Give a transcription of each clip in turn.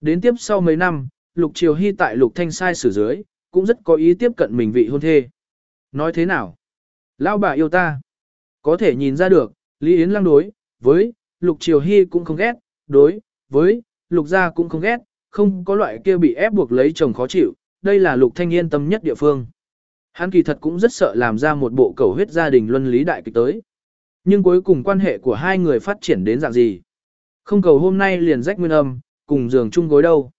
Đến tiếp sau mấy năm, Lục Triều Hy tại Lục Thanh sai sử dưới, cũng rất có ý tiếp cận mình vị hôn thê. Nói thế nào? Lão bà yêu ta. Có thể nhìn ra được, Lý Yến lăng đối, với, Lục Triều Hy cũng không ghét, đối, với, Lục Gia cũng không ghét, không có loại kia bị ép buộc lấy chồng khó chịu, đây là Lục Thanh yên tâm nhất địa phương. Hắn kỳ thật cũng rất sợ làm ra một bộ cầu huyết gia đình luân lý đại kịch tới. Nhưng cuối cùng quan hệ của hai người phát triển đến dạng gì? Không cầu hôm nay liền rách nguyên âm, cùng giường chung gối đâu.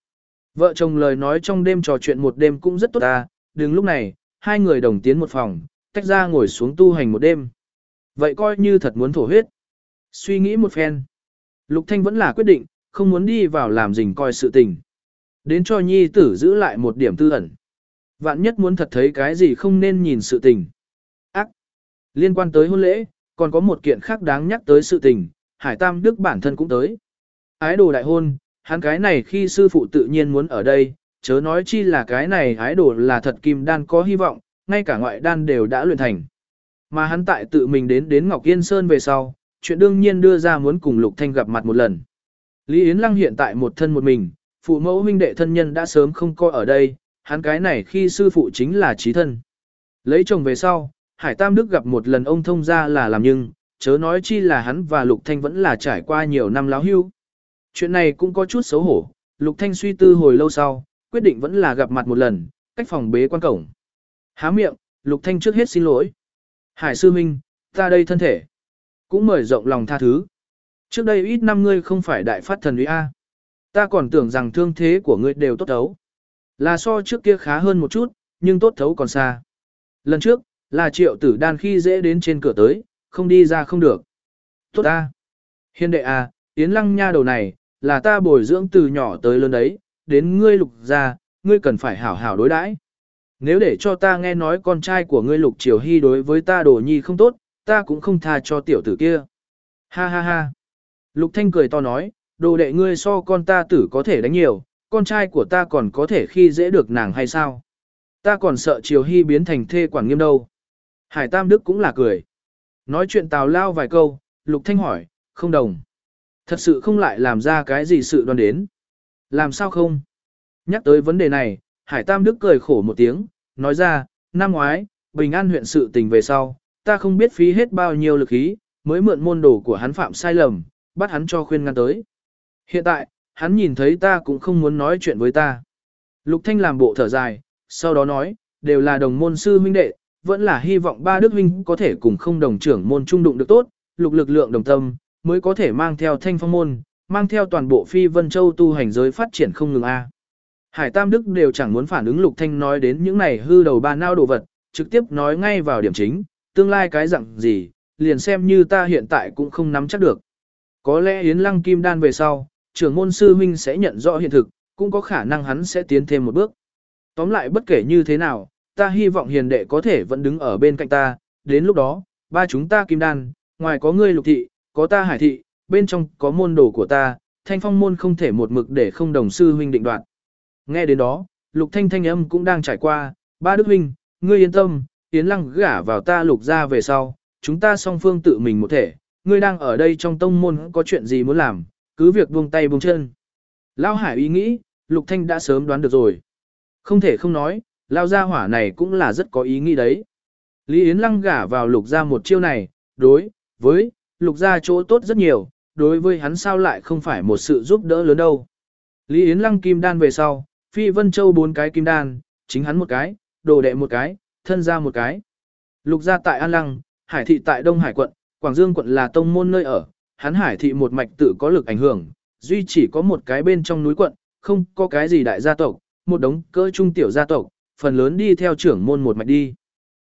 Vợ chồng lời nói trong đêm trò chuyện một đêm cũng rất tốt ta, đừng lúc này, hai người đồng tiến một phòng, tách ra ngồi xuống tu hành một đêm. Vậy coi như thật muốn thổ huyết. Suy nghĩ một phen. Lục Thanh vẫn là quyết định, không muốn đi vào làm rình coi sự tình. Đến cho nhi tử giữ lại một điểm tư ẩn. Vạn nhất muốn thật thấy cái gì không nên nhìn sự tình. Ác. Liên quan tới hôn lễ, còn có một kiện khác đáng nhắc tới sự tình, Hải Tam Đức bản thân cũng tới. Ái đồ đại hôn, hắn cái này khi sư phụ tự nhiên muốn ở đây, chớ nói chi là cái này hái đồ là thật kim đan có hy vọng, ngay cả ngoại đan đều đã luyện thành. Mà hắn tại tự mình đến đến Ngọc Yên Sơn về sau, chuyện đương nhiên đưa ra muốn cùng Lục Thanh gặp mặt một lần. Lý Yến Lăng hiện tại một thân một mình, phụ mẫu huynh đệ thân nhân đã sớm không coi ở đây, hắn cái này khi sư phụ chính là trí thân. Lấy chồng về sau, Hải Tam Đức gặp một lần ông thông gia là làm nhưng, chớ nói chi là hắn và Lục Thanh vẫn là trải qua nhiều năm láo hưu. Chuyện này cũng có chút xấu hổ, Lục Thanh suy tư hồi lâu sau, quyết định vẫn là gặp mặt một lần, cách phòng bế quan cổng. Há miệng, Lục Thanh trước hết xin lỗi. Hải sư minh, ta đây thân thể. Cũng mời rộng lòng tha thứ. Trước đây ít năm ngươi không phải đại phát thần uy A. Ta còn tưởng rằng thương thế của ngươi đều tốt thấu. Là so trước kia khá hơn một chút, nhưng tốt thấu còn xa. Lần trước, là triệu tử đan khi dễ đến trên cửa tới, không đi ra không được. Tốt ta. Hiên đệ a, Yến lăng nha đầu này, là ta bồi dưỡng từ nhỏ tới lớn đấy, đến ngươi lục gia, ngươi cần phải hảo hảo đối đãi. Nếu để cho ta nghe nói con trai của ngươi lục triều hy đối với ta đồ nhi không tốt, ta cũng không tha cho tiểu tử kia. Ha ha ha. Lục thanh cười to nói, đồ đệ ngươi so con ta tử có thể đánh nhiều, con trai của ta còn có thể khi dễ được nàng hay sao? Ta còn sợ triều hy biến thành thê quản nghiêm đâu. Hải Tam Đức cũng là cười. Nói chuyện tào lao vài câu, Lục Thanh hỏi, không đồng. Thật sự không lại làm ra cái gì sự đoan đến. Làm sao không? Nhắc tới vấn đề này, Hải Tam Đức cười khổ một tiếng, nói ra, năm ngoái, Bình An huyện sự tình về sau, ta không biết phí hết bao nhiêu lực ý, mới mượn môn đồ của hắn phạm sai lầm, bắt hắn cho khuyên ngăn tới. Hiện tại, hắn nhìn thấy ta cũng không muốn nói chuyện với ta. Lục Thanh làm bộ thở dài, sau đó nói, đều là đồng môn sư huynh đệ, vẫn là hy vọng ba đức huynh có thể cùng không đồng trưởng môn trung đụng được tốt, lục lực lượng đồng tâm, mới có thể mang theo thanh phong môn, mang theo toàn bộ phi vân châu tu hành giới phát triển không ngừng a. Hải Tam Đức đều chẳng muốn phản ứng Lục Thanh nói đến những này hư đầu ba nao đồ vật, trực tiếp nói ngay vào điểm chính, tương lai cái dạng gì, liền xem như ta hiện tại cũng không nắm chắc được. Có lẽ Yến Lăng Kim Đan về sau, trưởng môn sư huynh sẽ nhận rõ hiện thực, cũng có khả năng hắn sẽ tiến thêm một bước. Tóm lại bất kể như thế nào, ta hy vọng hiền đệ có thể vẫn đứng ở bên cạnh ta, đến lúc đó, ba chúng ta Kim Đan, ngoài có ngươi lục thị, có ta hải thị, bên trong có môn đồ của ta, thanh phong môn không thể một mực để không đồng sư huynh định đoạt. Nghe đến đó, lục thanh thanh âm cũng đang trải qua, ba đức huynh, ngươi yên tâm, tiến lăng gả vào ta lục ra về sau, chúng ta song phương tự mình một thể, ngươi đang ở đây trong tông môn có chuyện gì muốn làm, cứ việc buông tay buông chân. Lao hải ý nghĩ, lục thanh đã sớm đoán được rồi. Không thể không nói, lao gia hỏa này cũng là rất có ý nghĩ đấy. Lý Yến Lăng gả vào lục ra một chiêu này, đối, với, lục ra chỗ tốt rất nhiều, đối với hắn sao lại không phải một sự giúp đỡ lớn đâu. Lý Yến Lăng kim đan về sau, Phi Vân Châu bốn cái kim đan, chính hắn một cái, đồ đệ một cái, thân ra một cái. Lục gia tại An Lăng, Hải thị tại Đông Hải quận, Quảng Dương quận là tông môn nơi ở, hắn Hải thị một mạch tự có lực ảnh hưởng, duy chỉ có một cái bên trong núi quận, không có cái gì đại gia tộc, một đống cỡ trung tiểu gia tộc, phần lớn đi theo trưởng môn một mạch đi.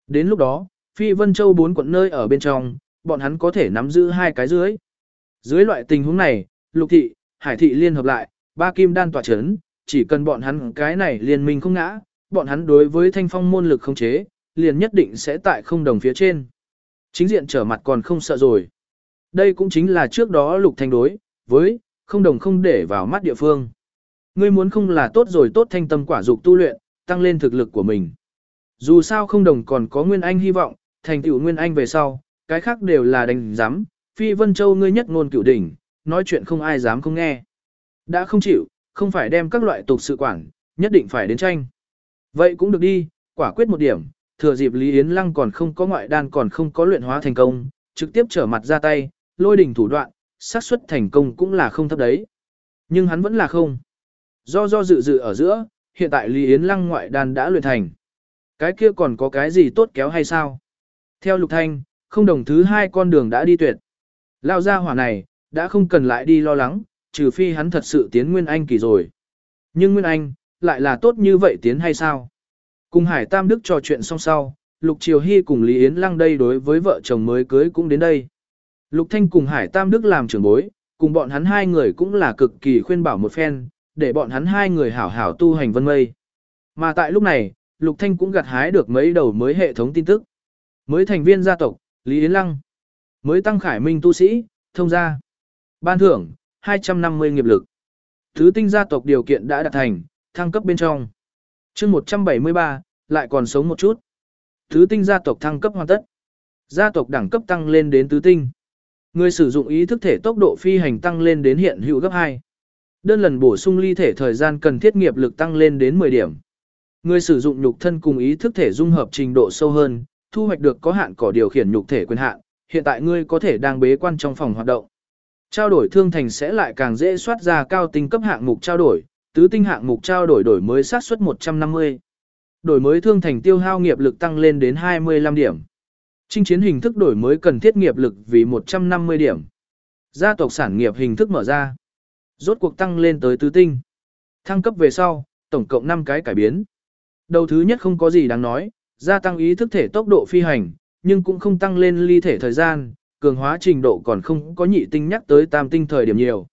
Đến lúc đó, Phi Vân Châu bốn quận nơi ở bên trong, bọn hắn có thể nắm giữ hai cái dưới. Dưới loại tình huống này, Lục thị, Hải thị liên hợp lại, ba kim đan tỏa chấn, chỉ cần bọn hắn cái này liên minh không ngã, bọn hắn đối với thanh phong môn lực không chế, liền nhất định sẽ tại không đồng phía trên. Chính diện trở mặt còn không sợ rồi. Đây cũng chính là trước đó lục thanh đối, với, không đồng không để vào mắt địa phương. Ngươi muốn không là tốt rồi tốt thanh tâm quả dục tu luyện, tăng lên thực lực của mình. Dù sao không đồng còn có Nguyên Anh hy vọng, thành tựu Nguyên Anh về sau, cái khác đều là đánh giám, phi vân châu ngươi nhất ngôn cửu đỉnh, nói chuyện không ai dám không nghe. Đã không chịu, không phải đem các loại tục sự quản, nhất định phải đến tranh. Vậy cũng được đi, quả quyết một điểm, thừa dịp Lý Yến Lăng còn không có ngoại đan còn không có luyện hóa thành công, trực tiếp trở mặt ra tay, lôi đỉnh thủ đoạn, xác suất thành công cũng là không thấp đấy. Nhưng hắn vẫn là không. Do do dự dự ở giữa, hiện tại Lý Yến Lăng ngoại đan đã luyện thành. Cái kia còn có cái gì tốt kéo hay sao? Theo Lục Thanh, không đồng thứ hai con đường đã đi tuyệt. Lao ra hỏa này, đã không cần lại đi lo lắng, trừ phi hắn thật sự tiến Nguyên Anh kỳ rồi. Nhưng Nguyên Anh, lại là tốt như vậy tiến hay sao? Cùng Hải Tam Đức trò chuyện xong sau, Lục Triều Hy cùng Lý Yến Lăng đây đối với vợ chồng mới cưới cũng đến đây. Lục Thanh cùng Hải Tam Đức làm trưởng bối, cùng bọn hắn hai người cũng là cực kỳ khuyên bảo một phen, để bọn hắn hai người hảo hảo tu hành vân mây. Mà tại lúc này, Lục Thanh cũng gặt hái được mấy đầu mới hệ thống tin tức. Mới thành viên gia tộc, Lý Yến Lăng. Mới tăng khải minh tu sĩ, thông gia. Ban thưởng, 250 nghiệp lực. Thứ tinh gia tộc điều kiện đã đạt thành, thăng cấp bên trong. chương 173, lại còn sống một chút. Thứ tinh gia tộc thăng cấp hoàn tất. Gia tộc đẳng cấp tăng lên đến tứ tinh. Người sử dụng ý thức thể tốc độ phi hành tăng lên đến hiện hữu gấp 2. Đơn lần bổ sung ly thể thời gian cần thiết nghiệp lực tăng lên đến 10 điểm. Người sử dụng nhục thân cùng ý thức thể dung hợp trình độ sâu hơn, thu hoạch được có hạn cỏ điều khiển nhục thể quyền hạn, hiện tại ngươi có thể đang bế quan trong phòng hoạt động. Trao đổi thương thành sẽ lại càng dễ soát ra cao tinh cấp hạng mục trao đổi, tứ tinh hạng mục trao đổi đổi mới sát suất 150. Đổi mới thương thành tiêu hao nghiệp lực tăng lên đến 25 điểm. Trinh chiến hình thức đổi mới cần thiết nghiệp lực vì 150 điểm. Gia tộc sản nghiệp hình thức mở ra. Rốt cuộc tăng lên tới tứ tinh. Thăng cấp về sau, tổng cộng 5 cái cải biến. Đầu thứ nhất không có gì đáng nói, gia tăng ý thức thể tốc độ phi hành, nhưng cũng không tăng lên ly thể thời gian, cường hóa trình độ còn không có nhị tinh nhắc tới tam tinh thời điểm nhiều.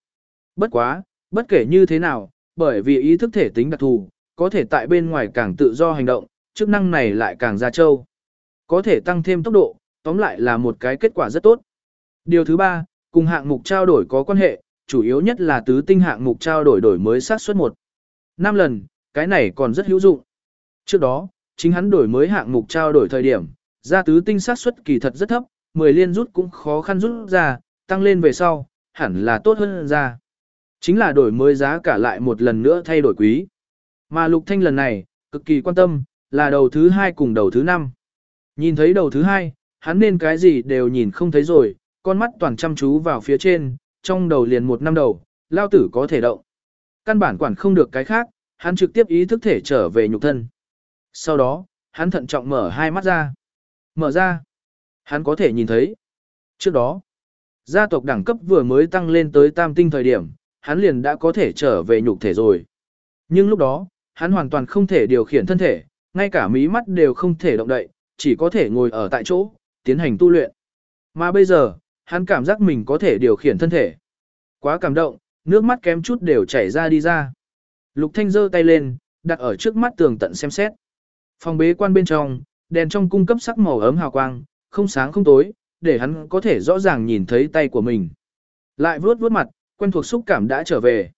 Bất quá, bất kể như thế nào, bởi vì ý thức thể tính đặc thù, có thể tại bên ngoài càng tự do hành động, chức năng này lại càng ra châu. Có thể tăng thêm tốc độ, tóm lại là một cái kết quả rất tốt. Điều thứ ba, cùng hạng mục trao đổi có quan hệ, chủ yếu nhất là tứ tinh hạng mục trao đổi đổi mới sát suất 1. 5 lần, cái này còn rất hữu dụng. Trước đó, chính hắn đổi mới hạng mục trao đổi thời điểm, ra tứ tinh sát suất kỳ thật rất thấp, 10 liên rút cũng khó khăn rút ra, tăng lên về sau, hẳn là tốt hơn ra. Chính là đổi mới giá cả lại một lần nữa thay đổi quý. Mà Lục Thanh lần này, cực kỳ quan tâm, là đầu thứ hai cùng đầu thứ năm. Nhìn thấy đầu thứ hai, hắn nên cái gì đều nhìn không thấy rồi, con mắt toàn chăm chú vào phía trên, trong đầu liền một năm đầu, lao tử có thể động. Căn bản quản không được cái khác, hắn trực tiếp ý thức thể trở về nhục thân. Sau đó, hắn thận trọng mở hai mắt ra. Mở ra, hắn có thể nhìn thấy. Trước đó, gia tộc đẳng cấp vừa mới tăng lên tới tam tinh thời điểm, hắn liền đã có thể trở về nhục thể rồi. Nhưng lúc đó, hắn hoàn toàn không thể điều khiển thân thể, ngay cả mí mắt đều không thể động đậy, chỉ có thể ngồi ở tại chỗ, tiến hành tu luyện. Mà bây giờ, hắn cảm giác mình có thể điều khiển thân thể. Quá cảm động, nước mắt kém chút đều chảy ra đi ra. Lục Thanh giơ tay lên, đặt ở trước mắt tường tận xem xét. Phòng bế quan bên trong, đèn trong cung cấp sắc màu ấm hào quang, không sáng không tối, để hắn có thể rõ ràng nhìn thấy tay của mình. Lại vuốt vuốt mặt, quen thuộc xúc cảm đã trở về.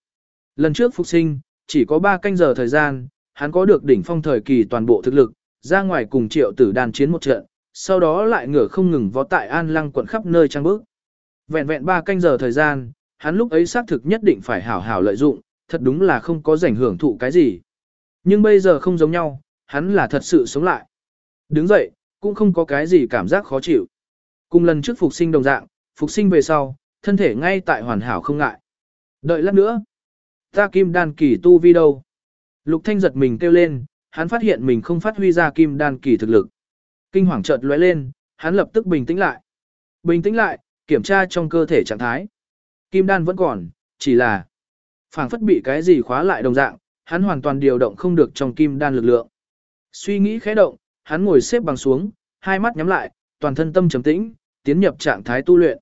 Lần trước phục sinh, chỉ có 3 canh giờ thời gian, hắn có được đỉnh phong thời kỳ toàn bộ thực lực, ra ngoài cùng triệu tử đàn chiến một trận, sau đó lại ngửa không ngừng vó tại an lăng quận khắp nơi trang bước. Vẹn vẹn 3 canh giờ thời gian, hắn lúc ấy xác thực nhất định phải hảo hảo lợi dụng, thật đúng là không có rảnh hưởng thụ cái gì. Nhưng bây giờ không giống nhau, hắn là thật sự sống lại. Đứng dậy, cũng không có cái gì cảm giác khó chịu. Cùng lần trước phục sinh đồng dạng, phục sinh về sau, thân thể ngay tại hoàn hảo không ngại. Đợi lát nữa. Ta kim đan kỳ tu vi đâu? Lục Thanh giật mình kêu lên, hắn phát hiện mình không phát huy ra kim đan kỳ thực lực. Kinh hoàng chợt lóe lên, hắn lập tức bình tĩnh lại. Bình tĩnh lại, kiểm tra trong cơ thể trạng thái. Kim đan vẫn còn, chỉ là phảng phất bị cái gì khóa lại đồng dạng, hắn hoàn toàn điều động không được trong kim đan lực lượng. Suy nghĩ khẽ động, hắn ngồi xếp bằng xuống, hai mắt nhắm lại, toàn thân tâm trầm tĩnh, tiến nhập trạng thái tu luyện.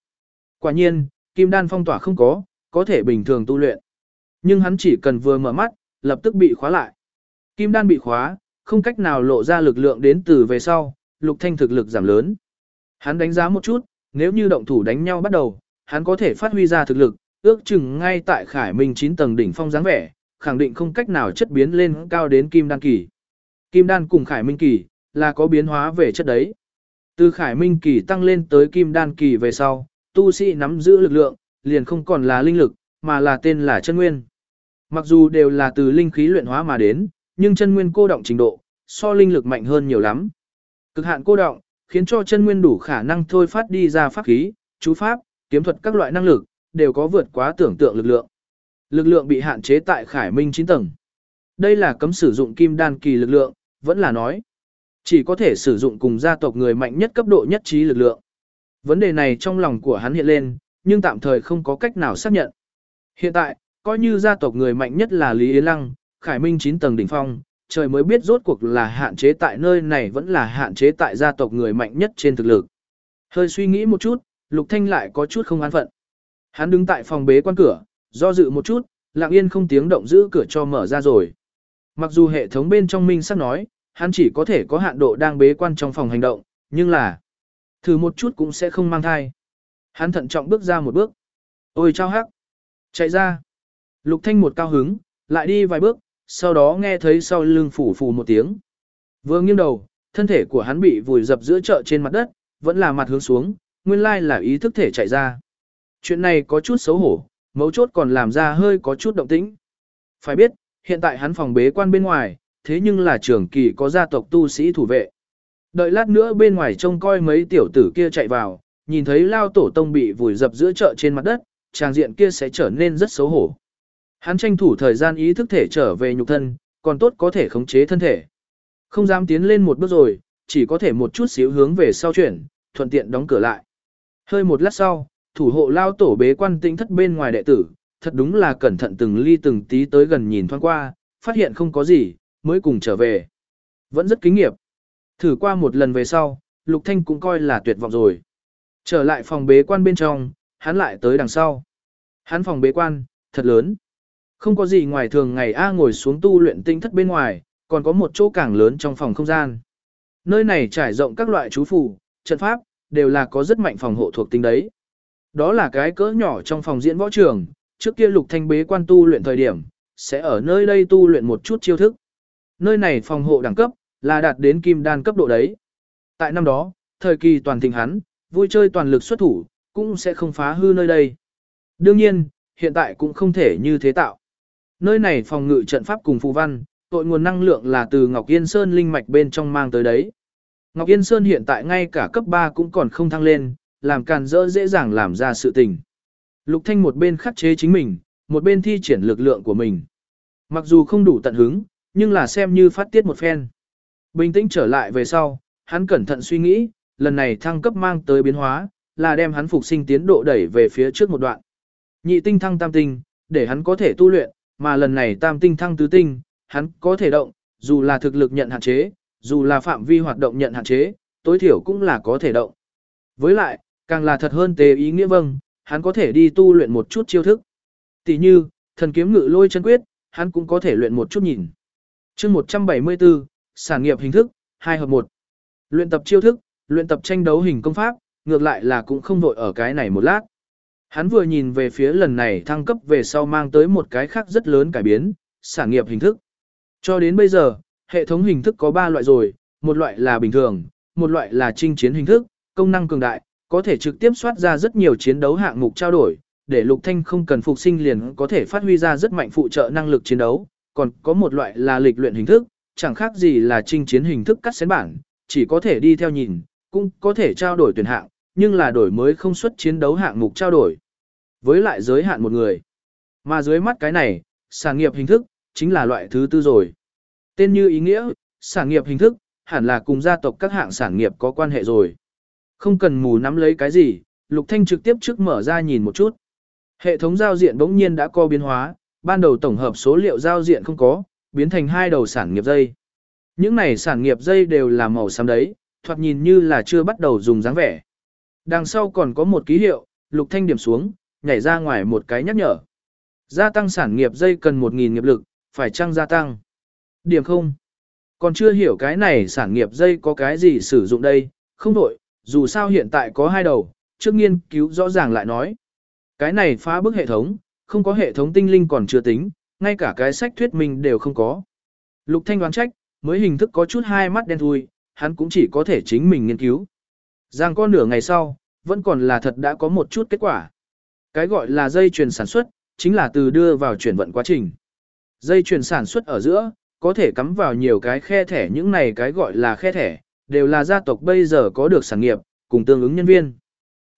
Quả nhiên, kim đan phong tỏa không có, có thể bình thường tu luyện. Nhưng hắn chỉ cần vừa mở mắt, lập tức bị khóa lại. Kim đan bị khóa, không cách nào lộ ra lực lượng đến từ về sau, lục thanh thực lực giảm lớn. Hắn đánh giá một chút, nếu như động thủ đánh nhau bắt đầu, hắn có thể phát huy ra thực lực, ước chừng ngay tại khải minh 9 tầng đỉnh phong dáng vẻ, khẳng định không cách nào chất biến lên cao đến kim đan kỳ. Kim đan cùng khải minh kỳ, là có biến hóa về chất đấy. Từ khải minh kỳ tăng lên tới kim đan kỳ về sau, tu sĩ nắm giữ lực lượng, liền không còn là linh lực, mà là tên là chân nguyên. Mặc dù đều là từ linh khí luyện hóa mà đến, nhưng chân nguyên cô động trình độ, so linh lực mạnh hơn nhiều lắm. Cực hạn cô động, khiến cho chân nguyên đủ khả năng thôi phát đi ra pháp khí, chú pháp, kiếm thuật các loại năng lực, đều có vượt quá tưởng tượng lực lượng. Lực lượng bị hạn chế tại Khải Minh 9 tầng. Đây là cấm sử dụng kim đan kỳ lực lượng, vẫn là nói. Chỉ có thể sử dụng cùng gia tộc người mạnh nhất cấp độ nhất trí lực lượng. Vấn đề này trong lòng của hắn hiện lên, nhưng tạm thời không có cách nào xác nhận. Hiện tại, coi như gia tộc người mạnh nhất là Lý Yến Lăng, Khải Minh 9 tầng đỉnh phong, trời mới biết rốt cuộc là hạn chế tại nơi này vẫn là hạn chế tại gia tộc người mạnh nhất trên thực lực. Hơi suy nghĩ một chút, Lục Thanh lại có chút không an phận. Hắn đứng tại phòng bế quan cửa, do dự một chút, lặng yên không tiếng động giữ cửa cho mở ra rồi. Mặc dù hệ thống bên trong minh sắc nói, hắn chỉ có thể có hạn độ đang bế quan trong phòng hành động, nhưng là thử một chút cũng sẽ không mang thai. Hắn thận trọng bước ra một bước. Ôi chao hắc! Chạy ra! Lục Thanh một cao hứng, lại đi vài bước, sau đó nghe thấy sau lưng phủ phủ một tiếng. Vừa nghiêng đầu, thân thể của hắn bị vùi dập giữa chợ trên mặt đất, vẫn là mặt hướng xuống, nguyên lai là ý thức thể chạy ra. Chuyện này có chút xấu hổ, mấu chốt còn làm ra hơi có chút động tĩnh. Phải biết, hiện tại hắn phòng bế quan bên ngoài, thế nhưng là trưởng kỳ có gia tộc tu sĩ thủ vệ. Đợi lát nữa bên ngoài trông coi mấy tiểu tử kia chạy vào, nhìn thấy lao tổ tông bị vùi dập giữa chợ trên mặt đất, tràng diện kia sẽ trở nên rất xấu hổ. Hắn tranh thủ thời gian ý thức thể trở về nhục thân, còn tốt có thể khống chế thân thể. Không dám tiến lên một bước rồi, chỉ có thể một chút xíu hướng về sau chuyển, thuận tiện đóng cửa lại. Hơi một lát sau, thủ hộ lao tổ bế quan tĩnh thất bên ngoài đệ tử, thật đúng là cẩn thận từng ly từng tí tới gần nhìn thoáng qua, phát hiện không có gì, mới cùng trở về. Vẫn rất kinh nghiệp. Thử qua một lần về sau, Lục Thanh cũng coi là tuyệt vọng rồi. Trở lại phòng bế quan bên trong, hắn lại tới đằng sau. Hắn phòng bế quan, thật lớn. Không có gì ngoài thường ngày A ngồi xuống tu luyện tinh thất bên ngoài, còn có một chỗ càng lớn trong phòng không gian. Nơi này trải rộng các loại chú phù, trận pháp, đều là có rất mạnh phòng hộ thuộc tính đấy. Đó là cái cỡ nhỏ trong phòng diễn võ trường, trước kia lục thanh bế quan tu luyện thời điểm, sẽ ở nơi đây tu luyện một chút chiêu thức. Nơi này phòng hộ đẳng cấp, là đạt đến kim đan cấp độ đấy. Tại năm đó, thời kỳ toàn thịnh hắn, vui chơi toàn lực xuất thủ, cũng sẽ không phá hư nơi đây. Đương nhiên, hiện tại cũng không thể như thế tạo. Nơi này phòng ngự trận pháp cùng phù văn, tội nguồn năng lượng là từ Ngọc Yên Sơn linh mạch bên trong mang tới đấy. Ngọc Yên Sơn hiện tại ngay cả cấp 3 cũng còn không thăng lên, làm càn dỡ dễ dàng làm ra sự tình. Lục Thanh một bên khắc chế chính mình, một bên thi triển lực lượng của mình. Mặc dù không đủ tận hứng, nhưng là xem như phát tiết một phen. Bình tĩnh trở lại về sau, hắn cẩn thận suy nghĩ, lần này thăng cấp mang tới biến hóa, là đem hắn phục sinh tiến độ đẩy về phía trước một đoạn. Nhị tinh thăng tam tinh, để hắn có thể tu luyện, mà lần này tam tinh thăng tứ tinh, hắn có thể động, dù là thực lực nhận hạn chế, dù là phạm vi hoạt động nhận hạn chế, tối thiểu cũng là có thể động. Với lại, càng là thật hơn tế ý nghĩa vâng, hắn có thể đi tu luyện một chút chiêu thức. Tỷ như, thần kiếm ngự lôi chân quyết, hắn cũng có thể luyện một chút nhìn. chương 174, sản nghiệp hình thức, 2 hợp 1. Luyện tập chiêu thức, luyện tập tranh đấu hình công pháp, ngược lại là cũng không vội ở cái này một lát. Hắn vừa nhìn về phía lần này thăng cấp về sau mang tới một cái khác rất lớn cải biến, sản nghiệp hình thức. Cho đến bây giờ, hệ thống hình thức có 3 loại rồi, một loại là bình thường, một loại là chinh chiến hình thức, công năng cường đại, có thể trực tiếp soát ra rất nhiều chiến đấu hạng mục trao đổi, để Lục Thanh không cần phục sinh liền có thể phát huy ra rất mạnh phụ trợ năng lực chiến đấu, còn có một loại là lịch luyện hình thức, chẳng khác gì là chinh chiến hình thức cắt xén bản, chỉ có thể đi theo nhìn, cũng có thể trao đổi tuyển hạng, nhưng là đổi mới không xuất chiến đấu hạng mục trao đổi. Với lại giới hạn một người. Mà dưới mắt cái này, sản nghiệp hình thức, chính là loại thứ tư rồi. Tên như ý nghĩa, sản nghiệp hình thức, hẳn là cùng gia tộc các hạng sản nghiệp có quan hệ rồi. Không cần mù nắm lấy cái gì, Lục Thanh trực tiếp trước mở ra nhìn một chút. Hệ thống giao diện bỗng nhiên đã có biến hóa, ban đầu tổng hợp số liệu giao diện không có, biến thành hai đầu sản nghiệp dây. Những này sản nghiệp dây đều là màu xám đấy, thoạt nhìn như là chưa bắt đầu dùng dáng vẻ. Đằng sau còn có một ký hiệu, Lục Thanh điểm xuống, nhảy ra ngoài một cái nhắc nhở. Gia tăng sản nghiệp dây cần 1.000 nghiệp lực, phải chăng gia tăng? Điểm không? Còn chưa hiểu cái này sản nghiệp dây có cái gì sử dụng đây, không đổi, dù sao hiện tại có hai đầu, trước nghiên cứu rõ ràng lại nói. Cái này phá bức hệ thống, không có hệ thống tinh linh còn chưa tính, ngay cả cái sách thuyết minh đều không có. Lục Thanh đoán trách, mới hình thức có chút hai mắt đen thui, hắn cũng chỉ có thể chính mình nghiên cứu. Giang con nửa ngày sau, vẫn còn là thật đã có một chút kết quả. Cái gọi là dây chuyền sản xuất, chính là từ đưa vào chuyển vận quá trình. Dây chuyền sản xuất ở giữa, có thể cắm vào nhiều cái khe thẻ những này cái gọi là khe thẻ, đều là gia tộc bây giờ có được sản nghiệp, cùng tương ứng nhân viên.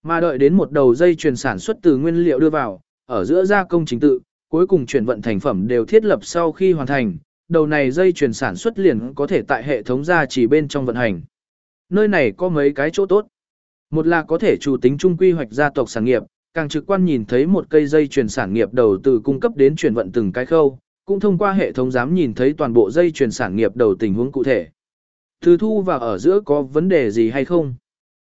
Mà đợi đến một đầu dây chuyển sản xuất từ nguyên liệu đưa vào, ở giữa gia công chính tự, cuối cùng chuyển vận thành phẩm đều thiết lập sau khi hoàn thành, đầu này dây chuyển sản xuất liền có thể tại hệ thống gia chỉ bên trong vận hành. Nơi này có mấy cái chỗ tốt. Một là có thể chủ tính trung quy hoạch gia tộc sản nghiệp, càng trực quan nhìn thấy một cây dây chuyển sản nghiệp đầu từ cung cấp đến chuyển vận từng cái khâu, cũng thông qua hệ thống dám nhìn thấy toàn bộ dây chuyển sản nghiệp đầu tình huống cụ thể. Từ thu và ở giữa có vấn đề gì hay không?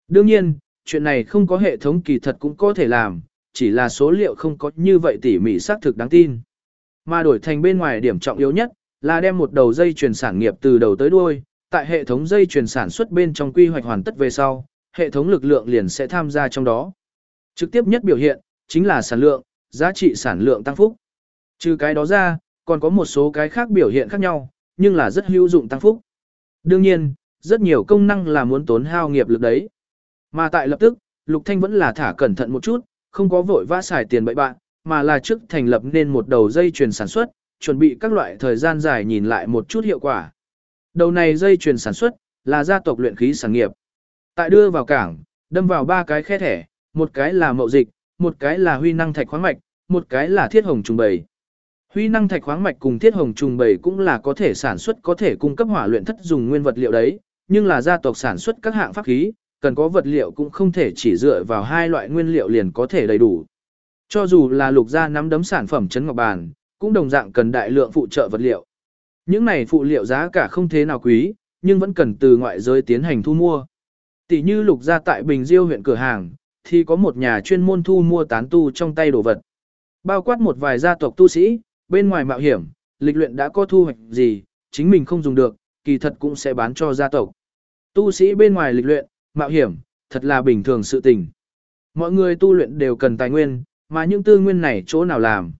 Đương nhiên, chuyện này không có hệ thống kỳ thật cũng có thể làm, chỉ là số liệu không có như vậy tỉ mỉ xác thực đáng tin. Mà đổi thành bên ngoài điểm trọng yếu nhất, là đem một đầu dây chuyển sản nghiệp từ đầu tới đuôi, tại hệ thống dây chuyển sản xuất bên trong quy hoạch hoàn tất về sau, hệ thống lực lượng liền sẽ tham gia trong đó. Trực tiếp nhất biểu hiện, chính là sản lượng, giá trị sản lượng tăng phúc. Trừ cái đó ra, còn có một số cái khác biểu hiện khác nhau, nhưng là rất hữu dụng tăng phúc. Đương nhiên, rất nhiều công năng là muốn tốn hao nghiệp lực đấy. Mà tại lập tức, Lục Thanh vẫn là thả cẩn thận một chút, không có vội vã xài tiền bậy bạn, mà là trước thành lập nên một đầu dây chuyền sản xuất, chuẩn bị các loại thời gian dài nhìn lại một chút hiệu quả. Đầu này dây chuyền sản xuất, là gia tộc luyện khí sản nghiệp. Tại đưa vào cảng, đâm vào ba cái khe thẻ, một cái là mậu dịch, một cái là huy năng thạch khoáng mạch, một cái là thiết hồng trùng bầy. Huy năng thạch khoáng mạch cùng thiết hồng trùng bầy cũng là có thể sản xuất có thể cung cấp hỏa luyện thất dùng nguyên vật liệu đấy, nhưng là gia tộc sản xuất các hạng pháp khí, cần có vật liệu cũng không thể chỉ dựa vào hai loại nguyên liệu liền có thể đầy đủ. Cho dù là lục gia nắm đấm sản phẩm chấn ngọc bàn, cũng đồng dạng cần đại lượng phụ trợ vật liệu. Những này phụ liệu giá cả không thế nào quý, nhưng vẫn cần từ ngoại giới tiến hành thu mua. Tỷ như lục gia tại Bình Diêu huyện cửa hàng, thì có một nhà chuyên môn thu mua tán tu trong tay đồ vật. Bao quát một vài gia tộc tu sĩ, bên ngoài mạo hiểm, lịch luyện đã có thu hoạch gì, chính mình không dùng được, kỳ thật cũng sẽ bán cho gia tộc. Tu sĩ bên ngoài lịch luyện, mạo hiểm, thật là bình thường sự tình. Mọi người tu luyện đều cần tài nguyên, mà những tư nguyên này chỗ nào làm.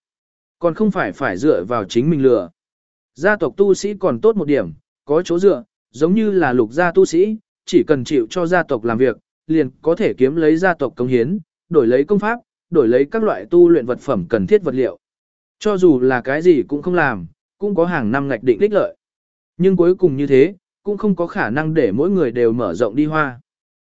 Còn không phải phải dựa vào chính mình lựa. Gia tộc tu sĩ còn tốt một điểm, có chỗ dựa, giống như là lục gia tu sĩ, chỉ cần chịu cho gia tộc làm việc, liền có thể kiếm lấy gia tộc công hiến, đổi lấy công pháp, đổi lấy các loại tu luyện vật phẩm cần thiết vật liệu. Cho dù là cái gì cũng không làm, cũng có hàng năm ngạch định đích lợi. Nhưng cuối cùng như thế, cũng không có khả năng để mỗi người đều mở rộng đi hoa.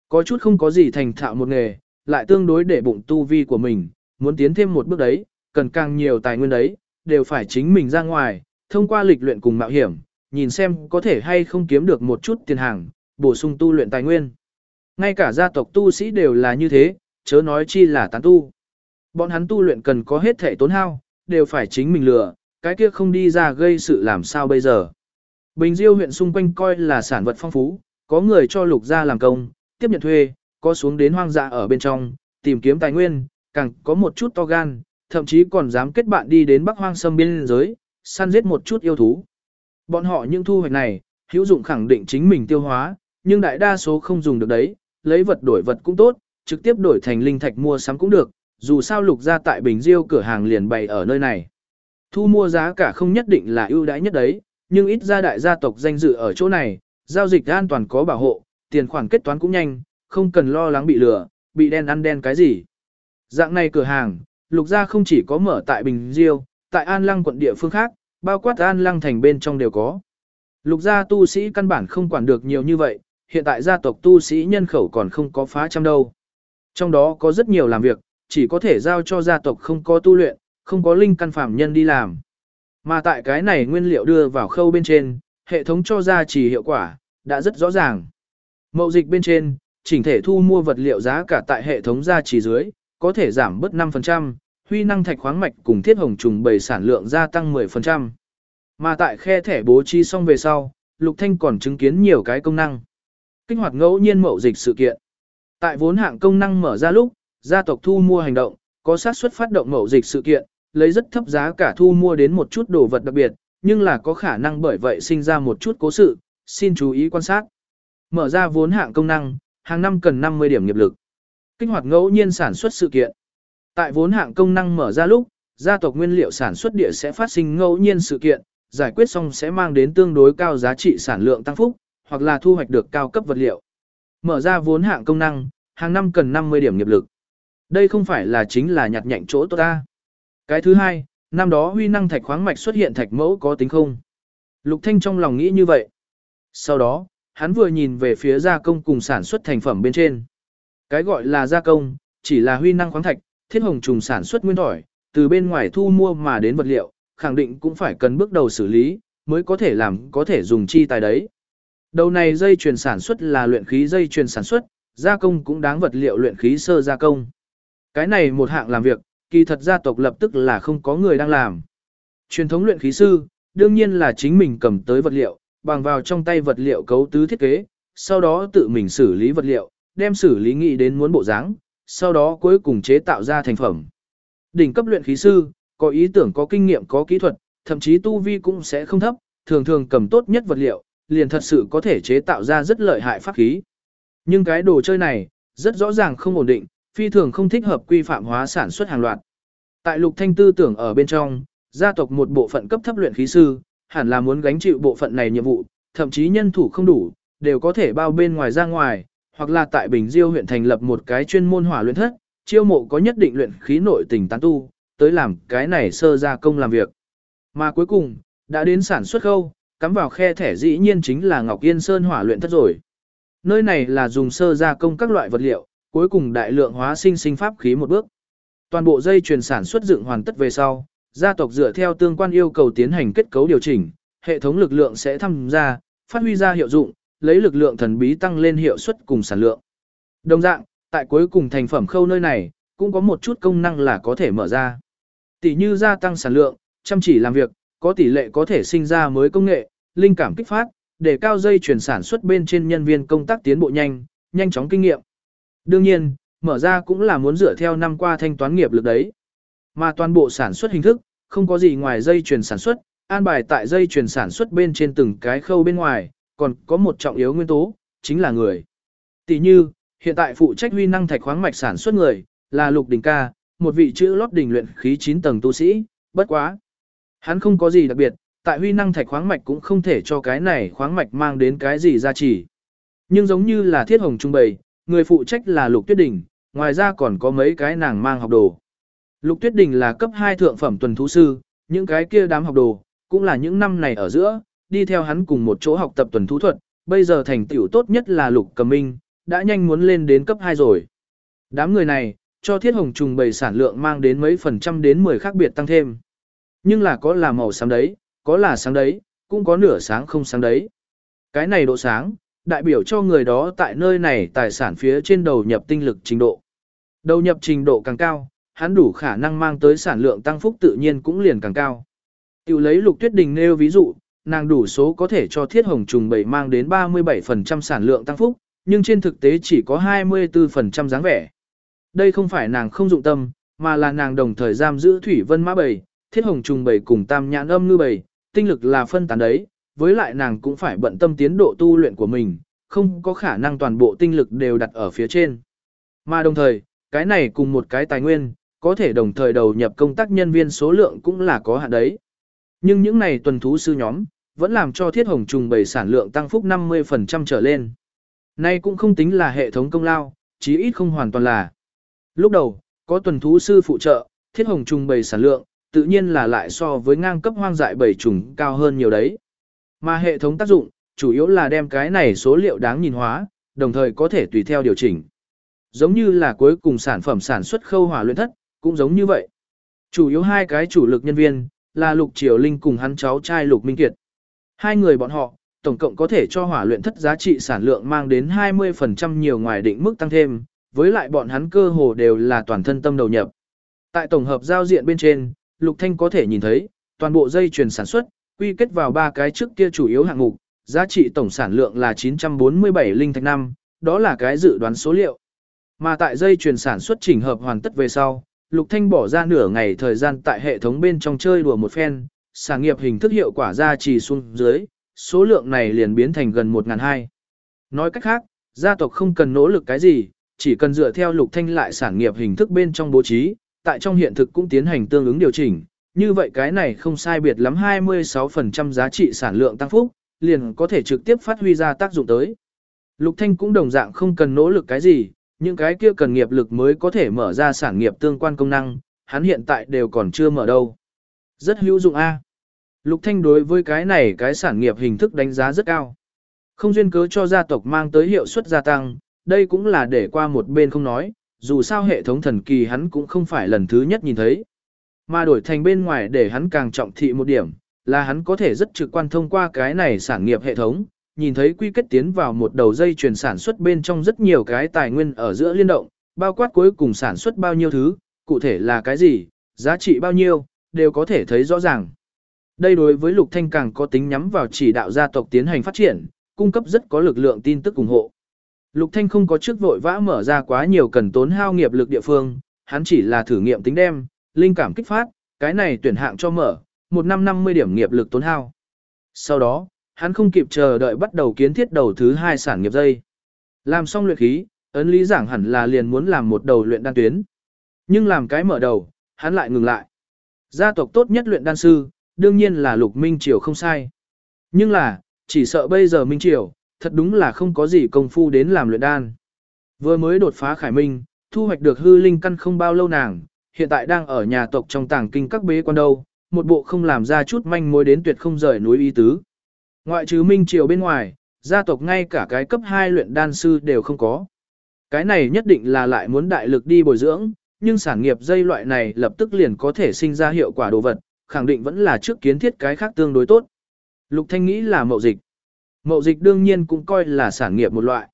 Có chút không có gì thành thạo một nghề, lại tương đối để bụng tu vi của mình, muốn tiến thêm một bước đấy, cần càng nhiều tài nguyên đấy, đều phải chính mình ra ngoài, thông qua lịch luyện cùng mạo hiểm, nhìn xem có thể hay không kiếm được một chút tiền hàng, bổ sung tu luyện tài nguyên. Ngay cả gia tộc tu sĩ đều là như thế, chớ nói chi là tán tu. Bọn hắn tu luyện cần có hết thể tốn hao, đều phải chính mình lừa, cái kia không đi ra gây sự làm sao bây giờ. Bình Diêu huyện xung quanh coi là sản vật phong phú, có người cho lục gia làm công, tiếp nhận thuê, có xuống đến hoang dã ở bên trong, tìm kiếm tài nguyên, càng có một chút to gan, thậm chí còn dám kết bạn đi đến Bắc Hoang Sâm biên giới, săn giết một chút yêu thú. Bọn họ những thu hoạch này, hữu dụng khẳng định chính mình tiêu hóa, nhưng đại đa số không dùng được đấy, lấy vật đổi vật cũng tốt, trực tiếp đổi thành linh thạch mua sắm cũng được, dù sao lục gia tại Bình Diêu cửa hàng liền bày ở nơi này. Thu mua giá cả không nhất định là ưu đãi nhất đấy, nhưng ít ra đại gia tộc danh dự ở chỗ này, giao dịch an toàn có bảo hộ, tiền khoản kết toán cũng nhanh, không cần lo lắng bị lừa, bị đen ăn đen cái gì. Dạng này cửa hàng, lục gia không chỉ có mở tại Bình Diêu, tại An Lăng quận địa phương khác, bao quát An Lăng thành bên trong đều có. Lục gia tu sĩ căn bản không quản được nhiều như vậy, hiện tại gia tộc tu sĩ nhân khẩu còn không có phá trăm đâu. Trong đó có rất nhiều làm việc, chỉ có thể giao cho gia tộc không có tu luyện, không có linh căn phạm nhân đi làm. Mà tại cái này nguyên liệu đưa vào khâu bên trên, hệ thống cho ra chỉ hiệu quả, đã rất rõ ràng. Mậu dịch bên trên, chỉnh thể thu mua vật liệu giá cả tại hệ thống gia chỉ dưới, có thể giảm bớt 5%, huy năng thạch khoáng mạch cùng thiết hồng trùng bầy sản lượng gia tăng 10%. Mà tại khe thẻ bố trí xong về sau, Lục Thanh còn chứng kiến nhiều cái công năng. Kích hoạt ngẫu nhiên mậu dịch sự kiện. Tại vốn hạng công năng mở ra lúc, gia tộc thu mua hành động, có xác suất phát động mậu dịch sự kiện, lấy rất thấp giá cả thu mua đến một chút đồ vật đặc biệt, nhưng là có khả năng bởi vậy sinh ra một chút cố sự, xin chú ý quan sát. Mở ra vốn hạng công năng, hàng năm cần 50 điểm nghiệp lực. Kích hoạt ngẫu nhiên sản xuất sự kiện. Tại vốn hạng công năng mở ra lúc, gia tộc nguyên liệu sản xuất địa sẽ phát sinh ngẫu nhiên sự kiện, giải quyết xong sẽ mang đến tương đối cao giá trị sản lượng tăng phúc, hoặc là thu hoạch được cao cấp vật liệu. Mở ra vốn hạng công năng, hàng năm cần 50 điểm nghiệp lực. Đây không phải là chính là nhặt nhạnh chỗ tốt ta. Cái thứ hai, Năm đó huy năng thạch khoáng mạch xuất hiện thạch mẫu có tính không? Lục Thanh trong lòng nghĩ như vậy. Sau đó, hắn vừa nhìn về phía gia công cùng sản xuất thành phẩm bên trên. Cái gọi là gia công, chỉ là huy năng khoáng thạch, thiết hồng trùng sản xuất nguyên thỏi, từ bên ngoài thu mua mà đến vật liệu, khẳng định cũng phải cần bước đầu xử lý, mới có thể làm có thể dùng chi tài đấy. Đầu này dây chuyền sản xuất là luyện khí dây chuyền sản xuất, gia công cũng đáng vật liệu luyện khí sơ gia công. Cái này một hạng làm việc, kỳ thật gia tộc lập tức là không có người đang làm. Truyền thống luyện khí sư, đương nhiên là chính mình cầm tới vật liệu, bằng vào trong tay vật liệu cấu tứ thiết kế, sau đó tự mình xử lý vật liệu, đem xử lý nghĩ đến muốn bộ dáng, sau đó cuối cùng chế tạo ra thành phẩm. Đỉnh cấp luyện khí sư, có ý tưởng có kinh nghiệm có kỹ thuật, thậm chí tu vi cũng sẽ không thấp, thường thường cầm tốt nhất vật liệu, liền thật sự có thể chế tạo ra rất lợi hại pháp khí. Nhưng cái đồ chơi này, rất rõ ràng không ổn định, phi thường không thích hợp quy phạm hóa sản xuất hàng loạt. Tại lục thanh tư tưởng ở bên trong, gia tộc một bộ phận cấp thấp luyện khí sư, hẳn là muốn gánh chịu bộ phận này nhiệm vụ, thậm chí nhân thủ không đủ, đều có thể bao bên ngoài ra ngoài, hoặc là tại Bình Diêu huyện thành lập một cái chuyên môn hỏa luyện thất, chiêu mộ có nhất định luyện khí nội tình tán tu, tới làm cái này sơ gia công làm việc. Mà cuối cùng, đã đến sản xuất khâu, cắm vào khe thẻ dĩ nhiên chính là Ngọc Yên Sơn hỏa luyện thất rồi. Nơi này là dùng sơ gia công các loại vật liệu, cuối cùng đại lượng hóa sinh sinh pháp khí một bước. Toàn bộ dây chuyển sản xuất dựng hoàn tất về sau, gia tộc dựa theo tương quan yêu cầu tiến hành kết cấu điều chỉnh, hệ thống lực lượng sẽ tham gia, phát huy ra hiệu dụng, lấy lực lượng thần bí tăng lên hiệu suất cùng sản lượng. Đồng dạng, tại cuối cùng thành phẩm khâu nơi này, cũng có một chút công năng là có thể mở ra. Tỷ như gia tăng sản lượng, chăm chỉ làm việc, có tỷ lệ có thể sinh ra mới công nghệ, linh cảm kích phát, để cao dây chuyển sản xuất bên trên nhân viên công tác tiến bộ nhanh, nhanh chóng kinh nghiệm. Đương nhiên, mở ra cũng là muốn dựa theo năm qua thanh toán nghiệp lực đấy. Mà toàn bộ sản xuất hình thức, không có gì ngoài dây chuyển sản xuất, an bài tại dây chuyển sản xuất bên trên từng cái khâu bên ngoài, còn có một trọng yếu nguyên tố, chính là người. Tỷ như, hiện tại phụ trách huy năng thạch khoáng mạch sản xuất người, là Lục Đình Ca, một vị chữ lót đỉnh luyện khí 9 tầng tu sĩ, bất quá. Hắn không có gì đặc biệt, tại huy năng thạch khoáng mạch cũng không thể cho cái này khoáng mạch mang đến cái gì ra chỉ. Nhưng giống như là thiết hồng trung bày, người phụ trách là Lục Tuyết Đình, ngoài ra còn có mấy cái nàng mang học đồ. Lục Tuyết Đình là cấp 2 thượng phẩm tuần thú sư, những cái kia đám học đồ, cũng là những năm này ở giữa, đi theo hắn cùng một chỗ học tập tuần thú thuật, bây giờ thành tựu tốt nhất là Lục Cầm Minh, đã nhanh muốn lên đến cấp 2 rồi. Đám người này, cho thiết hồng trùng bầy sản lượng mang đến mấy phần trăm đến 10 khác biệt tăng thêm. Nhưng là có là màu sáng đấy, có là sáng đấy, cũng có nửa sáng không sáng đấy. Cái này độ sáng, đại biểu cho người đó tại nơi này tài sản phía trên đầu nhập tinh lực trình độ. Đầu nhập trình độ càng cao, hắn đủ khả năng mang tới sản lượng tăng phúc tự nhiên cũng liền càng cao. Tiểu lấy lục tuyết đình nêu ví dụ, nàng đủ số có thể cho thiết hồng trùng bảy mang đến 37% sản lượng tăng phúc, nhưng trên thực tế chỉ có 24% dáng vẻ. Đây không phải nàng không dụng tâm, mà là nàng đồng thời giam giữ thủy vân mã bầy, thiết hồng trùng bầy cùng tam nhãn âm ngư bầy, tinh lực là phân tán đấy, với lại nàng cũng phải bận tâm tiến độ tu luyện của mình, không có khả năng toàn bộ tinh lực đều đặt ở phía trên. Mà đồng thời, cái này cùng một cái tài nguyên, có thể đồng thời đầu nhập công tác nhân viên số lượng cũng là có hạn đấy. Nhưng những này tuần thú sư nhóm, vẫn làm cho thiết hồng trùng bầy sản lượng tăng phúc 50% trở lên. Nay cũng không tính là hệ thống công lao, chí ít không hoàn toàn là. Lúc đầu, có tuần thú sư phụ trợ, thiết hồng trùng bầy sản lượng, tự nhiên là lại so với ngang cấp hoang dại bầy trùng cao hơn nhiều đấy. Mà hệ thống tác dụng, chủ yếu là đem cái này số liệu đáng nhìn hóa, đồng thời có thể tùy theo điều chỉnh. Giống như là cuối cùng sản phẩm sản xuất khâu hỏa luyện thất, cũng giống như vậy. Chủ yếu hai cái chủ lực nhân viên, là Lục Triều Linh cùng hắn cháu trai Lục Minh Kiệt. Hai người bọn họ, tổng cộng có thể cho hỏa luyện thất giá trị sản lượng mang đến 20% nhiều ngoài định mức tăng thêm, với lại bọn hắn cơ hồ đều là toàn thân tâm đầu nhập. Tại tổng hợp giao diện bên trên, Lục Thanh có thể nhìn thấy, toàn bộ dây chuyền sản xuất, quy kết vào ba cái trước kia chủ yếu hạng mục, giá trị tổng sản lượng là 947 linh thạch năm, đó là cái dự đoán số liệu. Mà tại dây chuyền sản xuất chỉnh hợp hoàn tất về sau, Lục Thanh bỏ ra nửa ngày thời gian tại hệ thống bên trong chơi đùa một phen, sản nghiệp hình thức hiệu quả ra trì xuống dưới, số lượng này liền biến thành gần 1.200. Nói cách khác, gia tộc không cần nỗ lực cái gì, chỉ cần dựa theo Lục Thanh lại sản nghiệp hình thức bên trong bố trí, tại trong hiện thực cũng tiến hành tương ứng điều chỉnh, như vậy cái này không sai biệt lắm 26% giá trị sản lượng tăng phúc, liền có thể trực tiếp phát huy ra tác dụng tới. Lục Thanh cũng đồng dạng không cần nỗ lực cái gì, những cái kia cần nghiệp lực mới có thể mở ra sản nghiệp tương quan công năng, hắn hiện tại đều còn chưa mở đâu. Rất hữu dụng A. Lục Thanh đối với cái này cái sản nghiệp hình thức đánh giá rất cao. Không duyên cớ cho gia tộc mang tới hiệu suất gia tăng, đây cũng là để qua một bên không nói, dù sao hệ thống thần kỳ hắn cũng không phải lần thứ nhất nhìn thấy. Mà đổi thành bên ngoài để hắn càng trọng thị một điểm, là hắn có thể rất trực quan thông qua cái này sản nghiệp hệ thống, nhìn thấy quy kết tiến vào một đầu dây chuyển sản xuất bên trong rất nhiều cái tài nguyên ở giữa liên động, bao quát cuối cùng sản xuất bao nhiêu thứ, cụ thể là cái gì, giá trị bao nhiêu, đều có thể thấy rõ ràng. Đây đối với Lục Thanh càng có tính nhắm vào chỉ đạo gia tộc tiến hành phát triển, cung cấp rất có lực lượng tin tức ủng hộ. Lục Thanh không có trước vội vã mở ra quá nhiều cần tốn hao nghiệp lực địa phương, hắn chỉ là thử nghiệm tính đem, linh cảm kích phát, cái này tuyển hạng cho mở, một năm 50 điểm nghiệp lực tốn hao. Sau đó, hắn không kịp chờ đợi bắt đầu kiến thiết đầu thứ hai sản nghiệp dây. Làm xong luyện khí, ấn lý giảng hẳn là liền muốn làm một đầu luyện đan tuyến. Nhưng làm cái mở đầu, hắn lại ngừng lại. Gia tộc tốt nhất luyện đan sư, đương nhiên là Lục Minh Triều không sai. Nhưng là, chỉ sợ bây giờ Minh Triều, thật đúng là không có gì công phu đến làm luyện đan. Vừa mới đột phá khải minh, thu hoạch được hư linh căn không bao lâu nàng, hiện tại đang ở nhà tộc trong tàng kinh các bế quan đâu, một bộ không làm ra chút manh mối đến tuyệt không rời núi y tứ. Ngoại trừ Minh Triều bên ngoài, gia tộc ngay cả cái cấp 2 luyện đan sư đều không có. Cái này nhất định là lại muốn đại lực đi bồi dưỡng, nhưng sản nghiệp dây loại này lập tức liền có thể sinh ra hiệu quả đồ vật, khẳng định vẫn là trước kiến thiết cái khác tương đối tốt. Lục Thanh nghĩ là mậu dịch. Mậu dịch đương nhiên cũng coi là sản nghiệp một loại.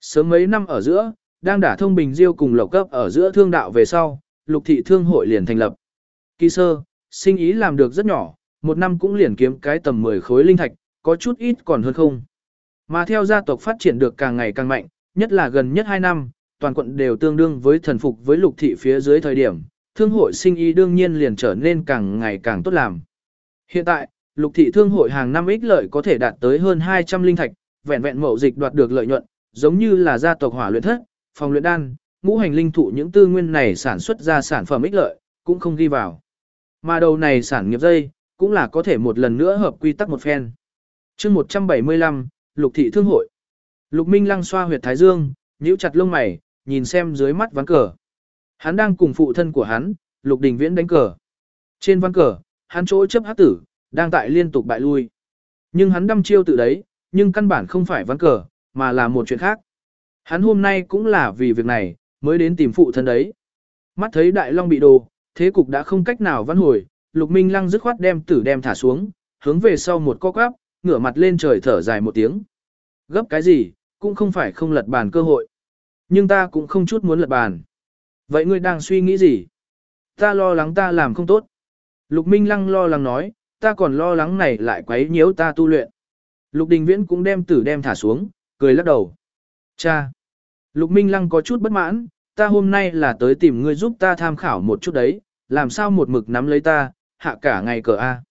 Sớm mấy năm ở giữa, đang đả thông bình diêu cùng lộc cấp ở giữa thương đạo về sau, lục thị thương hội liền thành lập. Kỳ sơ, sinh ý làm được rất nhỏ, một năm cũng liền kiếm cái tầm 10 khối linh thạch, có chút ít còn hơn không. Mà theo gia tộc phát triển được càng ngày càng mạnh, nhất là gần nhất 2 năm, toàn quận đều tương đương với thần phục với lục thị phía dưới thời điểm, thương hội sinh ý đương nhiên liền trở nên càng ngày càng tốt làm. Hiện tại, lục thị thương hội hàng năm ích lợi có thể đạt tới hơn 200 linh thạch, vẹn vẹn mậu dịch đoạt được lợi nhuận, giống như là gia tộc hỏa luyện thất, phòng luyện đan, ngũ hành linh thụ những tư nguyên này sản xuất ra sản phẩm ích lợi, cũng không ghi vào. Mà đầu này sản nghiệp dây, cũng là có thể một lần nữa hợp quy tắc một phen. chương 175, Lục thị thương hội. Lục Minh lăng xoa huyệt thái dương, nhíu chặt lông mày, nhìn xem dưới mắt ván cờ. Hắn đang cùng phụ thân của hắn, Lục Đình Viễn đánh cờ. Trên ván cờ, hắn chỗ chấp hắc tử, đang tại liên tục bại lui. Nhưng hắn đâm chiêu tự đấy, nhưng căn bản không phải ván cờ, mà là một chuyện khác. Hắn hôm nay cũng là vì việc này, mới đến tìm phụ thân đấy. Mắt thấy Đại Long bị đồ, thế cục đã không cách nào vãn hồi, Lục Minh Lăng dứt khoát đem tử đem thả xuống, hướng về sau một co quắp, ngửa mặt lên trời thở dài một tiếng. Gấp cái gì, cũng không phải không lật bàn cơ hội. Nhưng ta cũng không chút muốn lật bàn. Vậy ngươi đang suy nghĩ gì? Ta lo lắng ta làm không tốt. Lục Minh Lăng lo lắng nói, ta còn lo lắng này lại quấy nhiễu ta tu luyện. Lục Đình Viễn cũng đem tử đem thả xuống, cười lắc đầu. Cha! Lục Minh Lăng có chút bất mãn, ta hôm nay là tới tìm ngươi giúp ta tham khảo một chút đấy, làm sao một mực nắm lấy ta, hạ cả ngày cờ A.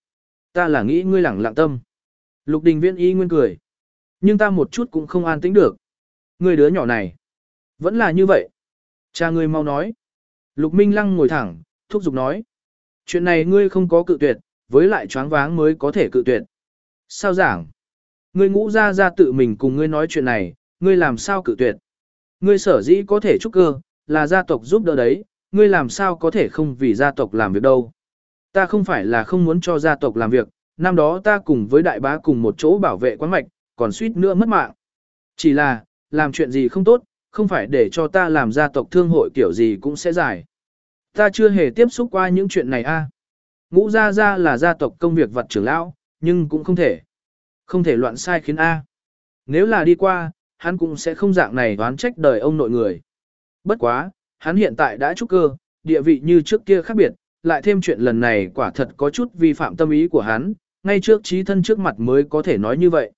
Ta là nghĩ ngươi lẳng lặng tâm. Lục Đình Viễn y nguyên cười. Nhưng ta một chút cũng không an tĩnh được. Ngươi đứa nhỏ này. Vẫn là như vậy. Cha ngươi mau nói. Lục Minh Lăng ngồi thẳng, thúc giục nói. Chuyện này ngươi không có cự tuyệt, với lại choáng váng mới có thể cự tuyệt. Sao giảng? Ngươi ngũ ra ra tự mình cùng ngươi nói chuyện này, ngươi làm sao cự tuyệt? Ngươi sở dĩ có thể trúc cơ, là gia tộc giúp đỡ đấy, ngươi làm sao có thể không vì gia tộc làm việc đâu? Ta không phải là không muốn cho gia tộc làm việc, năm đó ta cùng với đại bá cùng một chỗ bảo vệ quán mạch, còn suýt nữa mất mạng. Chỉ là, làm chuyện gì không tốt, không phải để cho ta làm gia tộc thương hội kiểu gì cũng sẽ giải. Ta chưa hề tiếp xúc qua những chuyện này a. Ngũ gia gia là gia tộc công việc vật trưởng lão, nhưng cũng không thể. Không thể loạn sai khiến A. Nếu là đi qua, hắn cũng sẽ không dạng này đoán trách đời ông nội người. Bất quá, hắn hiện tại đã trúc cơ, địa vị như trước kia khác biệt, lại thêm chuyện lần này quả thật có chút vi phạm tâm ý của hắn, ngay trước trí thân trước mặt mới có thể nói như vậy.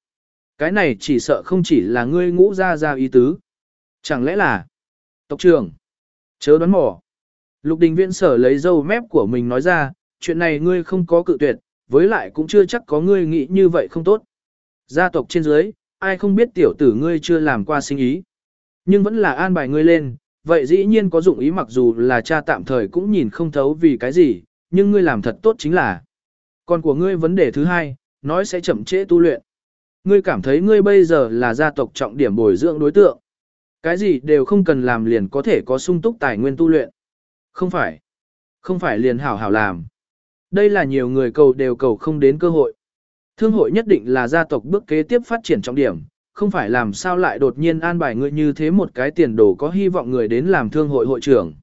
Cái này chỉ sợ không chỉ là ngươi ngũ ra ra ý tứ. Chẳng lẽ là tộc trưởng? Chớ đoán mò. Lục đình viện sở lấy dâu mép của mình nói ra, chuyện này ngươi không có cự tuyệt, với lại cũng chưa chắc có ngươi nghĩ như vậy không tốt. Gia tộc trên dưới, ai không biết tiểu tử ngươi chưa làm qua sinh ý. Nhưng vẫn là an bài ngươi lên, vậy dĩ nhiên có dụng ý mặc dù là cha tạm thời cũng nhìn không thấu vì cái gì, nhưng ngươi làm thật tốt chính là. Còn của ngươi vấn đề thứ hai, nói sẽ chậm trễ tu luyện. Ngươi cảm thấy ngươi bây giờ là gia tộc trọng điểm bồi dưỡng đối tượng. Cái gì đều không cần làm liền có thể có sung túc tài nguyên tu luyện. Không phải. Không phải liền hảo hảo làm. Đây là nhiều người cầu đều cầu không đến cơ hội. Thương hội nhất định là gia tộc bước kế tiếp phát triển trọng điểm, không phải làm sao lại đột nhiên an bài người như thế một cái tiền đồ có hy vọng người đến làm thương hội hội trưởng.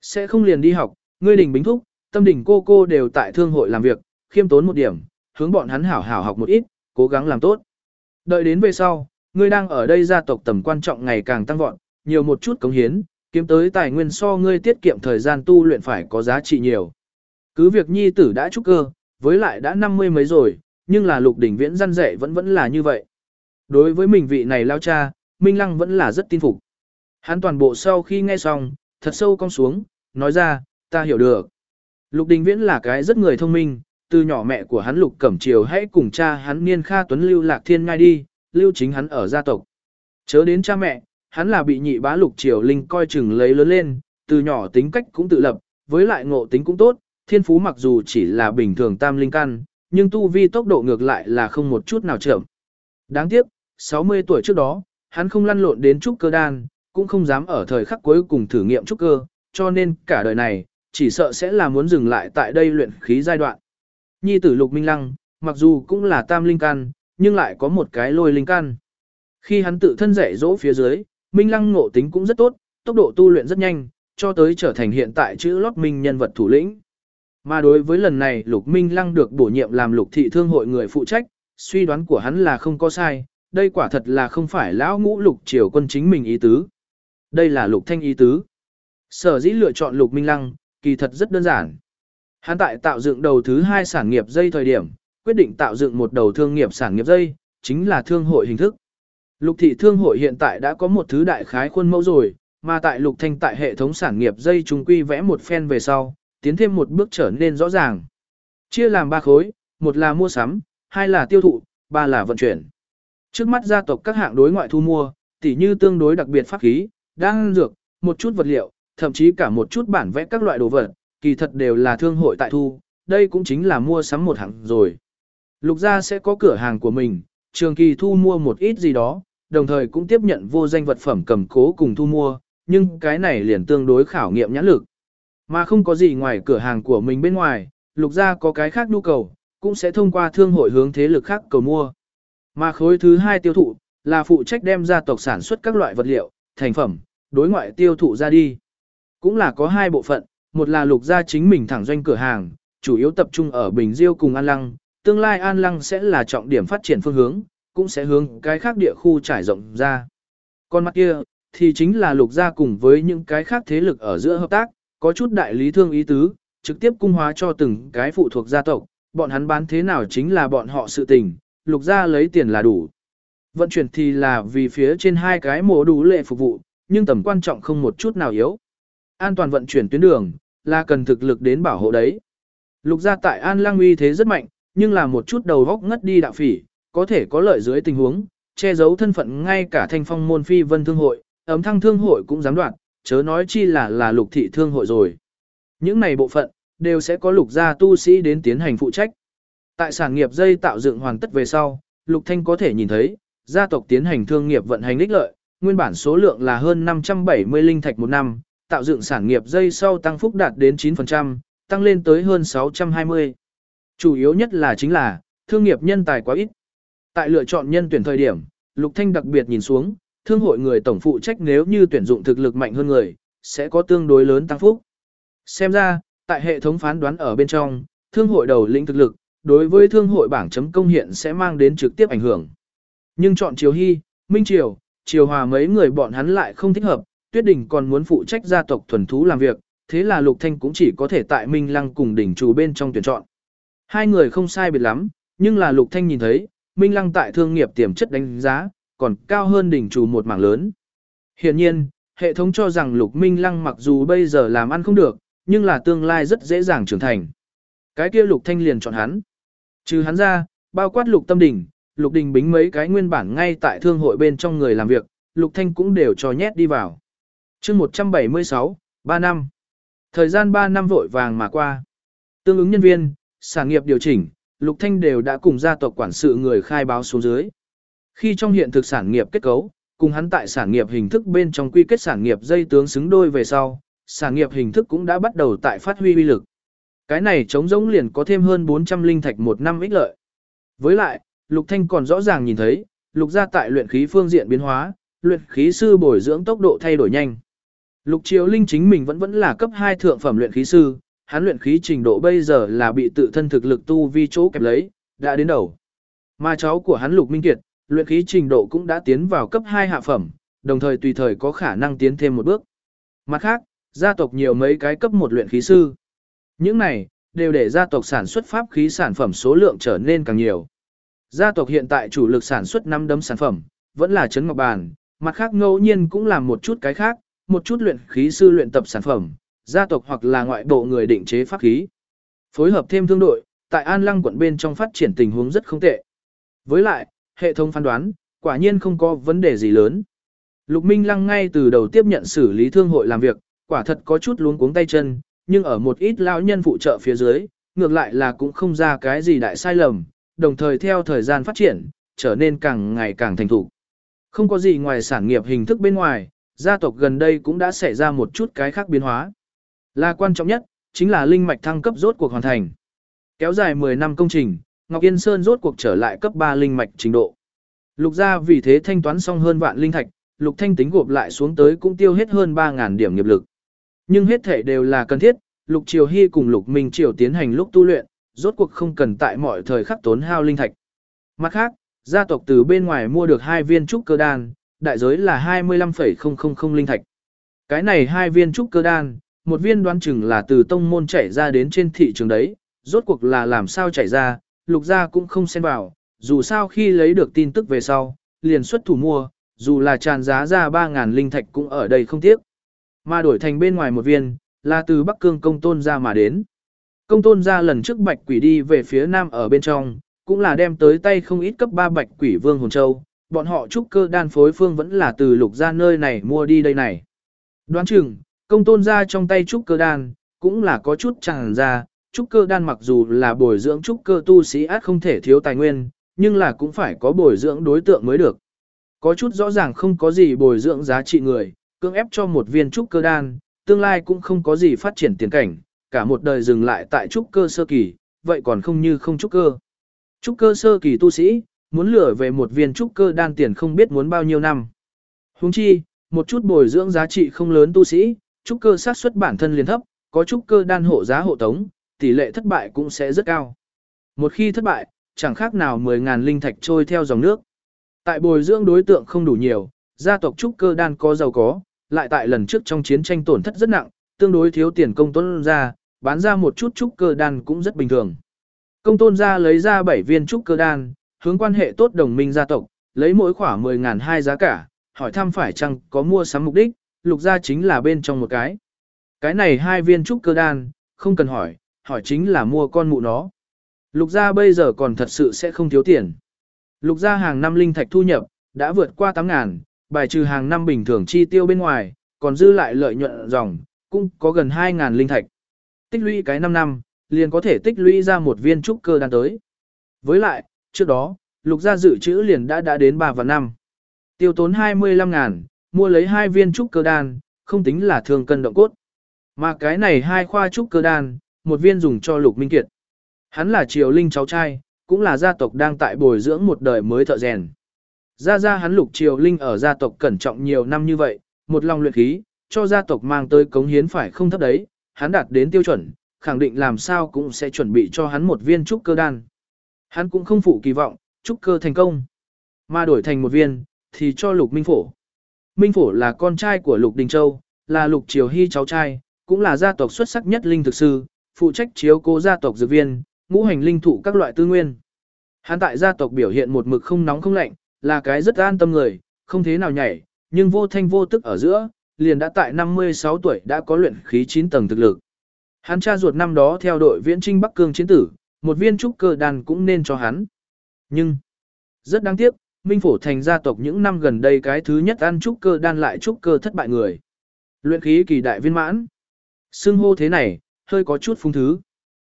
Sẽ không liền đi học, ngươi đình bính thúc, tâm đình cô cô đều tại thương hội làm việc, khiêm tốn một điểm, hướng bọn hắn hảo hảo học một ít, cố gắng làm tốt. Đợi đến về sau, ngươi đang ở đây gia tộc tầm quan trọng ngày càng tăng vọt, nhiều một chút cống hiến, kiếm tới tài nguyên so ngươi tiết kiệm thời gian tu luyện phải có giá trị nhiều. Cứ việc nhi tử đã trúc cơ, với lại đã năm mươi mấy rồi, nhưng là lục đỉnh viễn răn dạy vẫn vẫn là như vậy. Đối với mình vị này lao cha, Minh Lăng vẫn là rất tin phục. Hắn toàn bộ sau khi nghe xong, thật sâu cong xuống, nói ra, ta hiểu được. Lục Đình Viễn là cái rất người thông minh, từ nhỏ mẹ của hắn Lục Cẩm Triều hãy cùng cha hắn Niên Kha Tuấn lưu lạc thiên ngay đi, lưu chính hắn ở gia tộc. Chớ đến cha mẹ, hắn là bị nhị bá Lục Triều Linh coi chừng lấy lớn lên, từ nhỏ tính cách cũng tự lập, với lại ngộ tính cũng tốt, thiên phú mặc dù chỉ là bình thường tam linh căn, nhưng tu vi tốc độ ngược lại là không một chút nào chậm. Đáng tiếc, 60 tuổi trước đó, hắn không lăn lộn đến trúc cơ đan, cũng không dám ở thời khắc cuối cùng thử nghiệm trúc cơ, cho nên cả đời này, chỉ sợ sẽ là muốn dừng lại tại đây luyện khí giai đoạn. Nhi tử Lục Minh Lăng, mặc dù cũng là tam linh căn, nhưng lại có một cái lôi linh căn. Khi hắn tự thân dạy dỗ phía dưới, Minh Lăng ngộ tính cũng rất tốt, tốc độ tu luyện rất nhanh, cho tới trở thành hiện tại chữ lót minh nhân vật thủ lĩnh. Mà đối với lần này Lục Minh Lăng được bổ nhiệm làm Lục thị thương hội người phụ trách, suy đoán của hắn là không có sai, đây quả thật là không phải lão ngũ Lục triều quân chính mình ý tứ. Đây là Lục Thanh ý tứ. Sở dĩ lựa chọn Lục Minh Lăng, kỳ thật rất đơn giản. Hắn tại tạo dựng đầu thứ hai sản nghiệp dây thời điểm, quyết định tạo dựng một đầu thương nghiệp sản nghiệp dây, chính là thương hội hình thức. Lục thị thương hội hiện tại đã có một thứ đại khái khuôn mẫu rồi, mà tại lục thanh tại hệ thống sản nghiệp dây trung quy vẽ một phen về sau, tiến thêm một bước trở nên rõ ràng. Chia làm ba khối, một là mua sắm, hai là tiêu thụ, ba là vận chuyển. Trước mắt gia tộc các hạng đối ngoại thu mua, tỉ như tương đối đặc biệt pháp khí, đang dược, một chút vật liệu, thậm chí cả một chút bản vẽ các loại đồ vật, kỳ thật đều là thương hội tại thu, đây cũng chính là mua sắm một hạng rồi. Lục gia sẽ có cửa hàng của mình, trường kỳ thu mua một ít gì đó, đồng thời cũng tiếp nhận vô danh vật phẩm cầm cố cùng thu mua, nhưng cái này liền tương đối khảo nghiệm nhãn lực. Mà không có gì ngoài cửa hàng của mình bên ngoài, lục gia có cái khác nhu cầu, cũng sẽ thông qua thương hội hướng thế lực khác cầu mua. Mà khối thứ hai tiêu thụ, là phụ trách đem gia tộc sản xuất các loại vật liệu, thành phẩm, đối ngoại tiêu thụ ra đi. Cũng là có hai bộ phận, một là lục gia chính mình thẳng doanh cửa hàng, chủ yếu tập trung ở Bình Diêu cùng An Lăng, tương lai An Lăng sẽ là trọng điểm phát triển phương hướng, cũng sẽ hướng cái khác địa khu trải rộng ra. Còn mặt kia, thì chính là lục gia cùng với những cái khác thế lực ở giữa hợp tác, có chút đại lý thương ý tứ, trực tiếp cung hóa cho từng cái phụ thuộc gia tộc, bọn hắn bán thế nào chính là bọn họ sự tình, lục gia lấy tiền là đủ. Vận chuyển thì là vì phía trên hai cái mổ đủ lệ phục vụ, nhưng tầm quan trọng không một chút nào yếu. An toàn vận chuyển tuyến đường, là cần thực lực đến bảo hộ đấy. Lục gia tại An lang uy thế rất mạnh, nhưng là một chút đầu góc ngất đi đạo phỉ, có thể có lợi dưới tình huống, che giấu thân phận ngay cả thanh phong môn phi vân thương hội, ấm thăng thương hội cũng dám đoạn, chớ nói chi là là lục thị thương hội rồi. Những này bộ phận, đều sẽ có lục gia tu sĩ đến tiến hành phụ trách. Tại sản nghiệp dây tạo dựng hoàn tất về sau, lục thanh có thể nhìn thấy, gia tộc tiến hành thương nghiệp vận hành ích lợi, nguyên bản số lượng là hơn 570 linh thạch một năm, tạo dựng sản nghiệp dây sau tăng phúc đạt đến 9%, tăng lên tới hơn 620. Chủ yếu nhất là chính là, thương nghiệp nhân tài quá ít. Tại lựa chọn nhân tuyển thời điểm, Lục Thanh đặc biệt nhìn xuống, thương hội người tổng phụ trách nếu như tuyển dụng thực lực mạnh hơn người, sẽ có tương đối lớn tăng phúc. Xem ra, tại hệ thống phán đoán ở bên trong, thương hội đầu lĩnh thực lực, đối với thương hội bảng chấm công hiện sẽ mang đến trực tiếp ảnh hưởng. Nhưng chọn Triều Hy, Minh Triều, Triều Hòa mấy người bọn hắn lại không thích hợp, Tuyết Đình còn muốn phụ trách gia tộc thuần thú làm việc, thế là Lục Thanh cũng chỉ có thể tại Minh Lăng cùng đỉnh chủ bên trong tuyển chọn. Hai người không sai biệt lắm, nhưng là Lục Thanh nhìn thấy, Minh Lăng tại thương nghiệp tiềm chất đánh giá, còn cao hơn đỉnh chủ một mảng lớn. hiện nhiên, hệ thống cho rằng Lục Minh Lăng mặc dù bây giờ làm ăn không được, nhưng là tương lai rất dễ dàng trưởng thành. Cái kia Lục Thanh liền chọn hắn. Trừ hắn ra, bao quát Lục Tâm Đình, Lục Đình Bính mấy cái nguyên bản ngay tại thương hội bên trong người làm việc, Lục Thanh cũng đều cho nhét đi vào. chương 176, 3 năm. Thời gian 3 năm vội vàng mà qua. Tương ứng nhân viên, sản nghiệp điều chỉnh, Lục Thanh đều đã cùng gia tộc quản sự người khai báo xuống dưới. Khi trong hiện thực sản nghiệp kết cấu, cùng hắn tại sản nghiệp hình thức bên trong quy kết sản nghiệp dây tướng xứng đôi về sau, sản nghiệp hình thức cũng đã bắt đầu tại phát huy uy lực. Cái này chống giống liền có thêm hơn 400 linh thạch một năm ích lợi. Với lại, Lục Thanh còn rõ ràng nhìn thấy, Lục gia tại luyện khí phương diện biến hóa, luyện khí sư bồi dưỡng tốc độ thay đổi nhanh. Lục Triều Linh chính mình vẫn vẫn là cấp 2 thượng phẩm luyện khí sư, hắn luyện khí trình độ bây giờ là bị tự thân thực lực tu vi chỗ kẹp lấy, đã đến đầu. Mà cháu của hắn Lục Minh Kiệt, luyện khí trình độ cũng đã tiến vào cấp 2 hạ phẩm, đồng thời tùy thời có khả năng tiến thêm một bước. Mặt khác, gia tộc nhiều mấy cái cấp một luyện khí sư. Những này, đều để gia tộc sản xuất pháp khí sản phẩm số lượng trở nên càng nhiều. Gia tộc hiện tại chủ lực sản xuất năm đấm sản phẩm, vẫn là chấn ngọc bàn, mặt khác ngẫu nhiên cũng làm một chút cái khác, một chút luyện khí sư luyện tập sản phẩm, gia tộc hoặc là ngoại bộ người định chế pháp khí. Phối hợp thêm thương đội, tại An Lăng quận bên trong phát triển tình huống rất không tệ. Với lại, hệ thống phán đoán, quả nhiên không có vấn đề gì lớn. Lục Minh Lăng ngay từ đầu tiếp nhận xử lý thương hội làm việc, quả thật có chút luống cuống tay chân, nhưng ở một ít lão nhân phụ trợ phía dưới, ngược lại là cũng không ra cái gì đại sai lầm, đồng thời theo thời gian phát triển, trở nên càng ngày càng thành thục. Không có gì ngoài sản nghiệp hình thức bên ngoài, gia tộc gần đây cũng đã xảy ra một chút cái khác biến hóa. Là quan trọng nhất, chính là linh mạch thăng cấp rốt cuộc hoàn thành. Kéo dài 10 năm công trình, Ngọc Yên Sơn rốt cuộc trở lại cấp 3 linh mạch trình độ. Lục gia vì thế thanh toán xong hơn vạn linh thạch, Lục Thanh tính gộp lại xuống tới cũng tiêu hết hơn 3000 điểm nghiệp lực. Nhưng hết thể đều là cần thiết, Lục Triều Hy cùng Lục Minh Triều tiến hành lúc tu luyện, rốt cuộc không cần tại mọi thời khắc tốn hao linh thạch. Mặt khác, gia tộc từ bên ngoài mua được hai viên trúc cơ đan, đại giới là 25,000 linh thạch. Cái này hai viên trúc cơ đan, một viên đoán chừng là từ tông môn chảy ra đến trên thị trường đấy, rốt cuộc là làm sao chảy ra, lục gia cũng không xen vào, dù sao khi lấy được tin tức về sau, liền xuất thủ mua, dù là tràn giá ra 3.000 linh thạch cũng ở đây không tiếc. Mà đổi thành bên ngoài một viên, là từ Bắc Cương công tôn ra mà đến. Công tôn ra lần trước bạch quỷ đi về phía nam ở bên trong, cũng là đem tới tay không ít cấp 3 bạch quỷ vương hồn châu, bọn họ trúc cơ đan phối phương vẫn là từ lục ra nơi này mua đi đây này. Đoán chừng, công tôn ra trong tay trúc cơ đan, cũng là có chút chẳng ra, trúc cơ đan mặc dù là bồi dưỡng trúc cơ tu sĩ át không thể thiếu tài nguyên, nhưng là cũng phải có bồi dưỡng đối tượng mới được. Có chút rõ ràng không có gì bồi dưỡng giá trị người, cưỡng ép cho một viên trúc cơ đan, tương lai cũng không có gì phát triển tiền cảnh, cả một đời dừng lại tại trúc cơ sơ kỳ, vậy còn không như không trúc cơ. Trúc cơ sơ kỳ tu sĩ, muốn lửa về một viên trúc cơ đan tiền không biết muốn bao nhiêu năm. Huống chi, một chút bồi dưỡng giá trị không lớn tu sĩ, trúc cơ sát xuất bản thân liền thấp, có trúc cơ đan hộ giá hộ tống, tỷ lệ thất bại cũng sẽ rất cao. Một khi thất bại, chẳng khác nào 10.000 linh thạch trôi theo dòng nước. Tại bồi dưỡng đối tượng không đủ nhiều, gia tộc trúc cơ đan có giàu có, lại tại lần trước trong chiến tranh tổn thất rất nặng, tương đối thiếu tiền công tôn ra, bán ra một chút trúc cơ đan cũng rất bình thường. Công tôn ra lấy ra 7 viên trúc cơ đan, hướng quan hệ tốt đồng minh gia tộc, lấy mỗi khoảng 10.000 hai giá cả, hỏi thăm phải chăng có mua sắm mục đích, lục gia chính là bên trong một cái. Cái này hai viên trúc cơ đan, không cần hỏi, hỏi chính là mua con mụ nó. Lục gia bây giờ còn thật sự sẽ không thiếu tiền. Lục gia hàng năm linh thạch thu nhập, đã vượt qua 8 ngàn, bài trừ hàng năm bình thường chi tiêu bên ngoài, còn dư lại lợi nhuận dòng, cũng có gần 2 ngàn linh thạch. Tích lũy cái 5 năm, liền có thể tích lũy ra một viên trúc cơ đan tới. Với lại, trước đó, lục gia dự trữ liền đã đã đến 3 và 5. Tiêu tốn 25 ngàn, mua lấy hai viên trúc cơ đan, không tính là thường cân động cốt. Mà cái này hai khoa trúc cơ đan, một viên dùng cho lục minh kiệt. Hắn là triều linh cháu trai, cũng là gia tộc đang tại bồi dưỡng một đời mới thợ rèn. Gia gia hắn lục triều linh ở gia tộc cẩn trọng nhiều năm như vậy, một lòng luyện khí, cho gia tộc mang tới cống hiến phải không thấp đấy, hắn đạt đến tiêu chuẩn, khẳng định làm sao cũng sẽ chuẩn bị cho hắn một viên trúc cơ đan. Hắn cũng không phụ kỳ vọng, trúc cơ thành công. Mà đổi thành một viên, thì cho lục minh phổ. Minh phổ là con trai của lục đình châu, là lục triều hy cháu trai, cũng là gia tộc xuất sắc nhất linh thực sư, phụ trách chiếu cố gia tộc dược viên, ngũ hành linh thụ các loại tư nguyên. Hắn tại gia tộc biểu hiện một mực không nóng không lạnh, là cái rất an tâm người, không thế nào nhảy, nhưng vô thanh vô tức ở giữa, liền đã tại 56 tuổi đã có luyện khí 9 tầng thực lực. Hắn cha ruột năm đó theo đội viễn trinh Bắc Cương chiến tử, một viên trúc cơ đàn cũng nên cho hắn. Nhưng, rất đáng tiếc, Minh Phổ thành gia tộc những năm gần đây cái thứ nhất ăn trúc cơ đan lại trúc cơ thất bại người. Luyện khí kỳ đại viên mãn. Xưng hô thế này, hơi có chút phung thứ.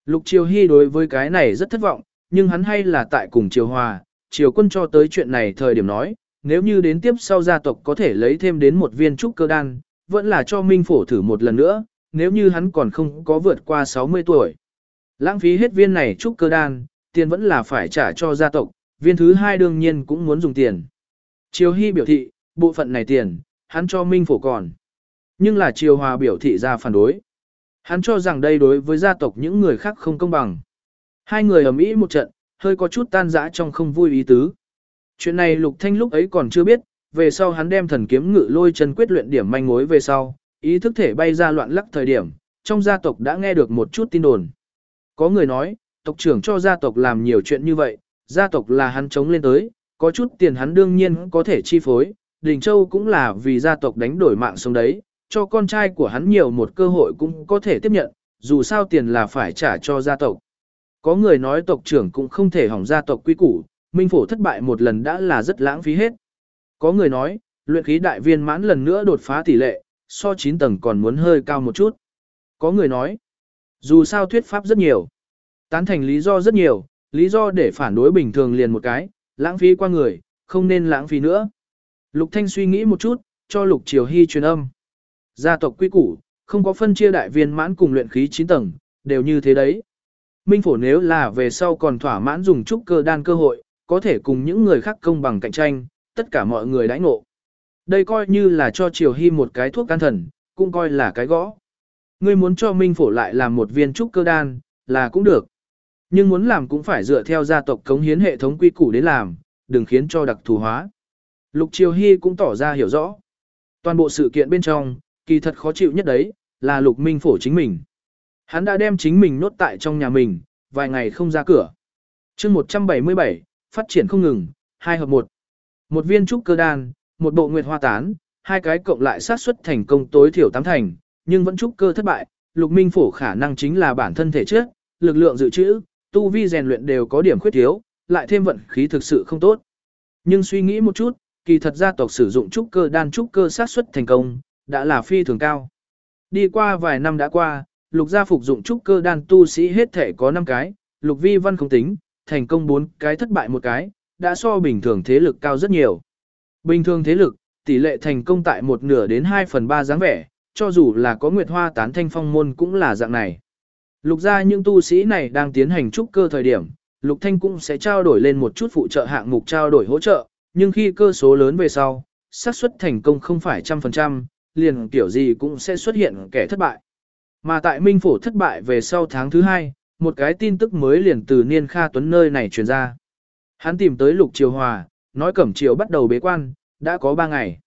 Lục Triều Hy đối với cái này rất thất vọng, nhưng hắn hay là tại cùng Triều Hòa, Triều Quân cho tới chuyện này thời điểm nói, nếu như đến tiếp sau gia tộc có thể lấy thêm đến một viên trúc cơ đan, vẫn là cho Minh Phổ thử một lần nữa, nếu như hắn còn không có vượt qua 60 tuổi. Lãng phí hết viên này trúc cơ đan, tiền vẫn là phải trả cho gia tộc, viên thứ hai đương nhiên cũng muốn dùng tiền. Triều Hy biểu thị, bộ phận này tiền, hắn cho Minh Phổ còn. Nhưng là Triều Hòa biểu thị ra phản đối. Hắn cho rằng đây đối với gia tộc những người khác không công bằng. Hai người ầm ĩ một trận, hơi có chút tan rã trong không vui ý tứ. Chuyện này Lục Thanh lúc ấy còn chưa biết, về sau hắn đem thần kiếm ngự lôi chân quyết luyện điểm manh mối về sau, ý thức thể bay ra loạn lắc thời điểm, trong gia tộc đã nghe được một chút tin đồn. Có người nói, tộc trưởng cho gia tộc làm nhiều chuyện như vậy, gia tộc là hắn chống lên tới, có chút tiền hắn đương nhiên có thể chi phối, Đình Châu cũng là vì gia tộc đánh đổi mạng sống đấy, cho con trai của hắn nhiều một cơ hội cũng có thể tiếp nhận, dù sao tiền là phải trả cho gia tộc. Có người nói tộc trưởng cũng không thể hỏng gia tộc quy củ, Minh Phổ thất bại một lần đã là rất lãng phí hết. Có người nói, luyện khí đại viên mãn lần nữa đột phá tỷ lệ, so 9 tầng còn muốn hơi cao một chút. Có người nói, dù sao thuyết pháp rất nhiều, tán thành lý do rất nhiều, lý do để phản đối bình thường liền một cái, lãng phí qua người, không nên lãng phí nữa. Lục Thanh suy nghĩ một chút, cho Lục Triều Hy truyền âm. Gia tộc quy củ, không có phân chia đại viên mãn cùng luyện khí 9 tầng, đều như thế đấy. Minh phổ nếu là về sau còn thỏa mãn dùng trúc cơ đan cơ hội, có thể cùng những người khác công bằng cạnh tranh, tất cả mọi người đãi ngộ. Đây coi như là cho Triều Hy một cái thuốc can thần, cũng coi là cái gõ. Ngươi muốn cho Minh phổ lại làm một viên trúc cơ đan, là cũng được. Nhưng muốn làm cũng phải dựa theo gia tộc cống hiến hệ thống quy củ đến làm, đừng khiến cho đặc thù hóa. Lục Triều Hy cũng tỏ ra hiểu rõ. Toàn bộ sự kiện bên trong, kỳ thật khó chịu nhất đấy, là Lục Minh Phổ chính mình. Hắn đã đem chính mình nốt tại trong nhà mình, vài ngày không ra cửa. chương 177, phát triển không ngừng, hai hợp một. Một viên trúc cơ đan, một bộ nguyệt hoa tán, hai cái cộng lại sát suất thành công tối thiểu tám thành, nhưng vẫn trúc cơ thất bại, Lục Minh Phổ khả năng chính là bản thân thể chất, lực lượng dự trữ, tu vi rèn luyện đều có điểm khuyết thiếu, lại thêm vận khí thực sự không tốt. Nhưng suy nghĩ một chút, kỳ thật gia tộc sử dụng trúc cơ đan trúc cơ sát suất thành công, đã là phi thường cao. Đi qua vài năm đã qua, lục gia phục dụng trúc cơ đan tu sĩ hết thể có 5 cái, lục vi văn không tính, thành công 4 cái thất bại một cái, đã so bình thường thế lực cao rất nhiều. Bình thường thế lực, tỷ lệ thành công tại một nửa đến 2 phần 3 dáng vẻ, cho dù là có nguyệt hoa tán thanh phong môn cũng là dạng này. Lục gia những tu sĩ này đang tiến hành trúc cơ thời điểm, Lục Thanh cũng sẽ trao đổi lên một chút phụ trợ hạng mục trao đổi hỗ trợ, nhưng khi cơ số lớn về sau, xác suất thành công không phải trăm phần trăm, liền kiểu gì cũng sẽ xuất hiện kẻ thất bại. Mà tại Minh Phổ thất bại về sau tháng thứ hai, một cái tin tức mới liền từ Niên Kha Tuấn nơi này truyền ra. Hắn tìm tới Lục Triều Hòa, nói Cẩm Triều bắt đầu bế quan, đã có ba ngày.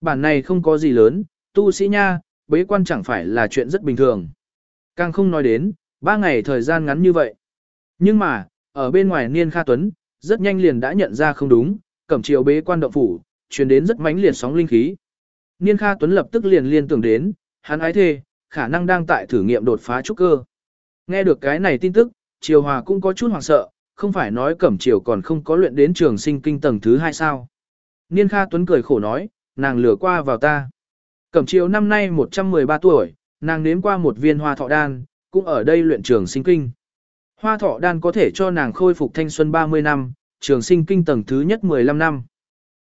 Bản này không có gì lớn, tu sĩ nha, bế quan chẳng phải là chuyện rất bình thường. Càng không nói đến, ba ngày thời gian ngắn như vậy. Nhưng mà, ở bên ngoài Niên Kha Tuấn, rất nhanh liền đã nhận ra không đúng, cẩm triều bế quan động phủ, truyền đến rất mãnh liệt sóng linh khí. Niên Kha Tuấn lập tức liền liên tưởng đến, hắn ái thê, khả năng đang tại thử nghiệm đột phá trúc cơ. Nghe được cái này tin tức, Triều Hòa cũng có chút hoảng sợ, không phải nói Cẩm Triều còn không có luyện đến trường sinh kinh tầng thứ hai sao. Niên Kha Tuấn cười khổ nói, nàng lừa qua vào ta. Cẩm Triều năm nay 113 tuổi, nàng nếm qua một viên hoa thọ đan, cũng ở đây luyện trường sinh kinh. Hoa thọ đan có thể cho nàng khôi phục thanh xuân 30 năm, trường sinh kinh tầng thứ nhất 15 năm.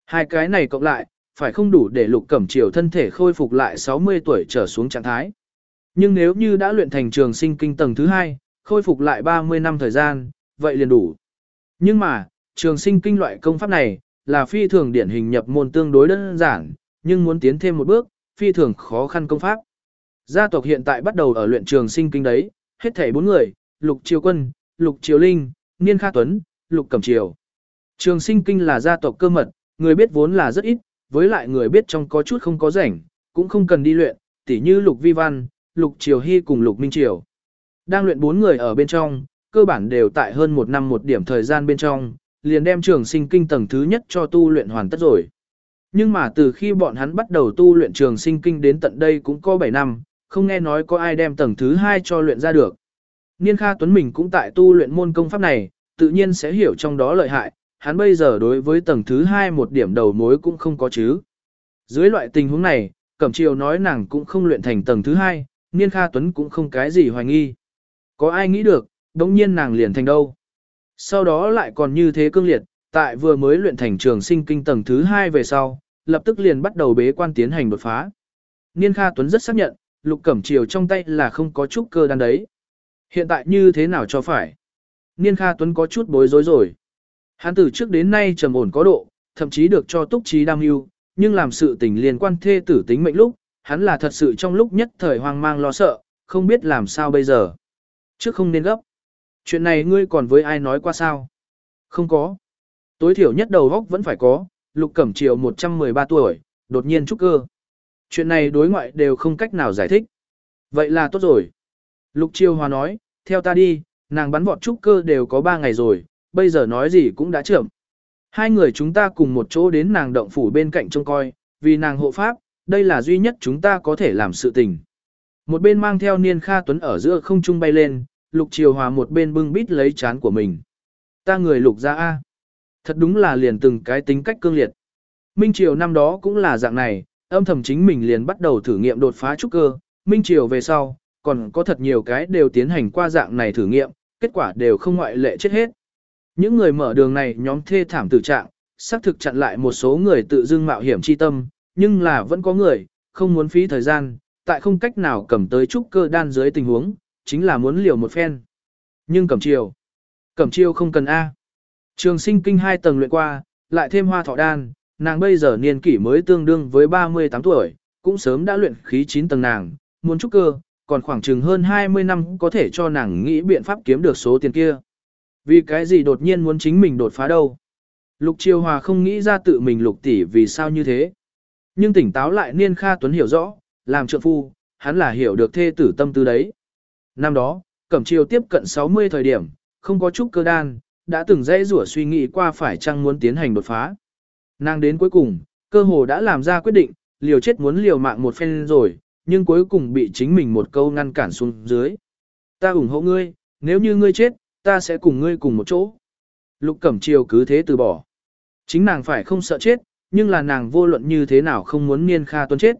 Hai cái này cộng lại, phải không đủ để lục cẩm triều thân thể khôi phục lại 60 tuổi trở xuống trạng thái. Nhưng nếu như đã luyện thành trường sinh kinh tầng thứ hai, khôi phục lại 30 năm thời gian, vậy liền đủ. Nhưng mà, trường sinh kinh loại công pháp này, là phi thường điển hình nhập môn tương đối đơn giản, nhưng muốn tiến thêm một bước, phi thường khó khăn công pháp. Gia tộc hiện tại bắt đầu ở luyện trường sinh kinh đấy, hết thảy bốn người, Lục Triều Quân, Lục Triều Linh, Niên Kha Tuấn, Lục Cẩm Triều. Trường sinh kinh là gia tộc cơ mật, người biết vốn là rất ít, với lại người biết trong có chút không có rảnh, cũng không cần đi luyện, tỉ như Lục Vi Văn, Lục Triều Hy cùng Lục Minh Triều. Đang luyện bốn người ở bên trong, cơ bản đều tại hơn một năm một điểm thời gian bên trong, liền đem trường sinh kinh tầng thứ nhất cho tu luyện hoàn tất rồi. Nhưng mà từ khi bọn hắn bắt đầu tu luyện trường sinh kinh đến tận đây cũng có 7 năm, không nghe nói có ai đem tầng thứ hai cho luyện ra được. Niên Kha Tuấn mình cũng tại tu luyện môn công pháp này, tự nhiên sẽ hiểu trong đó lợi hại, hắn bây giờ đối với tầng thứ hai một điểm đầu mối cũng không có chứ. Dưới loại tình huống này, Cẩm Triều nói nàng cũng không luyện thành tầng thứ hai, Niên Kha Tuấn cũng không cái gì hoài nghi. Có ai nghĩ được, đống nhiên nàng liền thành đâu. Sau đó lại còn như thế cương liệt, tại vừa mới luyện thành trường sinh kinh tầng thứ hai về sau, lập tức liền bắt đầu bế quan tiến hành đột phá. Niên Kha Tuấn rất xác nhận, Lục Cẩm Triều trong tay là không có chút cơ đan đấy. Hiện tại như thế nào cho phải? Niên Kha Tuấn có chút bối rối rồi. Hắn từ trước đến nay trầm ổn có độ, thậm chí được cho túc trí đam mưu, nhưng làm sự tình liên quan thê tử tính mệnh lúc, hắn là thật sự trong lúc nhất thời hoang mang lo sợ, không biết làm sao bây giờ. Trước không nên gấp. Chuyện này ngươi còn với ai nói qua sao? Không có. Tối thiểu nhất đầu góc vẫn phải có, Lục Cẩm Triều 113 tuổi, đột nhiên trúc cơ. Chuyện này đối ngoại đều không cách nào giải thích. Vậy là tốt rồi. Lục Triều Hòa nói, theo ta đi, nàng bắn vọt trúc cơ đều có 3 ngày rồi, bây giờ nói gì cũng đã trưởng. Hai người chúng ta cùng một chỗ đến nàng động phủ bên cạnh trông coi, vì nàng hộ pháp, đây là duy nhất chúng ta có thể làm sự tình. Một bên mang theo Niên Kha Tuấn ở giữa không trung bay lên, Lục Triều Hòa một bên bưng bít lấy chán của mình. Ta người Lục ra A. Thật đúng là liền từng cái tính cách cương liệt. Minh Triều năm đó cũng là dạng này, âm thầm chính mình liền bắt đầu thử nghiệm đột phá trúc cơ. Minh Triều về sau, còn có thật nhiều cái đều tiến hành qua dạng này thử nghiệm, kết quả đều không ngoại lệ chết hết. Những người mở đường này nhóm thê thảm tử trạng, xác thực chặn lại một số người tự dưng mạo hiểm chi tâm, nhưng là vẫn có người, không muốn phí thời gian, tại không cách nào cầm tới trúc cơ đan dưới tình huống, chính là muốn liều một phen. Nhưng cẩm chiều, cẩm chiêu không cần A. Trường sinh kinh hai tầng luyện qua, lại thêm hoa thọ đan, nàng bây giờ niên kỷ mới tương đương với 38 tuổi, cũng sớm đã luyện khí 9 tầng nàng, muốn trúc cơ, còn khoảng chừng hơn 20 năm có thể cho nàng nghĩ biện pháp kiếm được số tiền kia. Vì cái gì đột nhiên muốn chính mình đột phá đâu? Lục Chiêu Hòa không nghĩ ra tự mình lục tỷ vì sao như thế. Nhưng tỉnh táo lại Niên Kha Tuấn hiểu rõ, làm trượng phu, hắn là hiểu được thê tử tâm tư đấy. Năm đó, Cẩm Triều tiếp cận 60 thời điểm, không có chút cơ đan, đã từng dễ rủa suy nghĩ qua phải chăng muốn tiến hành đột phá. Nàng đến cuối cùng, cơ hồ đã làm ra quyết định, liều chết muốn liều mạng một phen rồi, nhưng cuối cùng bị chính mình một câu ngăn cản xuống dưới. Ta ủng hộ ngươi, nếu như ngươi chết, ta sẽ cùng ngươi cùng một chỗ. Lục Cẩm Triều cứ thế từ bỏ. Chính nàng phải không sợ chết, nhưng là nàng vô luận như thế nào không muốn Niên Kha Tuấn chết.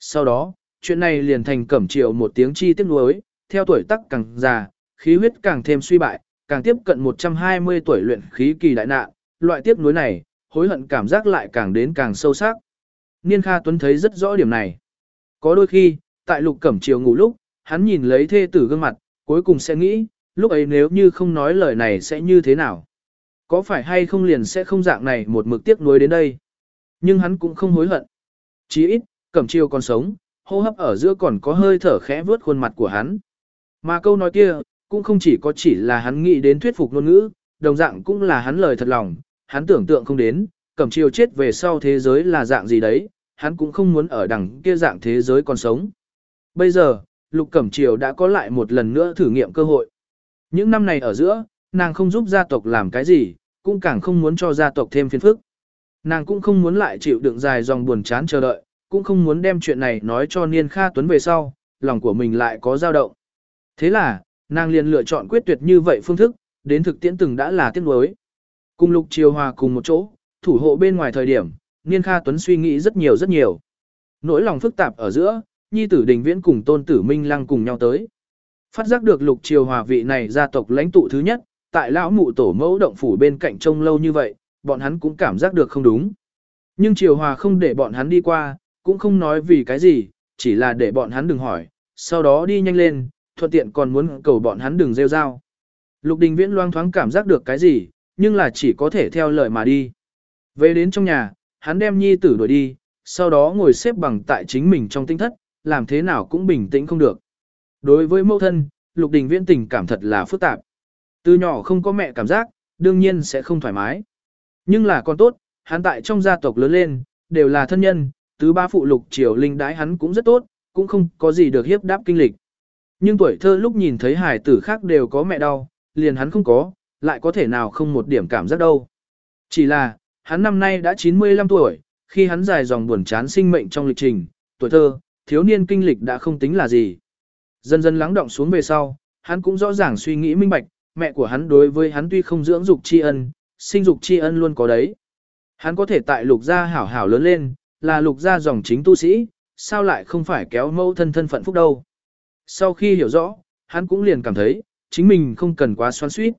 Sau đó, chuyện này liền thành Cẩm Triều một tiếng chi tiếc nuối, theo tuổi tác càng già, khí huyết càng thêm suy bại, càng tiếp cận 120 tuổi luyện khí kỳ đại nạn, loại tiếc nuối này, hối hận cảm giác lại càng đến càng sâu sắc. Niên Kha Tuấn thấy rất rõ điểm này. Có đôi khi, tại Lục Cẩm Triều ngủ lúc, hắn nhìn lấy thê tử gương mặt, cuối cùng sẽ nghĩ, lúc ấy nếu như không nói lời này sẽ như thế nào? Có phải hay không liền sẽ không dạng này một mực tiếc nuối đến đây? Nhưng hắn cũng không hối hận. Chí ít, cẩm chiêu còn sống, hô hấp ở giữa còn có hơi thở khẽ vướt khuôn mặt của hắn. Mà câu nói kia, cũng không chỉ có chỉ là hắn nghĩ đến thuyết phục ngôn ngữ, đồng dạng cũng là hắn lời thật lòng, hắn tưởng tượng không đến, cẩm chiêu chết về sau thế giới là dạng gì đấy, hắn cũng không muốn ở đằng kia dạng thế giới còn sống. Bây giờ, Lục Cẩm Triều đã có lại một lần nữa thử nghiệm cơ hội. Những năm này ở giữa, nàng không giúp gia tộc làm cái gì, cũng càng không muốn cho gia tộc thêm phiền phức. Nàng cũng không muốn lại chịu đựng dài dòng buồn chán chờ đợi, cũng không muốn đem chuyện này nói cho Niên Kha Tuấn về sau, lòng của mình lại có dao động. Thế là, nàng liền lựa chọn quyết tuyệt như vậy phương thức, đến thực tiễn từng đã là tiếc nuối. Cùng Lục Triều Hòa cùng một chỗ, thủ hộ bên ngoài thời điểm, Niên Kha Tuấn suy nghĩ rất nhiều rất nhiều. Nỗi lòng phức tạp ở giữa, nhi tử Đình Viễn cùng Tôn Tử Minh Lăng cùng nhau tới. Phát giác được lục triều hòa vị này gia tộc lãnh tụ thứ nhất, tại lão mụ tổ mẫu động phủ bên cạnh trông lâu như vậy, bọn hắn cũng cảm giác được không đúng. Nhưng triều hòa không để bọn hắn đi qua, cũng không nói vì cái gì, chỉ là để bọn hắn đừng hỏi, sau đó đi nhanh lên, thuận tiện còn muốn cầu bọn hắn đừng rêu rao. Lục đình viễn loang thoáng cảm giác được cái gì, nhưng là chỉ có thể theo lời mà đi. Về đến trong nhà, hắn đem nhi tử đuổi đi, sau đó ngồi xếp bằng tại chính mình trong tinh thất, làm thế nào cũng bình tĩnh không được. Đối với mẫu thân, Lục Đình Viễn tình cảm thật là phức tạp. Từ nhỏ không có mẹ cảm giác, đương nhiên sẽ không thoải mái. Nhưng là con tốt, hắn tại trong gia tộc lớn lên, đều là thân nhân, tứ ba phụ Lục Triều Linh đái hắn cũng rất tốt, cũng không có gì được hiếp đáp kinh lịch. Nhưng tuổi thơ lúc nhìn thấy hải tử khác đều có mẹ đau, liền hắn không có, lại có thể nào không một điểm cảm giác đâu. Chỉ là, hắn năm nay đã 95 tuổi, khi hắn dài dòng buồn chán sinh mệnh trong lịch trình, tuổi thơ, thiếu niên kinh lịch đã không tính là gì. Dần dần lắng động xuống về sau, hắn cũng rõ ràng suy nghĩ minh bạch, mẹ của hắn đối với hắn tuy không dưỡng dục tri ân, sinh dục tri ân luôn có đấy. Hắn có thể tại lục gia hảo hảo lớn lên, là lục gia dòng chính tu sĩ, sao lại không phải kéo mẫu thân thân phận phúc đâu. Sau khi hiểu rõ, hắn cũng liền cảm thấy, chính mình không cần quá xoắn suýt.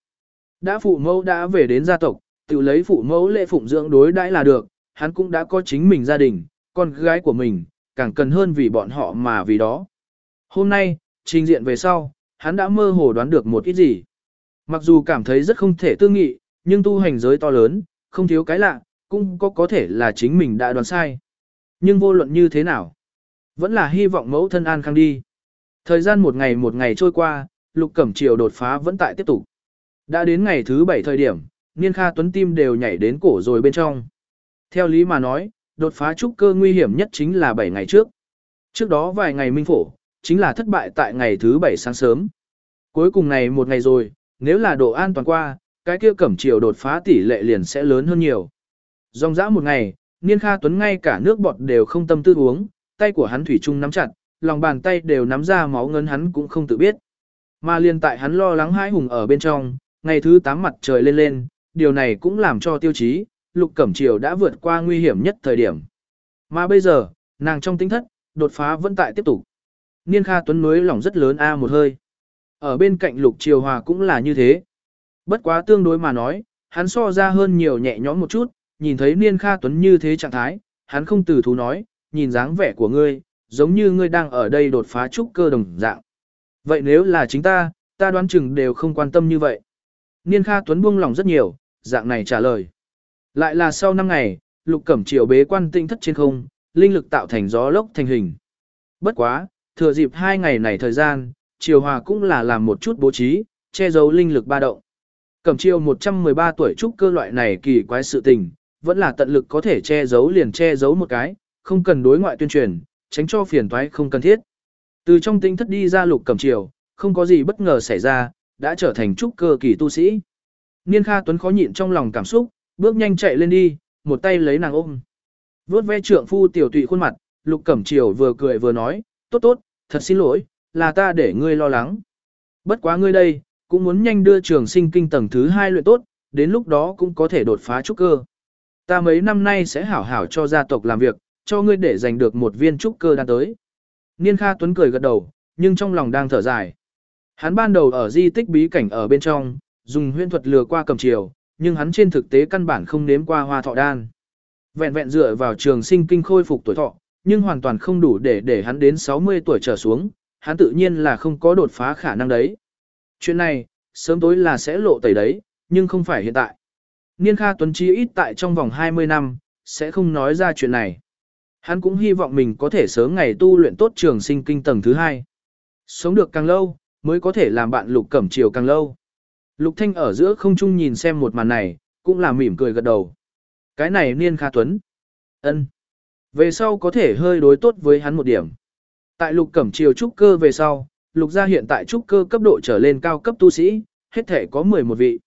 Đã phụ mẫu đã về đến gia tộc, tự lấy phụ mẫu lệ phụng dưỡng đối đãi là được, hắn cũng đã có chính mình gia đình, con gái của mình, càng cần hơn vì bọn họ mà vì đó. Hôm nay, trình diện về sau, hắn đã mơ hồ đoán được một ít gì. Mặc dù cảm thấy rất không thể tư nghị, nhưng tu hành giới to lớn, không thiếu cái lạ, cũng có có thể là chính mình đã đoán sai. Nhưng vô luận như thế nào, vẫn là hy vọng mẫu thân an khang đi. Thời gian một ngày một ngày trôi qua, Lục Cẩm Triều đột phá vẫn tại tiếp tục. Đã đến ngày thứ bảy thời điểm, Niên Kha Tuấn tim đều nhảy đến cổ rồi bên trong. Theo lý mà nói, đột phá trúc cơ nguy hiểm nhất chính là 7 ngày trước. Trước đó vài ngày minh phổ, chính là thất bại tại ngày thứ bảy sáng sớm. Cuối cùng này một ngày rồi, nếu là độ an toàn qua, cái kia cẩm triều đột phá tỷ lệ liền sẽ lớn hơn nhiều. Dòng dã một ngày, Niên Kha Tuấn ngay cả nước bọt đều không tâm tư uống, tay của hắn thủy chung nắm chặt, lòng bàn tay đều nắm ra máu ngấn hắn cũng không tự biết. Mà liên tại hắn lo lắng hãi hùng ở bên trong, ngày thứ 8 mặt trời lên lên, điều này cũng làm cho tiêu chí, Lục Cẩm Triều đã vượt qua nguy hiểm nhất thời điểm. Mà bây giờ, nàng trong tính thất, đột phá vẫn tại tiếp tục. Niên Kha Tuấn mới lòng rất lớn a một hơi. Ở bên cạnh Lục Triều Hòa cũng là như thế. Bất quá tương đối mà nói, hắn so ra hơn nhiều nhẹ nhõm một chút, nhìn thấy Niên Kha Tuấn như thế trạng thái, hắn không từ thú nói, nhìn dáng vẻ của ngươi, giống như ngươi đang ở đây đột phá trúc cơ đồng dạng. Vậy nếu là chính ta, ta đoán chừng đều không quan tâm như vậy. Niên Kha Tuấn buông lòng rất nhiều, dạng này trả lời. Lại là sau 5 ngày, Lục Cẩm Triều bế quan tinh thất trên không, linh lực tạo thành gió lốc thành hình. Bất quá, thừa dịp hai ngày này thời gian, Triều Hòa cũng là làm một chút bố trí, che giấu linh lực ba động. Cẩm Triều 113 tuổi trúc cơ loại này kỳ quái sự tình, vẫn là tận lực có thể che giấu liền che giấu một cái, không cần đối ngoại tuyên truyền, tránh cho phiền toái không cần thiết. Từ trong tinh thất đi ra Lục Cẩm Triều, không có gì bất ngờ xảy ra, đã trở thành trúc cơ kỳ tu sĩ. Niên Kha Tuấn khó nhịn trong lòng cảm xúc, bước nhanh chạy lên đi, một tay lấy nàng ôm. Vốt ve trượng phu tiểu tụy khuôn mặt, Lục Cẩm Triều vừa cười vừa nói, tốt tốt, thật xin lỗi, là ta để ngươi lo lắng. Bất quá ngươi đây, cũng muốn nhanh đưa trường sinh kinh tầng thứ hai luyện tốt, đến lúc đó cũng có thể đột phá trúc cơ. Ta mấy năm nay sẽ hảo hảo cho gia tộc làm việc, cho ngươi để giành được một viên trúc cơ đang tới. Niên Kha Tuấn cười gật đầu, nhưng trong lòng đang thở dài. Hắn ban đầu ở di tích bí cảnh ở bên trong, dùng huyễn thuật lừa qua cầm chiều, nhưng hắn trên thực tế căn bản không nếm qua hoa thọ đan. Vẹn vẹn dựa vào trường sinh kinh khôi phục tuổi thọ, nhưng hoàn toàn không đủ để để hắn đến 60 tuổi trở xuống, hắn tự nhiên là không có đột phá khả năng đấy. Chuyện này, sớm tối là sẽ lộ tẩy đấy, nhưng không phải hiện tại. Niên Kha Tuấn Chí ít tại trong vòng 20 năm, sẽ không nói ra chuyện này. Hắn cũng hy vọng mình có thể sớm ngày tu luyện tốt trường sinh kinh tầng thứ hai. Sống được càng lâu, mới có thể làm bạn lục cẩm chiều càng lâu. Lục Thanh ở giữa không trung nhìn xem một màn này, cũng là mỉm cười gật đầu. Cái này niên kha tuấn. ân, về sau có thể hơi đối tốt với hắn một điểm. Tại lục cẩm chiều trúc cơ về sau, lục gia hiện tại trúc cơ cấp độ trở lên cao cấp tu sĩ, hết thể có 11 vị.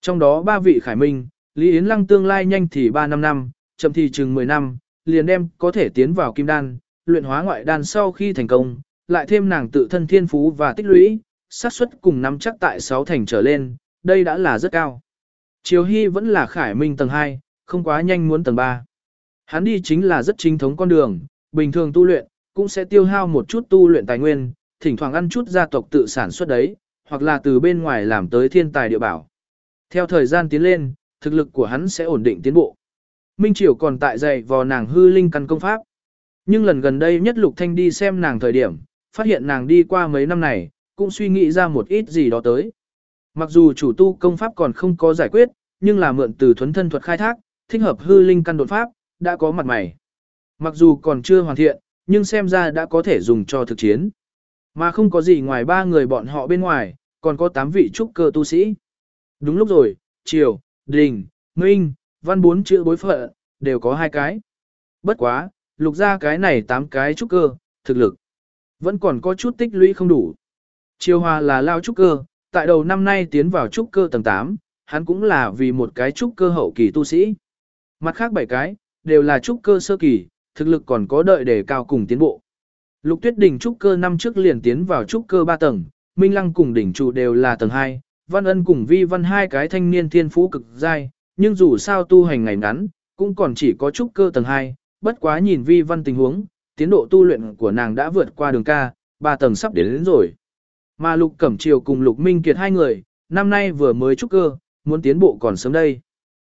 Trong đó 3 vị khải minh, Lý Yến Lăng tương lai nhanh thì 3 năm năm, chậm thì chừng 10 năm, liền đem có thể tiến vào kim đan, luyện hóa ngoại đan sau khi thành công, lại thêm nàng tự thân thiên phú và tích lũy, xác suất cùng nắm chắc tại 6 thành trở lên, đây đã là rất cao. Triều Hy vẫn là khải minh tầng 2, không quá nhanh muốn tầng 3. Hắn đi chính là rất chính thống con đường, bình thường tu luyện, cũng sẽ tiêu hao một chút tu luyện tài nguyên, thỉnh thoảng ăn chút gia tộc tự sản xuất đấy, hoặc là từ bên ngoài làm tới thiên tài địa bảo. Theo thời gian tiến lên, thực lực của hắn sẽ ổn định tiến bộ. Minh Triều còn tại dạy vò nàng hư linh căn công pháp. Nhưng lần gần đây nhất Lục Thanh đi xem nàng thời điểm, phát hiện nàng đi qua mấy năm này, cũng suy nghĩ ra một ít gì đó tới. Mặc dù chủ tu công pháp còn không có giải quyết, nhưng là mượn từ thuấn thân thuật khai thác, thích hợp hư linh căn đột pháp, đã có mặt mày. Mặc dù còn chưa hoàn thiện, nhưng xem ra đã có thể dùng cho thực chiến. Mà không có gì ngoài ba người bọn họ bên ngoài, còn có tám vị trúc cơ tu sĩ. Đúng lúc rồi, Triều, Đình, Minh, Văn bốn chữ bối phận, đều có hai cái. Bất quá, lục ra cái này tám cái trúc cơ, thực lực. Vẫn còn có chút tích lũy không đủ. Triều Hòa là lao trúc cơ, tại đầu năm nay tiến vào trúc cơ tầng 8, hắn cũng là vì một cái trúc cơ hậu kỳ tu sĩ. Mặt khác bảy cái, đều là trúc cơ sơ kỳ, thực lực còn có đợi để cao cùng tiến bộ. Lục Tuyết Đình trúc cơ năm trước liền tiến vào trúc cơ 3 tầng, Minh Lăng cùng đỉnh trụ đều là tầng 2, Văn Ân cùng Vi Văn hai cái thanh niên thiên phú cực giai, nhưng dù sao tu hành ngày ngắn, cũng còn chỉ có trúc cơ tầng 2, bất quá nhìn Vi Văn tình huống, tiến độ tu luyện của nàng đã vượt qua đường ca, 3 tầng sắp đến, đến rồi. Mà Lục Cẩm Triều cùng Lục Minh Kiệt hai người, năm nay vừa mới trúc cơ, muốn tiến bộ còn sớm đây.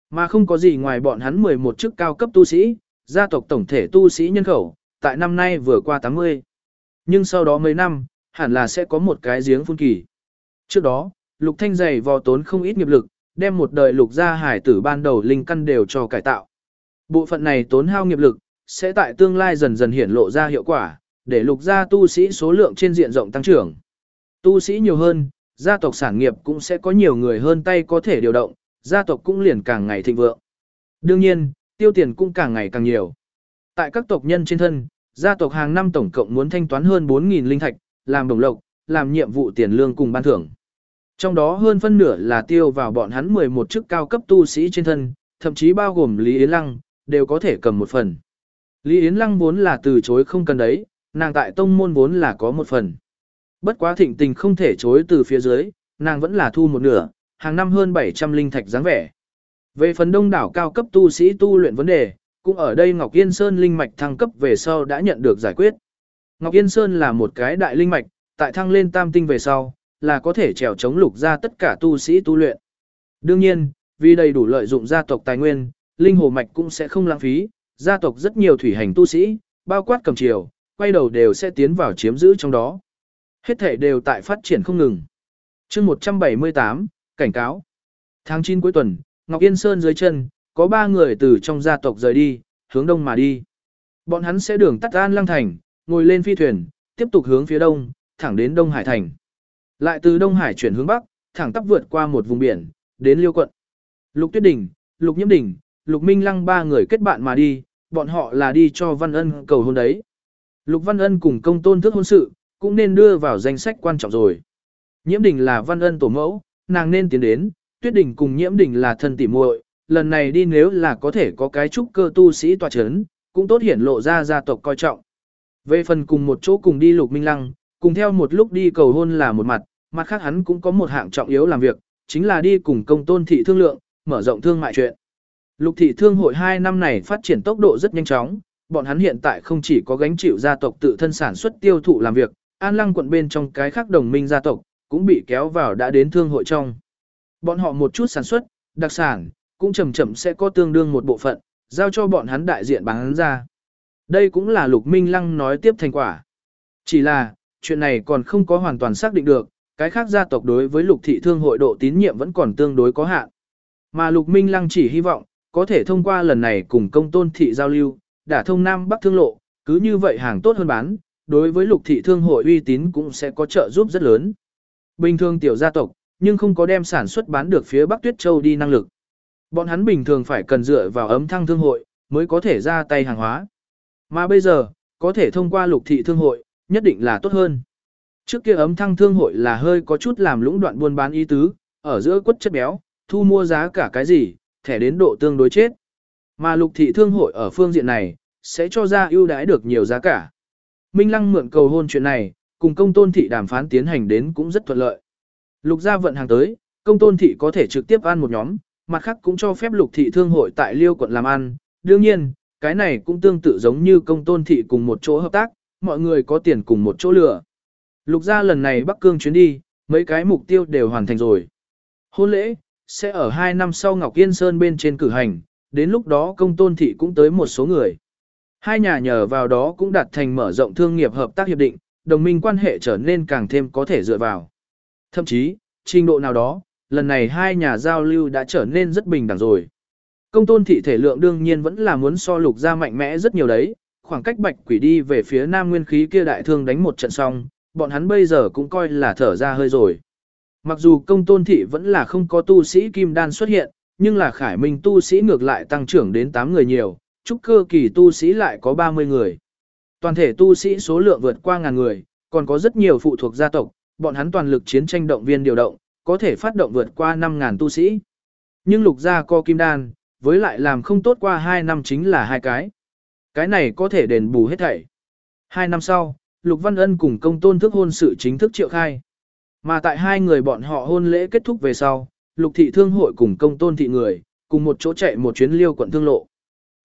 Mà không có gì ngoài bọn hắn 11 chức cao cấp tu sĩ, gia tộc tổng thể tu sĩ nhân khẩu, tại năm nay vừa qua 80. Nhưng sau đó mấy năm, hẳn là sẽ có một cái giếng phun kỳ. Trước đó, Lục Thanh dày vò tốn không ít nghiệp lực, đem một đời lục gia hải tử ban đầu linh căn đều cho cải tạo. Bộ phận này tốn hao nghiệp lực, sẽ tại tương lai dần dần hiển lộ ra hiệu quả, để lục gia tu sĩ số lượng trên diện rộng tăng trưởng. Tu sĩ nhiều hơn, gia tộc sản nghiệp cũng sẽ có nhiều người hơn tay có thể điều động, gia tộc cũng liền càng ngày thịnh vượng. Đương nhiên, tiêu tiền cũng càng ngày càng nhiều. Tại các tộc nhân trên thân, gia tộc hàng năm tổng cộng muốn thanh toán hơn 4.000 linh thạch, làm đồng lộc, làm nhiệm vụ tiền lương cùng ban thưởng. Trong đó hơn phân nửa là tiêu vào bọn hắn 11 chức cao cấp tu sĩ trên thân, thậm chí bao gồm Lý Yến Lăng, đều có thể cầm một phần. Lý Yến Lăng vốn là từ chối không cần đấy, nàng tại tông môn vốn là có một phần. Bất quá thịnh tình không thể chối từ phía dưới, nàng vẫn là thu một nửa, hàng năm hơn 700 linh thạch dáng vẻ. Về phần đông đảo cao cấp tu sĩ tu luyện vấn đề, cũng ở đây Ngọc Yên Sơn linh mạch thăng cấp về sau đã nhận được giải quyết. Ngọc Yên Sơn là một cái đại linh mạch, tại thăng lên tam tinh về sau, là có thể trèo chống lục ra tất cả tu sĩ tu luyện. Đương nhiên, vì đầy đủ lợi dụng gia tộc tài nguyên, linh hồ mạch cũng sẽ không lãng phí, gia tộc rất nhiều thủy hành tu sĩ, bao quát cầm chiều, quay đầu đều sẽ tiến vào chiếm giữ trong đó. Hết thể đều tại phát triển không ngừng. chương 178, cảnh cáo. Tháng 9 cuối tuần, Ngọc Yên Sơn dưới chân, có ba người từ trong gia tộc rời đi, hướng đông mà đi. Bọn hắn sẽ đường tắt An Lăng Thành, ngồi lên phi thuyền, tiếp tục hướng phía đông, thẳng đến Đông Hải Thành. Lại từ Đông Hải chuyển hướng Bắc, thẳng tắp vượt qua một vùng biển, đến Liêu quận. Lục Tuyết Đình, Lục Nhiễm Đình, Lục Minh Lăng ba người kết bạn mà đi, bọn họ là đi cho Văn Ân cầu hôn đấy. Lục Văn Ân cùng công tôn thức hôn sự, cũng nên đưa vào danh sách quan trọng rồi. Nhiễm Đình là Văn Ân tổ mẫu, nàng nên tiến đến, Tuyết Đỉnh cùng Nhiễm Đỉnh là thân tỉ muội, lần này đi nếu là có thể có cái trúc cơ tu sĩ tòa chấn, cũng tốt hiển lộ ra gia tộc coi trọng. Về phần cùng một chỗ cùng đi Lục Minh Lăng, cùng theo một lúc đi cầu hôn là một mặt, mặt khác hắn cũng có một hạng trọng yếu làm việc, chính là đi cùng công tôn thị thương lượng, mở rộng thương mại chuyện. Lục thị thương hội 2 năm này phát triển tốc độ rất nhanh chóng, bọn hắn hiện tại không chỉ có gánh chịu gia tộc tự thân sản xuất tiêu thụ làm việc, An Lăng quận bên trong cái khác đồng minh gia tộc, cũng bị kéo vào đã đến thương hội trong. Bọn họ một chút sản xuất, đặc sản, cũng chậm chậm sẽ có tương đương một bộ phận, giao cho bọn hắn đại diện bán ra. Đây cũng là Lục Minh Lăng nói tiếp thành quả. Chỉ là, chuyện này còn không có hoàn toàn xác định được, cái khác gia tộc đối với lục thị thương hội độ tín nhiệm vẫn còn tương đối có hạn. Mà lục minh lăng chỉ hy vọng, có thể thông qua lần này cùng công tôn thị giao lưu, đả thông Nam Bắc thương lộ, cứ như vậy hàng tốt hơn bán, đối với lục thị thương hội uy tín cũng sẽ có trợ giúp rất lớn. Bình thường tiểu gia tộc, nhưng không có đem sản xuất bán được phía Bắc Tuyết Châu đi năng lực. Bọn hắn bình thường phải cần dựa vào ấm thăng thương hội, mới có thể ra tay hàng hóa. Mà bây giờ, có thể thông qua lục thị thương hội, nhất định là tốt hơn. Trước kia ấm thăng thương hội là hơi có chút làm lũng đoạn buôn bán ý tứ, ở giữa quất chất béo, thu mua giá cả cái gì, thẻ đến độ tương đối chết. Mà lục thị thương hội ở phương diện này, sẽ cho ra ưu đãi được nhiều giá cả. Minh Lăng mượn cầu hôn chuyện này, cùng công tôn thị đàm phán tiến hành đến cũng rất thuận lợi. Lục gia vận hàng tới, công tôn thị có thể trực tiếp ăn một nhóm, mặt khác cũng cho phép lục thị thương hội tại liêu quận làm ăn. Đương nhiên, cái này cũng tương tự giống như công tôn thị cùng một chỗ hợp tác, mọi người có tiền cùng một chỗ lửa. Lục gia lần này Bắc Cương chuyến đi, mấy cái mục tiêu đều hoàn thành rồi. Hôn lễ, sẽ ở 2 năm sau Ngọc Yên Sơn bên trên cử hành, đến lúc đó công tôn thị cũng tới một số người. Hai nhà nhờ vào đó cũng đạt thành mở rộng thương nghiệp hợp tác hiệp định, đồng minh quan hệ trở nên càng thêm có thể dựa vào. Thậm chí, trình độ nào đó, lần này hai nhà giao lưu đã trở nên rất bình đẳng rồi. Công tôn thị thể lượng đương nhiên vẫn là muốn so lục ra mạnh mẽ rất nhiều đấy, khoảng cách bạch quỷ đi về phía nam nguyên khí kia đại thương đánh một trận xong, bọn hắn bây giờ cũng coi là thở ra hơi rồi. Mặc dù công tôn thị vẫn là không có tu sĩ kim đan xuất hiện, nhưng là khải minh tu sĩ ngược lại tăng trưởng đến 8 người nhiều, trúc cơ kỳ tu sĩ lại có 30 người. Toàn thể tu sĩ số lượng vượt qua ngàn người, còn có rất nhiều phụ thuộc gia tộc, bọn hắn toàn lực chiến tranh động viên điều động, có thể phát động vượt qua 5.000 tu sĩ. Nhưng lục gia co kim đan, với lại làm không tốt qua 2 năm chính là hai cái. Cái này có thể đền bù hết thảy. Hai năm sau, Lục Văn Ân cùng công tôn thức hôn sự chính thức triệu khai. Mà tại hai người bọn họ hôn lễ kết thúc về sau, Lục Thị Thương hội cùng công tôn thị người, cùng một chỗ chạy một chuyến liêu quận thương lộ.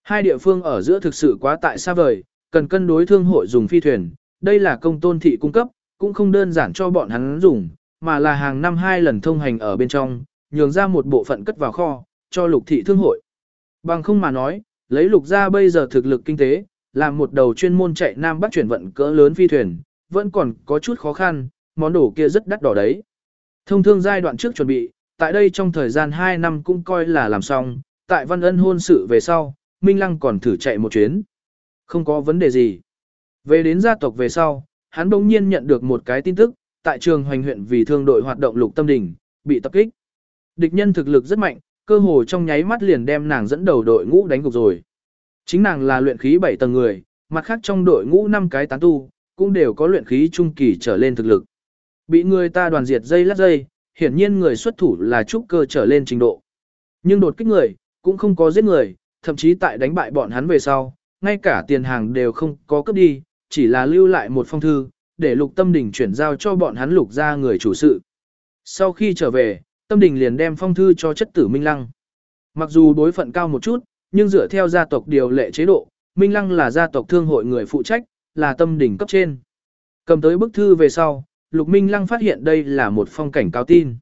Hai địa phương ở giữa thực sự quá tại xa vời, cần cân đối thương hội dùng phi thuyền, đây là công tôn thị cung cấp, cũng không đơn giản cho bọn hắn dùng, mà là hàng năm hai lần thông hành ở bên trong, nhường ra một bộ phận cất vào kho, cho lục thị thương hội. Bằng không mà nói, lấy lục ra bây giờ thực lực kinh tế, làm một đầu chuyên môn chạy Nam Bắc chuyển vận cỡ lớn phi thuyền, vẫn còn có chút khó khăn, món đồ kia rất đắt đỏ đấy. Thông thương giai đoạn trước chuẩn bị, tại đây trong thời gian 2 năm cũng coi là làm xong, tại văn ân hôn sự về sau, Minh Lăng còn thử chạy một chuyến. Không có vấn đề gì. Về đến gia tộc về sau, hắn bỗng nhiên nhận được một cái tin tức, tại trường hoành huyện vì thương đội hoạt động lục tâm đỉnh, bị tập kích. Địch nhân thực lực rất mạnh, cơ hồ trong nháy mắt liền đem nàng dẫn đầu đội ngũ đánh gục rồi. Chính nàng là luyện khí 7 tầng người, mặt khác trong đội ngũ 5 cái tán tu, cũng đều có luyện khí trung kỳ trở lên thực lực. Bị người ta đoàn diệt dây lát dây, hiển nhiên người xuất thủ là trúc cơ trở lên trình độ. Nhưng đột kích người, cũng không có giết người, thậm chí tại đánh bại bọn hắn về sau, ngay cả tiền hàng đều không có cướp đi, chỉ là lưu lại một phong thư, để lục tâm đình chuyển giao cho bọn hắn lục ra người chủ sự. Sau khi trở về, tâm đình liền đem phong thư cho chất tử Minh Lăng. Mặc dù đối phận cao một chút, nhưng dựa theo gia tộc điều lệ chế độ, Minh Lăng là gia tộc thương hội người phụ trách, là tâm đình cấp trên. Cầm tới bức thư về sau, Lục Minh Lăng phát hiện đây là một phong cảnh cao tin.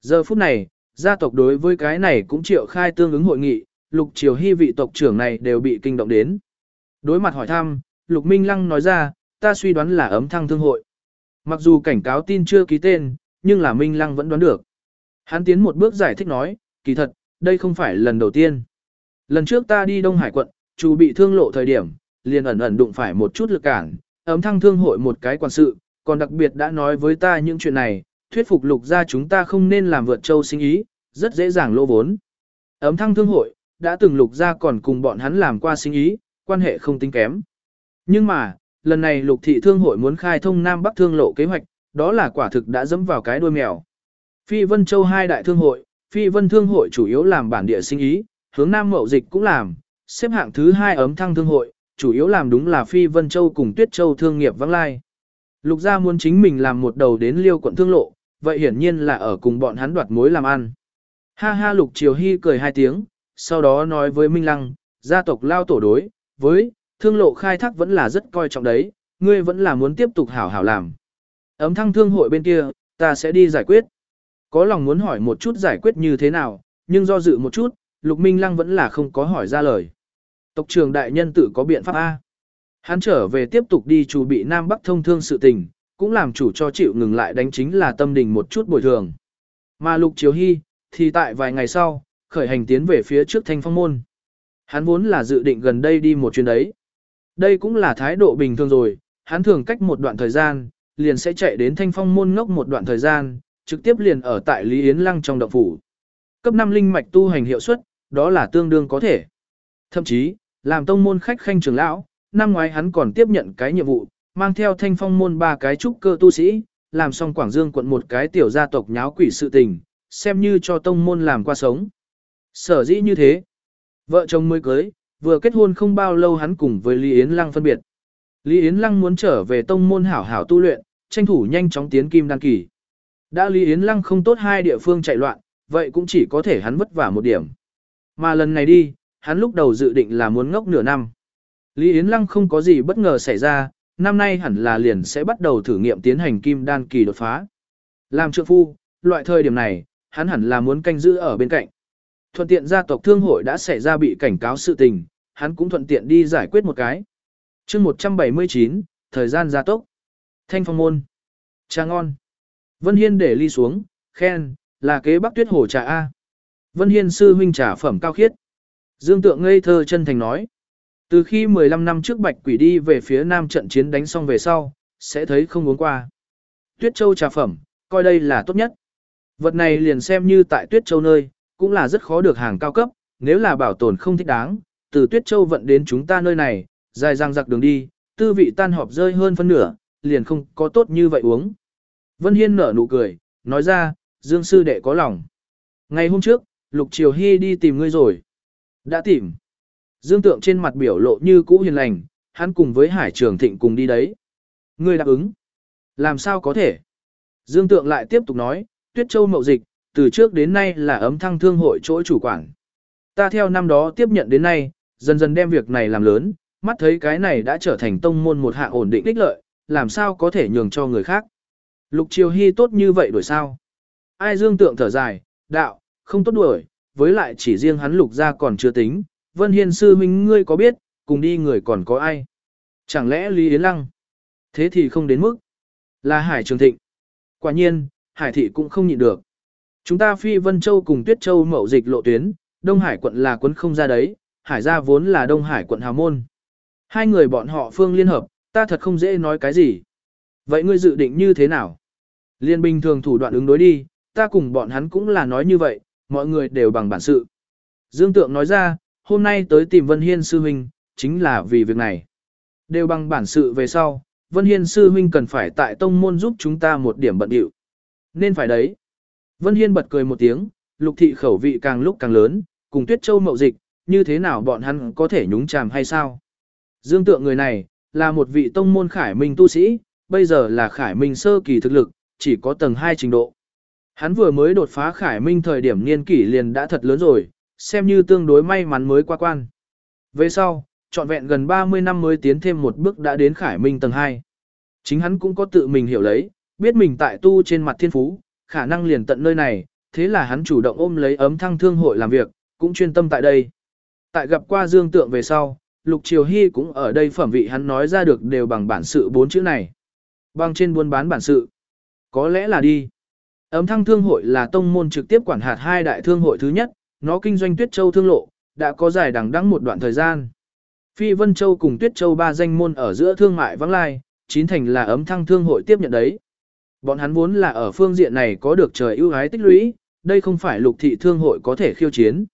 Giờ phút này, gia tộc đối với cái này cũng triệu khai tương ứng hội nghị, Lục Triều Hy vị tộc trưởng này đều bị kinh động đến. Đối mặt hỏi thăm, Lục Minh Lăng nói ra, ta suy đoán là ấm thăng thương hội. Mặc dù cảnh cáo tin chưa ký tên, nhưng là Minh Lăng vẫn đoán được. Hắn tiến một bước giải thích nói, kỳ thật, đây không phải lần đầu tiên. Lần trước ta đi Đông Hải quận, chủ bị thương lộ thời điểm, liền ẩn ẩn đụng phải một chút lực cản, ấm thăng thương hội một cái quan sự, còn đặc biệt đã nói với ta những chuyện này, thuyết phục lục ra chúng ta không nên làm vượt châu sinh ý, rất dễ dàng lỗ vốn. Ấm thăng thương hội, đã từng lục ra còn cùng bọn hắn làm qua sinh ý, quan hệ không tính kém. Nhưng mà, lần này lục thị thương hội muốn khai thông Nam Bắc thương lộ kế hoạch, đó là quả thực đã dẫm vào cái đuôi mèo. Phi Vân Châu hai đại thương hội, Phi Vân thương hội chủ yếu làm bản địa sinh ý, hướng Nam Mậu Dịch cũng làm, xếp hạng thứ hai ấm thăng thương hội, chủ yếu làm đúng là Phi Vân Châu cùng Tuyết Châu thương nghiệp vắng lai. Lục gia muốn chính mình làm một đầu đến liêu quận thương lộ, vậy hiển nhiên là ở cùng bọn hắn đoạt mối làm ăn. Ha ha Lục Triều Hy cười hai tiếng, sau đó nói với Minh Lăng, gia tộc lao tổ đối, với, thương lộ khai thác vẫn là rất coi trọng đấy, ngươi vẫn là muốn tiếp tục hảo hảo làm. Ấm thăng thương hội bên kia, ta sẽ đi giải quyết. Có lòng muốn hỏi một chút giải quyết như thế nào, nhưng do dự một chút, Lục Minh Lăng vẫn là không có hỏi ra lời. Tộc trưởng đại nhân tự có biện pháp A. Hắn trở về tiếp tục đi chủ bị Nam Bắc thông thương sự tình, cũng làm chủ cho chịu ngừng lại đánh chính là tâm đình một chút bồi thường. Mà Lục Chiếu Hy, thì tại vài ngày sau, khởi hành tiến về phía trước thanh phong môn. Hắn vốn là dự định gần đây đi một chuyến đấy. Đây cũng là thái độ bình thường rồi, hắn thường cách một đoạn thời gian, liền sẽ chạy đến thanh phong môn ngốc một đoạn thời gian, trực tiếp liền ở tại Lý Yến Lăng trong động phủ. Cấp 5 linh mạch tu hành hiệu suất, đó là tương đương có thể. Thậm chí, làm tông môn khách khanh trưởng lão, năm ngoái hắn còn tiếp nhận cái nhiệm vụ, mang theo thanh phong môn ba cái trúc cơ tu sĩ, làm xong Quảng Dương quận một cái tiểu gia tộc nháo quỷ sự tình, xem như cho tông môn làm qua sống. Sở dĩ như thế, vợ chồng mới cưới, vừa kết hôn không bao lâu hắn cùng với Lý Yến Lăng phân biệt. Lý Yến Lăng muốn trở về tông môn hảo hảo tu luyện, tranh thủ nhanh chóng tiến kim đăng kỳ. Đã Lý Yến Lăng không tốt hai địa phương chạy loạn, vậy cũng chỉ có thể hắn vất vả một điểm. Mà lần này đi, hắn lúc đầu dự định là muốn ngốc nửa năm. Lý Yến Lăng không có gì bất ngờ xảy ra, năm nay hẳn là liền sẽ bắt đầu thử nghiệm tiến hành kim đan kỳ đột phá. Làm trượng phu, loại thời điểm này, hắn hẳn là muốn canh giữ ở bên cạnh. Thuận tiện gia tộc thương hội đã xảy ra bị cảnh cáo sự tình, hắn cũng thuận tiện đi giải quyết một cái. chương 179, thời gian gia tốc. Thanh phong môn. Trà ngon. Vân Hiên để ly xuống, khen, là kế bắc tuyết hồ trà A. Vân Hiên sư huynh trà phẩm cao khiết. Dương Tượng ngây thơ chân thành nói. Từ khi 15 năm trước Bạch Quỷ đi về phía Nam trận chiến đánh xong về sau, sẽ thấy không uống qua. Tuyết Châu trà phẩm, coi đây là tốt nhất. Vật này liền xem như tại Tuyết Châu nơi, cũng là rất khó được hàng cao cấp, nếu là bảo tồn không thích đáng, từ Tuyết Châu vận đến chúng ta nơi này, dài răng giặc đường đi, tư vị tan họp rơi hơn phân nửa, liền không có tốt như vậy uống. Vân Hiên nở nụ cười, nói ra, Dương sư đệ có lòng. Ngày hôm trước, Lục Triều Hy đi tìm ngươi rồi. Đã tìm. Dương Tượng trên mặt biểu lộ như cũ hiền lành, hắn cùng với Hải Trường Thịnh cùng đi đấy. Ngươi đáp ứng. Làm sao có thể? Dương Tượng lại tiếp tục nói, Tuyết Châu mậu dịch, từ trước đến nay là ấm thăng thương hội chỗ chủ quản. Ta theo năm đó tiếp nhận đến nay, dần dần đem việc này làm lớn, mắt thấy cái này đã trở thành tông môn một hạ ổn định ích lợi, làm sao có thể nhường cho người khác. Lục Triều Hy tốt như vậy đổi sao? Ai Dương Tượng thở dài, đạo, không tốt đuổi, với lại chỉ riêng hắn lục ra còn chưa tính, Vân Hiên sư huynh ngươi có biết, cùng đi người còn có ai? Chẳng lẽ Lý Yến Lăng? Thế thì không đến mức. Là Hải Trường Thịnh. Quả nhiên, Hải Thị cũng không nhịn được. Chúng ta phi Vân Châu cùng Tuyết Châu mậu dịch lộ tuyến, Đông Hải quận là quấn không ra đấy, Hải gia vốn là Đông Hải quận hào môn. Hai người bọn họ phương liên hợp, ta thật không dễ nói cái gì. Vậy ngươi dự định như thế nào? Liên bình thường thủ đoạn ứng đối đi, ta cùng bọn hắn cũng là nói như vậy, mọi người đều bằng bản sự. Dương Tượng nói ra, hôm nay tới tìm Vân Hiên sư huynh, chính là vì việc này. Đều bằng bản sự về sau, Vân Hiên sư huynh cần phải tại tông môn giúp chúng ta một điểm bận điệu. Nên phải đấy. Vân Hiên bật cười một tiếng, lục thị khẩu vị càng lúc càng lớn, cùng Tuyết Châu mậu dịch, như thế nào bọn hắn có thể nhúng chàm hay sao? Dương Tượng người này, là một vị tông môn khải minh tu sĩ, bây giờ là khải minh sơ kỳ thực lực, chỉ có tầng 2 trình độ. Hắn vừa mới đột phá khải minh thời điểm niên kỷ liền đã thật lớn rồi, xem như tương đối may mắn mới qua quan. Về sau, trọn vẹn gần 30 năm mới tiến thêm một bước đã đến khải minh tầng 2. Chính hắn cũng có tự mình hiểu lấy, biết mình tại tu trên mặt thiên phú, khả năng liền tận nơi này, thế là hắn chủ động ôm lấy ấm thăng thương hội làm việc, cũng chuyên tâm tại đây. Tại gặp qua dương tượng về sau, Lục Triều Hy cũng ở đây phẩm vị hắn nói ra được đều bằng bản sự bốn chữ này. Bằng trên buôn bán bản sự. Có lẽ là đi. Ấm thăng thương hội là tông môn trực tiếp quản hạt hai đại thương hội thứ nhất, nó kinh doanh Tuyết Châu thương lộ, đã có dài đằng đẵng một đoạn thời gian. Phi Vân Châu cùng Tuyết Châu ba danh môn ở giữa thương mại vắng lai, chín thành là ấm thăng thương hội tiếp nhận đấy. Bọn hắn vốn là ở phương diện này có được trời ưu ái tích lũy, đây không phải lục thị thương hội có thể khiêu chiến.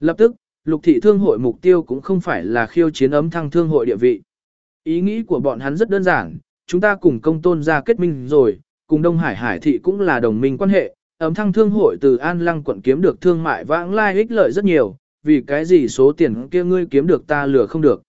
Lập tức, lục thị thương hội mục tiêu cũng không phải là khiêu chiến ấm thăng thương hội địa vị. Ý nghĩ của bọn hắn rất đơn giản, chúng ta cùng công tôn ra kết minh rồi, cùng Đông Hải Hải thị cũng là đồng minh quan hệ, ấm thăng thương hội từ An Lăng quận kiếm được thương mại vãng lai ích lợi rất nhiều, vì cái gì số tiền kia ngươi kiếm được ta lừa không được.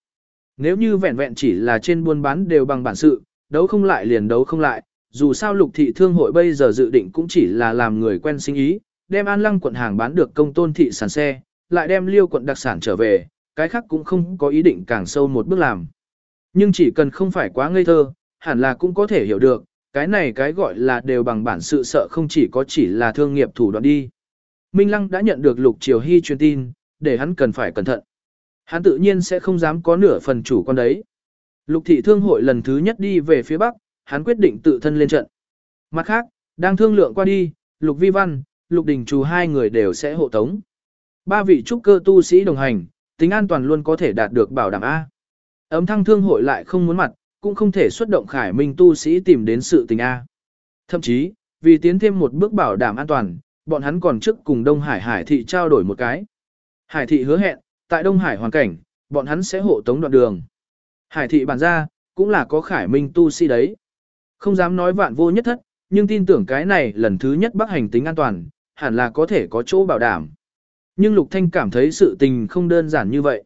Nếu như vẹn vẹn chỉ là trên buôn bán đều bằng bản sự, đấu không lại liền đấu không lại, dù sao lục thị thương hội bây giờ dự định cũng chỉ là làm người quen sinh ý, đem An Lăng quận hàng bán được công tôn thị sản xe, lại đem liêu quận đặc sản trở về, cái khác cũng không có ý định càng sâu một bước làm. Nhưng chỉ cần không phải quá ngây thơ, hẳn là cũng có thể hiểu được, cái này cái gọi là đều bằng bản sự sợ không chỉ có chỉ là thương nghiệp thủ đoạn đi. Minh Lăng đã nhận được Lục Triều Hy truyền tin, để hắn cần phải cẩn thận. Hắn tự nhiên sẽ không dám có nửa phần chủ quan đấy. Lục thị thương hội lần thứ nhất đi về phía Bắc, hắn quyết định tự thân lên trận. Mặt khác, đang thương lượng qua đi, Lục Vi Văn, Lục Đình Trù hai người đều sẽ hộ tống. Ba vị trúc cơ tu sĩ đồng hành, tính an toàn luôn có thể đạt được bảo đảm A. Ấm thăng thương hội lại không muốn mặt, cũng không thể xuất động khải minh tu sĩ tìm đến sự tình A. Thậm chí, vì tiến thêm một bước bảo đảm an toàn, bọn hắn còn trước cùng Đông Hải Hải thị trao đổi một cái. Hải thị hứa hẹn, tại Đông Hải hoàn cảnh, bọn hắn sẽ hộ tống đoạn đường. Hải thị bản ra, cũng là có khải minh tu sĩ đấy. Không dám nói vạn vô nhất thất, nhưng tin tưởng cái này lần thứ nhất bắc hành tính an toàn, hẳn là có thể có chỗ bảo đảm. Nhưng Lục Thanh cảm thấy sự tình không đơn giản như vậy.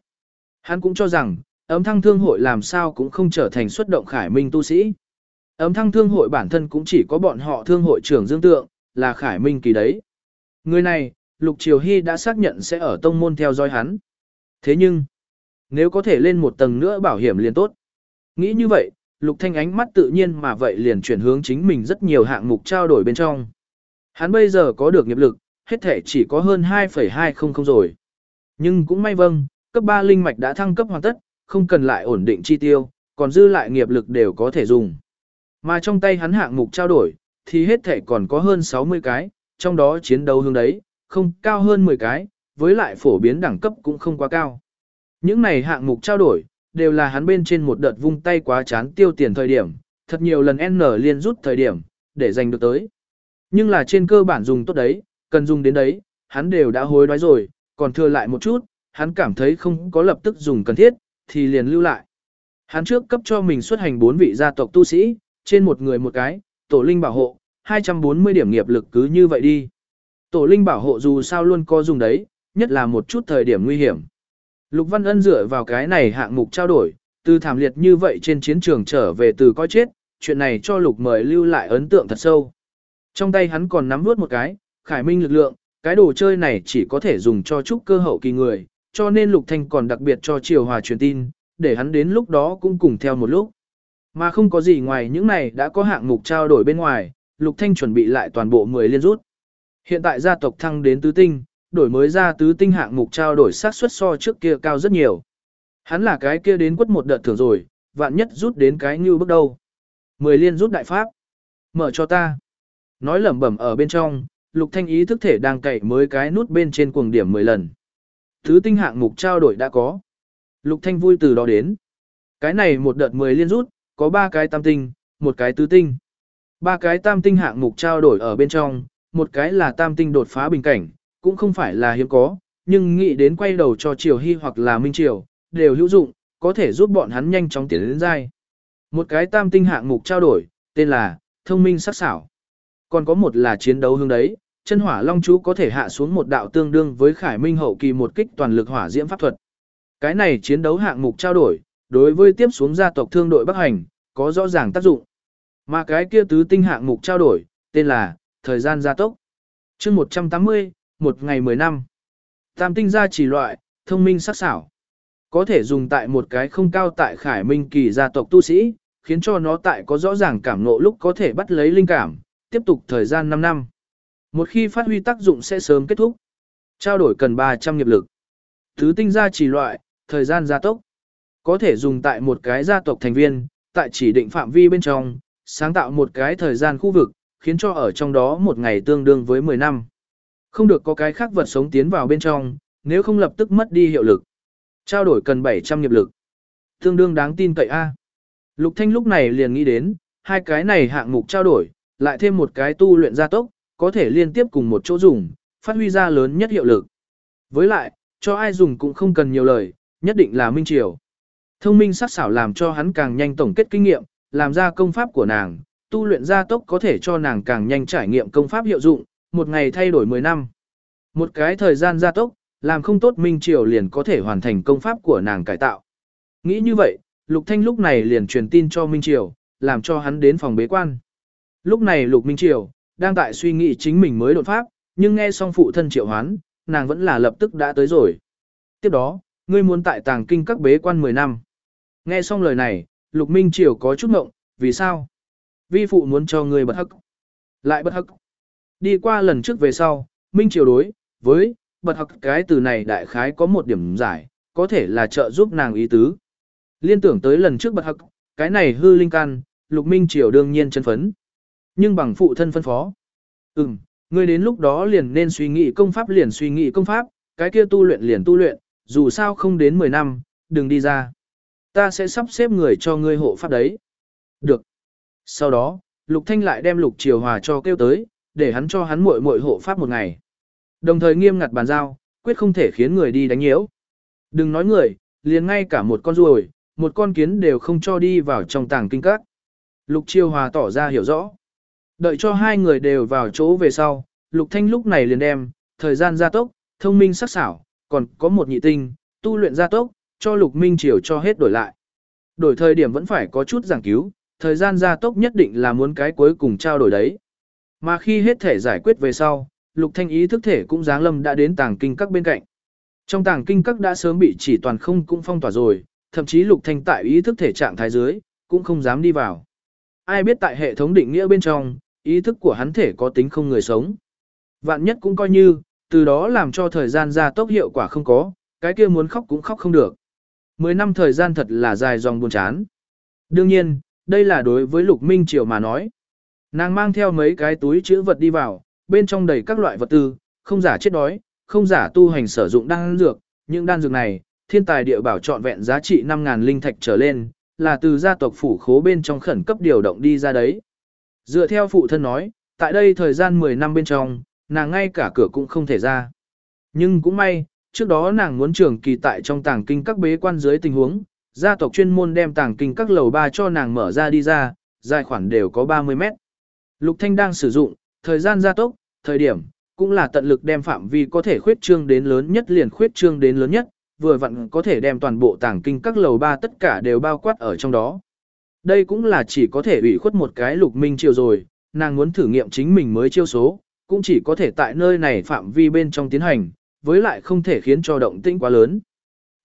Hắn cũng cho rằng, ấm thăng thương hội làm sao cũng không trở thành xuất động khải minh tu sĩ. Ấm thăng thương hội bản thân cũng chỉ có bọn họ thương hội trưởng dương tượng, là khải minh kỳ đấy. Người này, Lục Triều Hy đã xác nhận sẽ ở tông môn theo dõi hắn. Thế nhưng, nếu có thể lên một tầng nữa bảo hiểm liền tốt. Nghĩ như vậy, Lục Thanh ánh mắt tự nhiên mà vậy liền chuyển hướng chính mình rất nhiều hạng mục trao đổi bên trong. Hắn bây giờ có được nghiệp lực, hết thể chỉ có hơn 2,200 rồi. Nhưng cũng may vâng, cấp 3 linh mạch đã thăng cấp hoàn tất, không cần lại ổn định chi tiêu, còn dư lại nghiệp lực đều có thể dùng. Mà trong tay hắn hạng mục trao đổi, thì hết thể còn có hơn 60 cái, trong đó chiến đấu hướng đấy, không cao hơn 10 cái, với lại phổ biến đẳng cấp cũng không quá cao. Những này hạng mục trao đổi, đều là hắn bên trên một đợt vung tay quá chán tiêu tiền thời điểm, thật nhiều lần N liên rút thời điểm, để giành được tới. Nhưng là trên cơ bản dùng tốt đấy, cần dùng đến đấy, hắn đều đã hối đoái rồi, còn thừa lại một chút, hắn cảm thấy không có lập tức dùng cần thiết, thì liền lưu lại. Hắn trước cấp cho mình xuất hành bốn vị gia tộc tu sĩ, trên một người một cái, tổ linh bảo hộ, 240 điểm nghiệp lực cứ như vậy đi. Tổ linh bảo hộ dù sao luôn có dùng đấy, nhất là một chút thời điểm nguy hiểm. Lục Văn Ân dựa vào cái này hạng mục trao đổi, từ thảm liệt như vậy trên chiến trường trở về từ coi chết, chuyện này cho Lục mời lưu lại ấn tượng thật sâu. Trong tay hắn còn nắm nuốt một cái, khải minh lực lượng, cái đồ chơi này chỉ có thể dùng cho trúc cơ hậu kỳ người, cho nên Lục Thanh còn đặc biệt cho Triều Hòa truyền tin, để hắn đến lúc đó cũng cùng theo một lúc. Mà không có gì ngoài những này đã có hạng mục trao đổi bên ngoài, Lục Thanh chuẩn bị lại toàn bộ 10 liên rút. Hiện tại gia tộc thăng đến tứ tinh, đổi mới ra tứ tinh hạng mục trao đổi xác suất so trước kia cao rất nhiều. Hắn là cái kia đến quất một đợt thưởng rồi, vạn nhất rút đến cái như bước đầu. Mười liên rút đại pháp. Mở cho ta. Nói lẩm bẩm ở bên trong, Lục Thanh ý thức thể đang cậy mới cái nút bên trên cuồng điểm 10 lần. Thứ tinh hạng mục trao đổi đã có. Lục Thanh vui từ đó đến. Cái này một đợt 10 liên rút, có 3 cái tam tinh, một cái tứ tinh. Ba cái tam tinh hạng mục trao đổi ở bên trong, một cái là tam tinh đột phá bình cảnh, cũng không phải là hiếm có, nhưng nghĩ đến quay đầu cho Triều Hy hoặc là Minh Triều, đều hữu dụng, có thể giúp bọn hắn nhanh chóng tiến đến dai. Một cái tam tinh hạng mục trao đổi, tên là thông minh sắc xảo. Còn có một là chiến đấu hướng đấy, chân hỏa long chú có thể hạ xuống một đạo tương đương với khải minh hậu kỳ một kích toàn lực hỏa diễm pháp thuật. Cái này chiến đấu hạng mục trao đổi, đối với tiếp xuống gia tộc thương đội Bắc Hành, có rõ ràng tác dụng. Mà cái kia tứ tinh hạng mục trao đổi, tên là thời gian gia tốc. chương 180, một ngày 10 năm. Tam tinh gia chỉ loại, thông minh sắc sảo, Có thể dùng tại một cái không cao tại khải minh kỳ gia tộc tu sĩ, khiến cho nó tại có rõ ràng cảm ngộ lúc có thể bắt lấy linh cảm, tiếp tục thời gian 5 năm. Một khi phát huy tác dụng sẽ sớm kết thúc. Trao đổi cần 300 nghiệp lực. Thứ tinh gia chỉ loại, thời gian gia tốc. Có thể dùng tại một cái gia tộc thành viên, tại chỉ định phạm vi bên trong, sáng tạo một cái thời gian khu vực, khiến cho ở trong đó một ngày tương đương với 10 năm. Không được có cái khác vật sống tiến vào bên trong, nếu không lập tức mất đi hiệu lực. Trao đổi cần 700 nghiệp lực. Tương đương đáng tin cậy A. Lục Thanh lúc này liền nghĩ đến, hai cái này hạng mục trao đổi, lại thêm một cái tu luyện gia tốc, có thể liên tiếp cùng một chỗ dùng, phát huy ra lớn nhất hiệu lực. Với lại, cho ai dùng cũng không cần nhiều lời, nhất định là minh triều. Thông minh sắc xảo làm cho hắn càng nhanh tổng kết kinh nghiệm, làm ra công pháp của nàng, tu luyện gia tốc có thể cho nàng càng nhanh trải nghiệm công pháp hiệu dụng, một ngày thay đổi 10 năm. Một cái thời gian gia tốc, làm không tốt minh triều liền có thể hoàn thành công pháp của nàng cải tạo. Nghĩ như vậy, Lục Thanh lúc này liền truyền tin cho Minh Triều, làm cho hắn đến phòng bế quan. Lúc này Lục Minh Triều, đang tại suy nghĩ chính mình mới đột pháp, nhưng nghe xong phụ thân triệu hoán, nàng vẫn là lập tức đã tới rồi. Tiếp đó, ngươi muốn tại tàng kinh các bế quan 10 năm. Nghe xong lời này, Lục Minh Triều có chút ngộng, vì sao? Vi phụ muốn cho ngươi bật hắc. Lại bật hắc. Đi qua lần trước về sau, Minh Triều đối, với, bật học cái từ này đại khái có một điểm giải, có thể là trợ giúp nàng ý tứ. Liên tưởng tới lần trước bật học, cái này hư linh can, Lục Minh Triều đương nhiên chân phấn. Nhưng bằng phụ thân phân phó. Ừm, ngươi đến lúc đó liền nên suy nghĩ công pháp liền suy nghĩ công pháp, cái kia tu luyện liền tu luyện, dù sao không đến 10 năm, đừng đi ra. Ta sẽ sắp xếp người cho ngươi hộ pháp đấy. Được. Sau đó, Lục Thanh lại đem Lục Triều Hòa cho kêu tới, để hắn cho hắn muội muội hộ pháp một ngày. Đồng thời nghiêm ngặt bàn giao, quyết không thể khiến người đi đánh nhiễu. Đừng nói người, liền ngay cả một con ruồi, một con kiến đều không cho đi vào trong tàng kinh các. Lục Chiêu Hòa tỏ ra hiểu rõ. Đợi cho hai người đều vào chỗ về sau, Lục Thanh lúc này liền đem, thời gian gia tốc, thông minh sắc sảo, còn có một nhị tinh, tu luyện gia tốc, cho Lục Minh Triều cho hết đổi lại. Đổi thời điểm vẫn phải có chút giảng cứu, thời gian gia tốc nhất định là muốn cái cuối cùng trao đổi đấy. Mà khi hết thể giải quyết về sau, Lục Thanh ý thức thể cũng giáng lâm đã đến tàng kinh các bên cạnh. Trong tàng kinh các đã sớm bị chỉ toàn không cũng phong tỏa rồi, thậm chí Lục Thanh tại ý thức thể trạng thái dưới, cũng không dám đi vào. Ai biết tại hệ thống định nghĩa bên trong, ý thức của hắn thể có tính không người sống. Vạn nhất cũng coi như, từ đó làm cho thời gian gia tốc hiệu quả không có, cái kia muốn khóc cũng khóc không được. Mười năm thời gian thật là dài dòng buồn chán. Đương nhiên, đây là đối với Lục Minh Triều mà nói. Nàng mang theo mấy cái túi chữ vật đi vào, bên trong đầy các loại vật tư, không giả chết đói, không giả tu hành sử dụng đan dược, những đan dược này, thiên tài địa bảo trọn vẹn giá trị 5.000 linh thạch trở lên, là từ gia tộc phủ khố bên trong khẩn cấp điều động đi ra đấy. Dựa theo phụ thân nói, tại đây thời gian 10 năm bên trong, nàng ngay cả cửa cũng không thể ra. Nhưng cũng may, trước đó nàng muốn trường kỳ tại trong tàng kinh các bế quan dưới tình huống, gia tộc chuyên môn đem tàng kinh các lầu ba cho nàng mở ra đi ra, dài khoảng đều có 30 mét. Lục Thanh đang sử dụng, thời gian gia tốc, thời điểm, cũng là tận lực đem phạm vi có thể khuyết trương đến lớn nhất liền khuyết trương đến lớn nhất, vừa vặn có thể đem toàn bộ tàng kinh các lầu ba tất cả đều bao quát ở trong đó. Đây cũng là chỉ có thể ủy khuất một cái lục minh chiêu rồi, nàng muốn thử nghiệm chính mình mới chiêu số, cũng chỉ có thể tại nơi này phạm vi bên trong tiến hành, với lại không thể khiến cho động tĩnh quá lớn.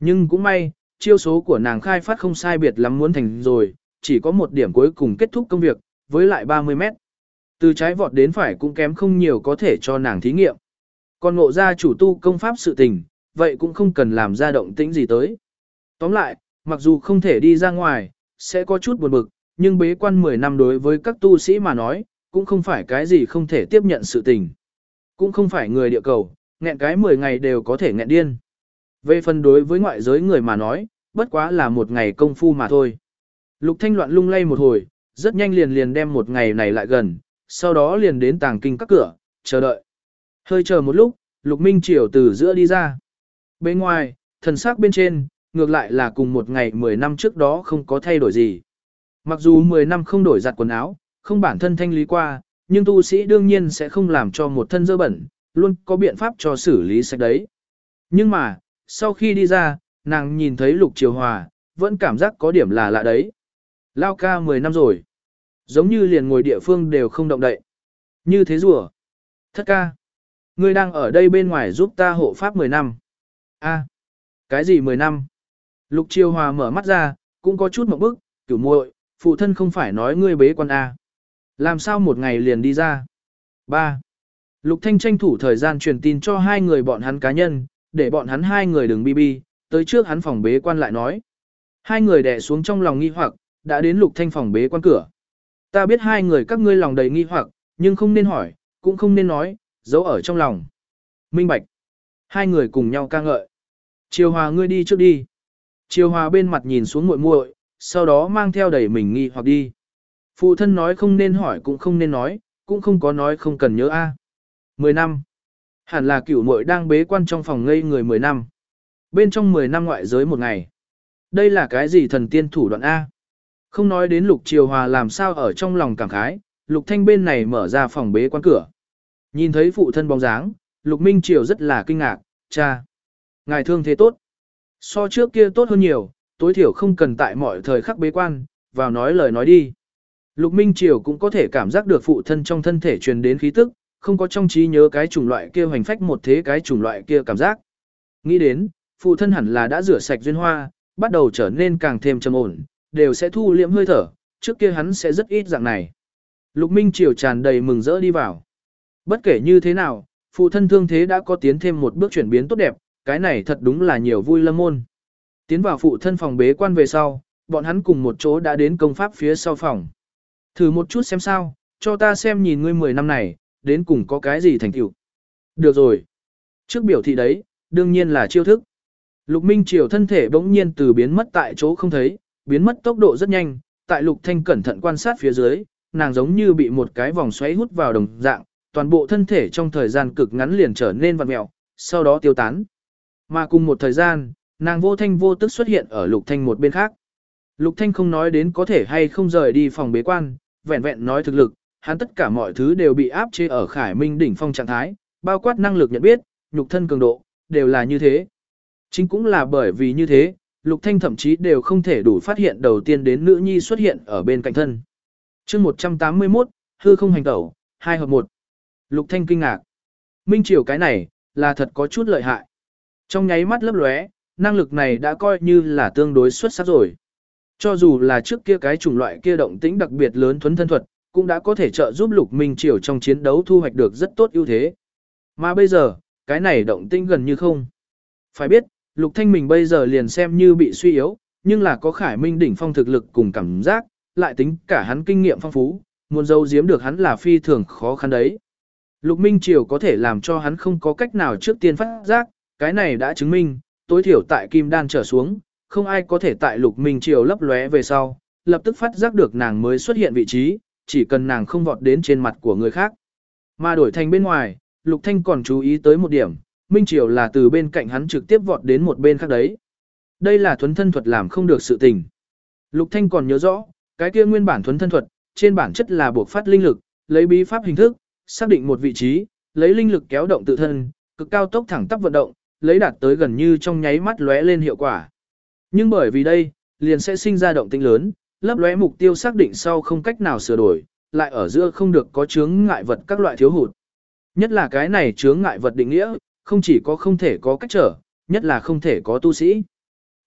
Nhưng cũng may, chiêu số của nàng khai phát không sai biệt lắm muốn thành rồi, chỉ có một điểm cuối cùng kết thúc công việc, với lại 30 mét. Từ trái vọt đến phải cũng kém không nhiều có thể cho nàng thí nghiệm. Còn ngộ ra chủ tu công pháp sự tình, vậy cũng không cần làm ra động tĩnh gì tới. Tóm lại, mặc dù không thể đi ra ngoài, sẽ có chút buồn bực, nhưng bế quan 10 năm đối với các tu sĩ mà nói, cũng không phải cái gì không thể tiếp nhận sự tình. Cũng không phải người địa cầu, nghẹn cái 10 ngày đều có thể nghẹn điên. Về phần đối với ngoại giới người mà nói, bất quá là một ngày công phu mà thôi. Lục Thanh loạn lung lay một hồi, rất nhanh liền liền đem một ngày này lại gần, sau đó liền đến tàng kinh các cửa, chờ đợi. Hơi chờ một lúc, Lục Minh Triều từ giữa đi ra. Bên ngoài, thần sắc bên trên, ngược lại là cùng một ngày 10 năm trước đó không có thay đổi gì. Mặc dù 10 năm không đổi giặt quần áo, không bản thân thanh lý qua, nhưng tu sĩ đương nhiên sẽ không làm cho một thân dơ bẩn, luôn có biện pháp cho xử lý sạch đấy. Nhưng mà, sau khi đi ra, nàng nhìn thấy Lục Triều Hòa, vẫn cảm giác có điểm là lạ đấy. Lao ca 10 năm rồi. Giống như liền ngồi địa phương đều không động đậy. Như thế rùa. Thất ca. Ngươi đang ở đây bên ngoài giúp ta hộ pháp 10 năm. a cái gì 10 năm? Lục Triều Hòa mở mắt ra, cũng có chút một bức, kiểu muội, phụ thân không phải nói ngươi bế quan A. Làm sao một ngày liền đi ra? 3. Lục Thanh tranh thủ thời gian truyền tin cho hai người bọn hắn cá nhân, để bọn hắn hai người đừng bi bi, tới trước hắn phòng bế quan lại nói. Hai người đè xuống trong lòng nghi hoặc, đã đến Lục Thanh phòng bế quan cửa. Ta biết hai người các ngươi lòng đầy nghi hoặc, nhưng không nên hỏi, cũng không nên nói, giấu ở trong lòng. Minh Bạch. Hai người cùng nhau ca ngợi. Triều Hòa ngươi đi trước đi. Triều Hòa bên mặt nhìn xuống muội muội, sau đó mang theo đầy mình nghi hoặc đi. Phụ thân nói không nên hỏi cũng không nên nói, cũng không có nói không cần nhớ a. Mười năm. Hẳn là cửu muội đang bế quan trong phòng ngây người mười năm. Bên trong mười năm ngoại giới một ngày. Đây là cái gì thần tiên thủ đoạn A? Không nói đến lục triều hòa làm sao ở trong lòng cảm khái, lục thanh bên này mở ra phòng bế quan cửa. Nhìn thấy phụ thân bóng dáng, lục minh triều rất là kinh ngạc, cha. Ngài thương thế tốt. So trước kia tốt hơn nhiều, tối thiểu không cần tại mọi thời khắc bế quan, vào nói lời nói đi. Lục Minh Triều cũng có thể cảm giác được phụ thân trong thân thể truyền đến khí tức, không có trong trí nhớ cái chủng loại kia hoành phách một thế cái chủng loại kia cảm giác. Nghĩ đến, phụ thân hẳn là đã rửa sạch duyên hoa, bắt đầu trở nên càng thêm trầm ổn, đều sẽ thu liễm hơi thở, trước kia hắn sẽ rất ít dạng này. Lục Minh Triều tràn đầy mừng rỡ đi vào. Bất kể như thế nào, phụ thân thương thế đã có tiến thêm một bước chuyển biến tốt đẹp, cái này thật đúng là nhiều vui lâm môn. Tiến vào phụ thân phòng bế quan về sau, bọn hắn cùng một chỗ đã đến công pháp phía sau phòng. Thử một chút xem sao, cho ta xem nhìn ngươi 10 năm này, đến cùng có cái gì thành tựu. Được rồi. Trước biểu thị đấy, đương nhiên là chiêu thức. Lục Minh Triều thân thể bỗng nhiên từ biến mất tại chỗ không thấy, biến mất tốc độ rất nhanh, tại Lục Thanh cẩn thận quan sát phía dưới, nàng giống như bị một cái vòng xoáy hút vào đồng dạng, toàn bộ thân thể trong thời gian cực ngắn liền trở nên vặn mèo, sau đó tiêu tán. Mà cùng một thời gian, nàng vô thanh vô tức xuất hiện ở Lục Thanh một bên khác. Lục Thanh không nói đến có thể hay không rời đi phòng bế quan, vẹn vẹn nói thực lực, hắn tất cả mọi thứ đều bị áp chế ở Khải Minh đỉnh phong trạng thái, bao quát năng lực nhận biết, nhục thân cường độ, đều là như thế. Chính cũng là bởi vì như thế, Lục Thanh thậm chí đều không thể đủ phát hiện đầu tiên đến nữ nhi xuất hiện ở bên cạnh thân. Chương 181, hư không hành tẩu, 2 hợp 1. Lục Thanh kinh ngạc. Minh Triều cái này, là thật có chút lợi hại. Trong nháy mắt lấp lóe, năng lực này đã coi như là tương đối xuất sắc rồi. Cho dù là trước kia cái chủng loại kia động tĩnh đặc biệt lớn thuấn thân thuật, cũng đã có thể trợ giúp Lục Minh Triều trong chiến đấu thu hoạch được rất tốt ưu thế. Mà bây giờ, cái này động tĩnh gần như không. Phải biết, Lục Thanh mình bây giờ liền xem như bị suy yếu, nhưng là có Khải Minh đỉnh phong thực lực cùng cảm giác, lại tính cả hắn kinh nghiệm phong phú, muốn giấu giếm được hắn là phi thường khó khăn đấy. Lục Minh Triều có thể làm cho hắn không có cách nào trước tiên phát giác, cái này đã chứng minh, tối thiểu tại Kim Đan trở xuống, không ai có thể tại Lục Minh Triều lấp lóe về sau, lập tức phát giác được nàng mới xuất hiện vị trí, chỉ cần nàng không vọt đến trên mặt của người khác. Mà đổi thành bên ngoài, Lục Thanh còn chú ý tới một điểm, Minh Triều là từ bên cạnh hắn trực tiếp vọt đến một bên khác đấy. Đây là thuấn thân thuật làm không được sự tình. Lục Thanh còn nhớ rõ, cái kia nguyên bản thuấn thân thuật, trên bản chất là buộc phát linh lực, lấy bí pháp hình thức, xác định một vị trí, lấy linh lực kéo động tự thân, cực cao tốc thẳng tắp vận động, lấy đạt tới gần như trong nháy mắt lóe lên hiệu quả. Nhưng bởi vì đây, liền sẽ sinh ra động tĩnh lớn, lấp lóe mục tiêu xác định sau không cách nào sửa đổi, lại ở giữa không được có chướng ngại vật các loại thiếu hụt. Nhất là cái này chướng ngại vật định nghĩa, không chỉ có không thể có cách trở, nhất là không thể có tu sĩ.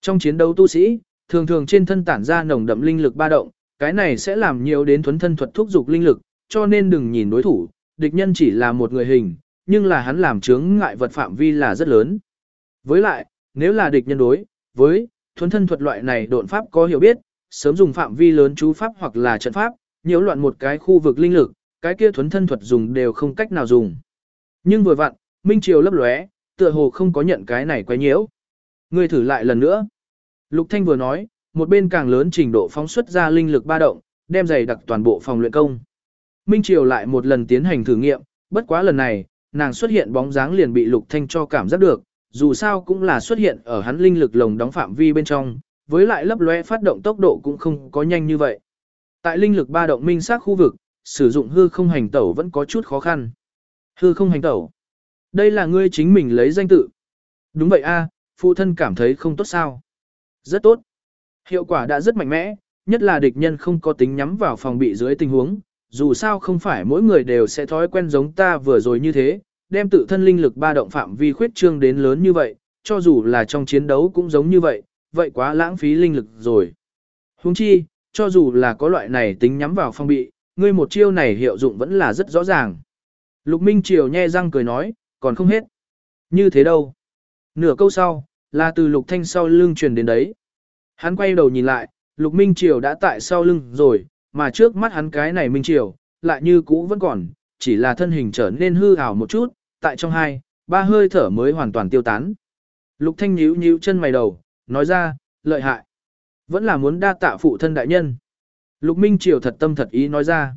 Trong chiến đấu tu sĩ, thường thường trên thân tản ra nồng đậm linh lực ba động, cái này sẽ làm nhiều đến thuấn thân thuật thúc dục linh lực, cho nên đừng nhìn đối thủ, địch nhân chỉ là một người hình, nhưng là hắn làm chướng ngại vật phạm vi là rất lớn. Với lại, nếu là địch nhân đối với thuấn thân thuật loại này độn pháp có hiểu biết, sớm dùng phạm vi lớn chú pháp hoặc là trận pháp, nhiễu loạn một cái khu vực linh lực, cái kia thuấn thân thuật dùng đều không cách nào dùng. Nhưng vừa vặn, Minh Triều lấp lóe, tựa hồ không có nhận cái này quấy nhiễu. Ngươi thử lại lần nữa. Lục Thanh vừa nói, một bên càng lớn trình độ phóng xuất ra linh lực ba động, đem dày đặc toàn bộ phòng luyện công. Minh Triều lại một lần tiến hành thử nghiệm, bất quá lần này, nàng xuất hiện bóng dáng liền bị Lục Thanh cho cảm giác được, dù sao cũng là xuất hiện ở hắn linh lực lồng đóng phạm vi bên trong, với lại lấp lóe phát động tốc độ cũng không có nhanh như vậy. Tại linh lực ba động minh xác khu vực, sử dụng hư không hành tẩu vẫn có chút khó khăn. Hư không hành tẩu. Đây là ngươi chính mình lấy danh tự. Đúng vậy a, phụ thân cảm thấy không tốt sao? Rất tốt. Hiệu quả đã rất mạnh mẽ, nhất là địch nhân không có tính nhắm vào phòng bị dưới tình huống, dù sao không phải mỗi người đều sẽ thói quen giống ta vừa rồi như thế, đem tự thân linh lực ba động phạm vi khuyết trương đến lớn như vậy, cho dù là trong chiến đấu cũng giống như vậy, vậy quá lãng phí linh lực rồi. Huống chi, cho dù là có loại này tính nhắm vào phòng bị, ngươi một chiêu này hiệu dụng vẫn là rất rõ ràng. Lục Minh Triều nhe răng cười nói, còn không hết. Như thế đâu? Nửa câu sau, là từ Lục Thanh sau lưng truyền đến đấy. Hắn quay đầu nhìn lại, Lục Minh Triều đã tại sau lưng rồi, mà trước mắt hắn cái này Minh Triều, lại như cũ vẫn còn, chỉ là thân hình trở nên hư ảo một chút, tại trong hai, ba hơi thở mới hoàn toàn tiêu tán. Lục Thanh nhíu nhíu chân mày đầu, nói ra, lợi hại. Vẫn là muốn đa tạ phụ thân đại nhân. Lục Minh Triều thật tâm thật ý nói ra.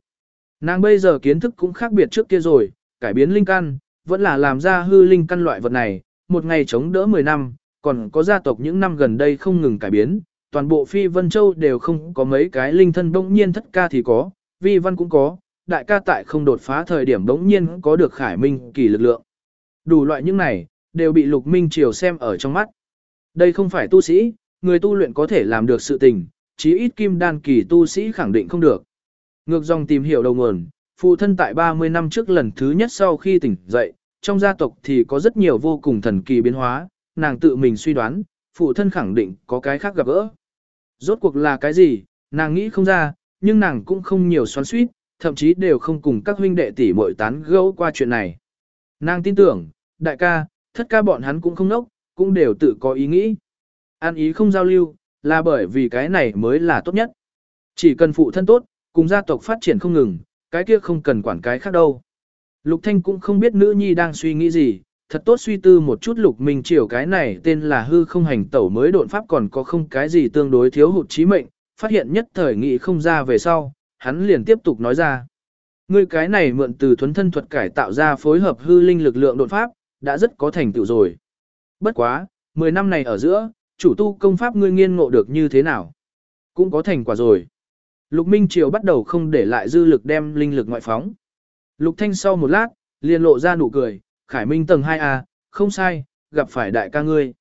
Nàng bây giờ kiến thức cũng khác biệt trước kia rồi, cải biến linh căn, vẫn là làm ra hư linh căn loại vật này, một ngày chống đỡ 10 năm, còn có gia tộc những năm gần đây không ngừng cải biến, toàn bộ phi vân châu đều không có mấy cái linh thân bỗng nhiên thất ca thì có, vi văn cũng có, đại ca tại không đột phá thời điểm bỗng nhiên có được khải minh kỳ lực lượng. Đủ loại những này, đều bị lục minh triều xem ở trong mắt. Đây không phải tu sĩ, người tu luyện có thể làm được sự tình, chí ít kim đan kỳ tu sĩ khẳng định không được. Ngược dòng tìm hiểu đầu nguồn, phụ thân tại 30 năm trước lần thứ nhất sau khi tỉnh dậy, trong gia tộc thì có rất nhiều vô cùng thần kỳ biến hóa, nàng tự mình suy đoán, phụ thân khẳng định có cái khác gặp gỡ. Rốt cuộc là cái gì, nàng nghĩ không ra, nhưng nàng cũng không nhiều xoắn suýt, thậm chí đều không cùng các huynh đệ tỷ muội tán gẫu qua chuyện này. Nàng tin tưởng, đại ca, thất ca bọn hắn cũng không nốc, cũng đều tự có ý nghĩ. An ý không giao lưu, là bởi vì cái này mới là tốt nhất. Chỉ cần phụ thân tốt, cùng gia tộc phát triển không ngừng, cái kia không cần quản cái khác đâu. Lục Thanh cũng không biết nữ nhi đang suy nghĩ gì, thật tốt suy tư một chút Lục Minh Triều cái này tên là hư không hành tẩu mới độn pháp còn có không cái gì tương đối thiếu hụt trí mệnh, phát hiện nhất thời nghĩ không ra về sau, hắn liền tiếp tục nói ra. Ngươi cái này mượn từ thuấn thân thuật cải tạo ra phối hợp hư linh lực lượng độn pháp, đã rất có thành tựu rồi. Bất quá, 10 năm này ở giữa, chủ tu công pháp ngươi nghiên ngộ được như thế nào? Cũng có thành quả rồi. Lục Minh Triều bắt đầu không để lại dư lực đem linh lực ngoại phóng. Lục Thanh sau một lát, liền lộ ra nụ cười, Khải Minh tầng 2A, à, không sai, gặp phải đại ca ngươi.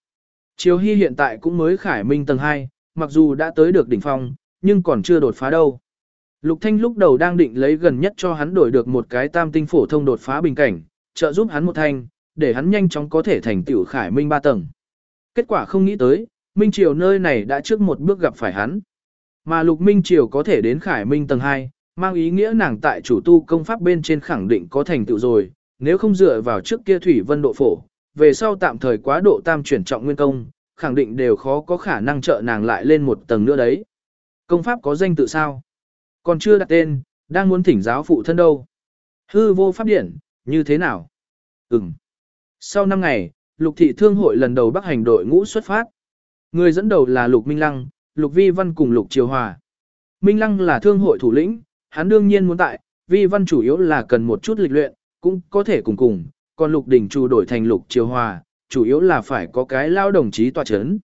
Triều Hy hiện tại cũng mới Khải Minh tầng 2, mặc dù đã tới được đỉnh phong, nhưng còn chưa đột phá đâu. Lục Thanh lúc đầu đang định lấy gần nhất cho hắn đổi được một cái tam tinh phổ thông đột phá bình cảnh, trợ giúp hắn một thanh, để hắn nhanh chóng có thể thành tiểu Khải Minh 3 tầng. Kết quả không nghĩ tới, Minh Triều nơi này đã trước một bước gặp phải hắn. Mà Lục Minh Triều có thể đến Khải Minh tầng 2, mang ý nghĩa nàng tại chủ tu công pháp bên trên khẳng định có thành tựu rồi, nếu không dựa vào trước kia Thủy Vân độ phổ, về sau tạm thời quá độ tam chuyển trọng nguyên công, khẳng định đều khó có khả năng trợ nàng lại lên một tầng nữa đấy. Công pháp có danh tự sao? Còn chưa đặt tên, đang muốn thỉnh giáo phụ thân đâu. Hư vô pháp điển, như thế nào? Ừm. Sau 5 ngày, Lục thị thương hội lần đầu bắc hành đội ngũ xuất phát. Người dẫn đầu là Lục Minh Lăng, Lục Vi Văn cùng Lục Triều Hòa. Minh Lăng là thương hội thủ lĩnh, hắn đương nhiên muốn tại, Vi Văn chủ yếu là cần một chút lịch luyện, cũng có thể cùng cùng, còn Lục Đình Chu đổi thành Lục Triều Hòa, chủ yếu là phải có cái lao đồng chí tòa chấn.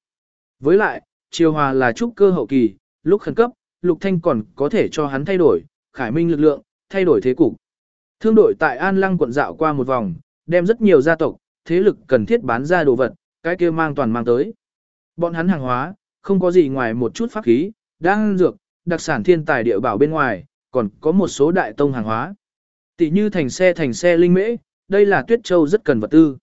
Với lại, Triều Hòa là trúc cơ hậu kỳ, lúc khẩn cấp, Lục Thanh còn có thể cho hắn thay đổi, khải minh lực lượng, thay đổi thế cục. Thương đội tại An Lăng quận dạo qua một vòng, đem rất nhiều gia tộc, thế lực cần thiết bán ra đồ vật, cái kia mang toàn mang tới. Bọn hắn hàng hóa, không có gì ngoài một chút pháp khí, đan dược, đặc sản thiên tài địa bảo bên ngoài, còn có một số đại tông hàng hóa. Tỷ như thành xe thành xe linh mễ, đây là Tuyết Châu rất cần vật tư.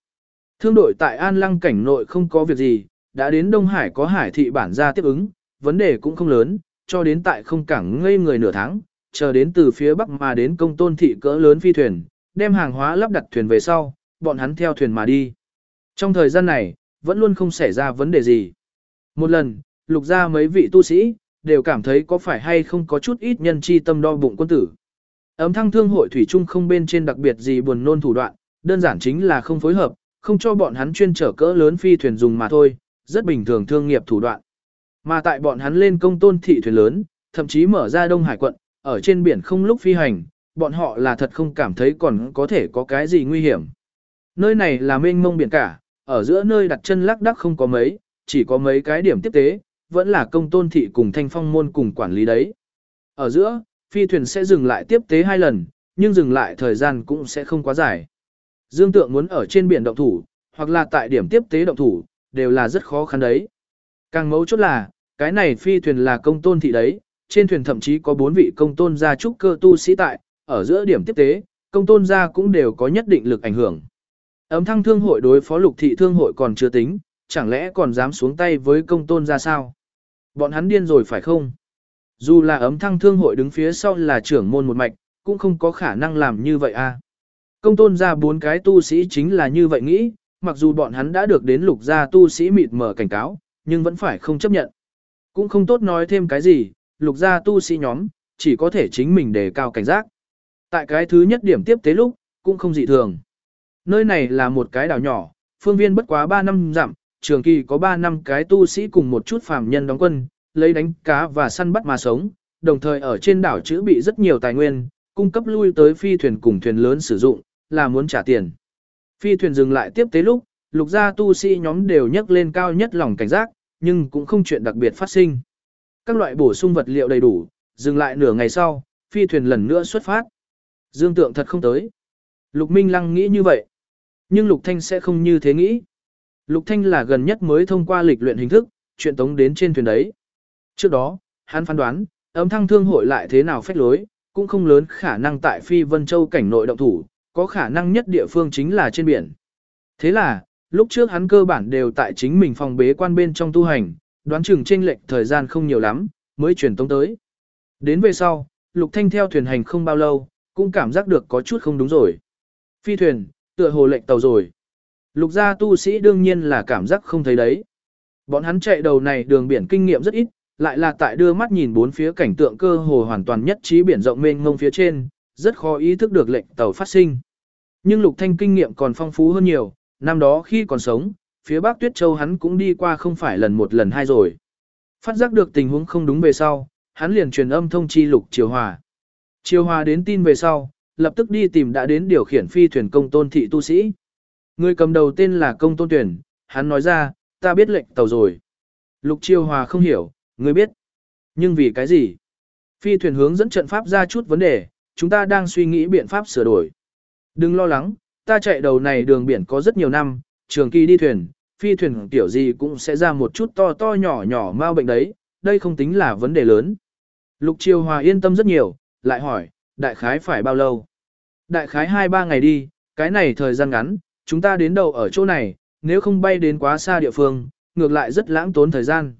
Thương đội tại An Lăng cảnh nội không có việc gì, đã đến Đông Hải có hải thị bản ra tiếp ứng, vấn đề cũng không lớn, cho đến tại không cảng ngây người nửa tháng, chờ đến từ phía Bắc mà đến công tôn thị cỡ lớn phi thuyền, đem hàng hóa lắp đặt thuyền về sau, bọn hắn theo thuyền mà đi. Trong thời gian này, vẫn luôn không xảy ra vấn đề gì. Một lần, lục ra mấy vị tu sĩ, đều cảm thấy có phải hay không có chút ít nhân chi tâm đo bụng quân tử. Ấm thăng thương hội thủy chung không bên trên đặc biệt gì buồn nôn thủ đoạn, đơn giản chính là không phối hợp, không cho bọn hắn chuyên trở cỡ lớn phi thuyền dùng mà thôi, rất bình thường thương nghiệp thủ đoạn. Mà tại bọn hắn lên công tôn thị thuyền lớn, thậm chí mở ra Đông Hải quận, ở trên biển không lúc phi hành, bọn họ là thật không cảm thấy còn có thể có cái gì nguy hiểm. Nơi này là mênh mông biển cả, ở giữa nơi đặt chân lắc đắc không có mấy, chỉ có mấy cái điểm tiếp tế, vẫn là công tôn thị cùng thanh phong môn cùng quản lý đấy. Ở giữa, phi thuyền sẽ dừng lại tiếp tế hai lần, nhưng dừng lại thời gian cũng sẽ không quá dài. Dương tượng muốn ở trên biển động thủ, hoặc là tại điểm tiếp tế động thủ, đều là rất khó khăn đấy. Càng mấu chốt là, cái này phi thuyền là công tôn thị đấy, trên thuyền thậm chí có bốn vị công tôn gia trúc cơ tu sĩ tại, ở giữa điểm tiếp tế, công tôn gia cũng đều có nhất định lực ảnh hưởng. Ấm thăng thương hội đối phó lục thị thương hội còn chưa tính, chẳng lẽ còn dám xuống tay với công tôn gia sao? Bọn hắn điên rồi phải không? Dù là ấm thăng thương hội đứng phía sau là trưởng môn một mạch, cũng không có khả năng làm như vậy à. Công tôn gia bốn cái tu sĩ chính là như vậy nghĩ, mặc dù bọn hắn đã được đến lục gia tu sĩ mịt mở cảnh cáo, nhưng vẫn phải không chấp nhận. Cũng không tốt nói thêm cái gì, lục gia tu sĩ nhóm, chỉ có thể chính mình đề cao cảnh giác. Tại cái thứ nhất điểm tiếp tế lúc, cũng không dị thường. Nơi này là một cái đảo nhỏ, phương viên bất quá 3 năm dặm, trường kỳ có 3 năm cái tu sĩ cùng một chút phàm nhân đóng quân, lấy đánh cá và săn bắt mà sống, đồng thời ở trên đảo chữ bị rất nhiều tài nguyên, cung cấp lui tới phi thuyền cùng thuyền lớn sử dụng, là muốn trả tiền. Phi thuyền dừng lại tiếp tế lúc, lục gia tu sĩ nhóm đều nhấc lên cao nhất lòng cảnh giác, nhưng cũng không chuyện đặc biệt phát sinh. Các loại bổ sung vật liệu đầy đủ, dừng lại nửa ngày sau, phi thuyền lần nữa xuất phát. Dương tượng thật không tới. Lục Minh Lăng nghĩ như vậy. Nhưng Lục Thanh sẽ không như thế nghĩ. Lục Thanh là gần nhất mới thông qua lịch luyện hình thức, chuyện tống đến trên thuyền đấy. Trước đó, hắn phán đoán, ấm thăng thương hội lại thế nào phách lối, cũng không lớn khả năng tại Phi Vân Châu cảnh nội động thủ, có khả năng nhất địa phương chính là trên biển. Thế là, lúc trước hắn cơ bản đều tại chính mình phòng bế quan bên trong tu hành, đoán chừng chênh lệch thời gian không nhiều lắm, mới chuyển tống tới. Đến về sau, Lục Thanh theo thuyền hành không bao lâu, cũng cảm giác được có chút không đúng rồi. Phi thuyền, tựa hồ lệnh tàu rồi. Lục gia tu sĩ đương nhiên là cảm giác không thấy đấy. Bọn hắn chạy đầu này đường biển kinh nghiệm rất ít, lại là tại đưa mắt nhìn bốn phía cảnh tượng cơ hồ hoàn toàn nhất trí biển rộng mênh mông phía trên, rất khó ý thức được lệnh tàu phát sinh. Nhưng Lục Thanh kinh nghiệm còn phong phú hơn nhiều, năm đó khi còn sống, phía Bắc Tuyết Châu hắn cũng đi qua không phải lần một lần hai rồi. Phát giác được tình huống không đúng về sau, hắn liền truyền âm thông chi Lục Triều Hòa. Triều Hòa đến tin về sau, lập tức đi tìm đã đến điều khiển phi thuyền công tôn thị tu sĩ. Người cầm đầu tên là công tôn tuyển, hắn nói ra, ta biết lệnh tàu rồi. Lục Chiêu Hòa không hiểu, người biết. Nhưng vì cái gì? Phi thuyền hướng dẫn trận pháp ra chút vấn đề, chúng ta đang suy nghĩ biện pháp sửa đổi. Đừng lo lắng, ta chạy đầu này đường biển có rất nhiều năm, trường kỳ đi thuyền, phi thuyền kiểu gì cũng sẽ ra một chút to to nhỏ nhỏ mau bệnh đấy, đây không tính là vấn đề lớn. Lục Chiêu Hòa yên tâm rất nhiều, lại hỏi, đại khái phải bao lâu? Đại khái 2-3 ngày đi, cái này thời gian ngắn, chúng ta đến đầu ở chỗ này, nếu không bay đến quá xa địa phương, ngược lại rất lãng tốn thời gian.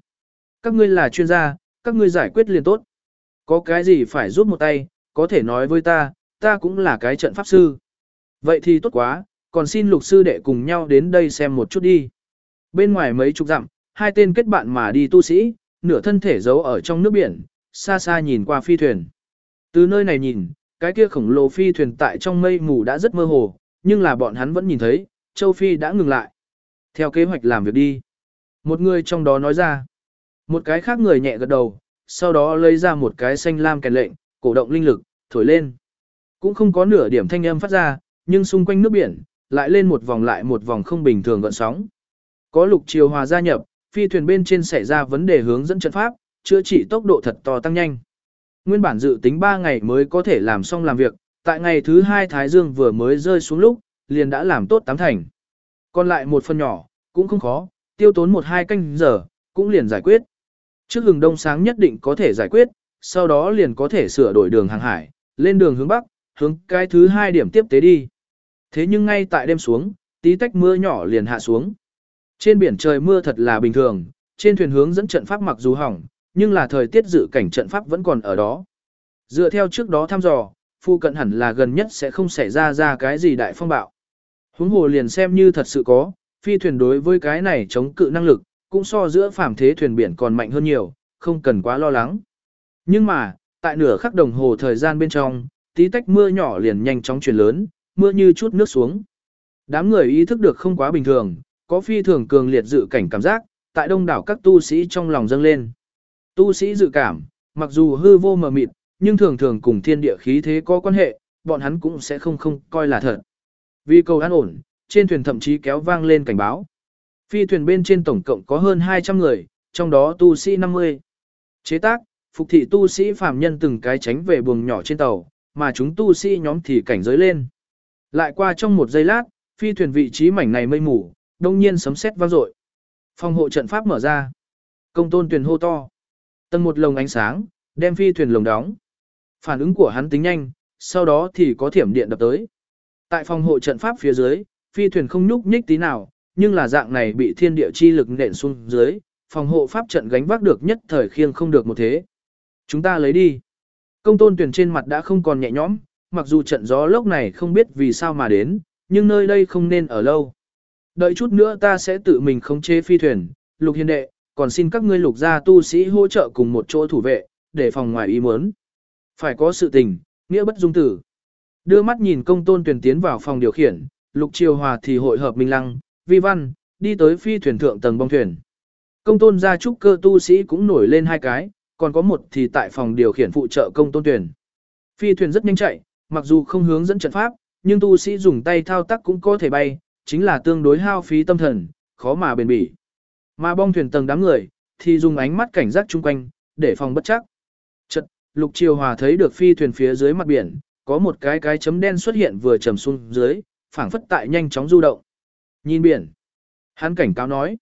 Các ngươi là chuyên gia, các ngươi giải quyết liền tốt. Có cái gì phải giúp một tay, có thể nói với ta, ta cũng là cái trận pháp sư. Vậy thì tốt quá, còn xin lục sư đệ cùng nhau đến đây xem một chút đi. Bên ngoài mấy chục dặm, hai tên kết bạn mà đi tu sĩ, nửa thân thể giấu ở trong nước biển, xa xa nhìn qua phi thuyền. Từ nơi này nhìn, cái kia khổng lồ phi thuyền tại trong mây mù đã rất mơ hồ, nhưng là bọn hắn vẫn nhìn thấy, châu Phi đã ngừng lại. Theo kế hoạch làm việc đi. Một người trong đó nói ra. Một cái khác người nhẹ gật đầu, sau đó lấy ra một cái xanh lam kèn lệnh, cổ động linh lực, thổi lên. Cũng không có nửa điểm thanh âm phát ra, nhưng xung quanh nước biển, lại lên một vòng lại một vòng không bình thường gợn sóng. Có lục chiều hòa gia nhập, phi thuyền bên trên xảy ra vấn đề hướng dẫn trận pháp, chữa trị tốc độ thật to tăng nhanh. Nguyên bản dự tính 3 ngày mới có thể làm xong làm việc, tại ngày thứ hai Thái Dương vừa mới rơi xuống lúc, liền đã làm tốt tám thành. Còn lại một phần nhỏ, cũng không khó, tiêu tốn một hai canh giờ, cũng liền giải quyết. Trước hừng đông sáng nhất định có thể giải quyết, sau đó liền có thể sửa đổi đường hàng hải, lên đường hướng Bắc, hướng cái thứ hai điểm tiếp tế đi. Thế nhưng ngay tại đêm xuống, tí tách mưa nhỏ liền hạ xuống. Trên biển trời mưa thật là bình thường, trên thuyền hướng dẫn trận pháp mặc dù hỏng, nhưng là thời tiết dự cảnh trận pháp vẫn còn ở đó. Dựa theo trước đó thăm dò, phu cận hẳn là gần nhất sẽ không xảy ra ra cái gì đại phong bạo. Huống hồ liền xem như thật sự có, phi thuyền đối với cái này chống cự năng lực, cũng so giữa phàm thế thuyền biển còn mạnh hơn nhiều, không cần quá lo lắng. Nhưng mà, tại nửa khắc đồng hồ thời gian bên trong, tí tách mưa nhỏ liền nhanh chóng chuyển lớn, mưa như chút nước xuống. Đám người ý thức được không quá bình thường, có phi thường cường liệt dự cảnh cảm giác, tại đông đảo các tu sĩ trong lòng dâng lên. Tu sĩ dự cảm, mặc dù hư vô mờ mịt, nhưng thường thường cùng thiên địa khí thế có quan hệ, bọn hắn cũng sẽ không không coi là thật. Vì cầu an ổn, trên thuyền thậm chí kéo vang lên cảnh báo. Phi thuyền bên trên tổng cộng có hơn 200 người, trong đó tu sĩ 50. Chế tác, phục thị tu sĩ phàm nhân từng cái tránh về buồng nhỏ trên tàu, mà chúng tu sĩ nhóm thì cảnh giới lên. Lại qua trong một giây lát, phi thuyền vị trí mảnh này mây mù, đông nhiên sấm sét vang dội. Phòng hộ trận pháp mở ra. Công tôn tuyển hô to. Tầng một lồng ánh sáng, đem phi thuyền lồng đóng. Phản ứng của hắn tính nhanh, sau đó thì có thiểm điện đập tới. Tại phòng hộ trận pháp phía dưới, phi thuyền không nhúc nhích tí nào, nhưng là dạng này bị thiên địa chi lực nện xuống dưới, phòng hộ pháp trận gánh vác được nhất thời khiêng không được một thế. Chúng ta lấy đi. Công tôn tuyển trên mặt đã không còn nhẹ nhõm, mặc dù trận gió lốc này không biết vì sao mà đến, nhưng nơi đây không nên ở lâu. Đợi chút nữa ta sẽ tự mình khống chế phi thuyền, lục hiền đệ, còn xin các ngươi lục gia tu sĩ hỗ trợ cùng một chỗ thủ vệ, để phòng ngoài ý muốn. Phải có sự tình, nghĩa bất dung tử. Đưa mắt nhìn công tôn tuyển tiến vào phòng điều khiển, lục triều hòa thì hội hợp minh lăng, vi văn, đi tới phi thuyền thượng tầng bong thuyền. Công tôn gia trúc cơ tu sĩ cũng nổi lên hai cái, còn có một thì tại phòng điều khiển phụ trợ công tôn tuyển. Phi thuyền rất nhanh chạy, mặc dù không hướng dẫn trận pháp, nhưng tu sĩ dùng tay thao tác cũng có thể bay, chính là tương đối hao phí tâm thần, khó mà bền bỉ. Mà bong thuyền tầng đám người, thì dùng ánh mắt cảnh giác chung quanh, để phòng bất chắc. Lục Triều Hòa thấy được phi thuyền phía dưới mặt biển, có một cái cái chấm đen xuất hiện vừa trầm xuống dưới, phảng phất tại nhanh chóng du động. Nhìn biển. Hắn cảnh cáo nói.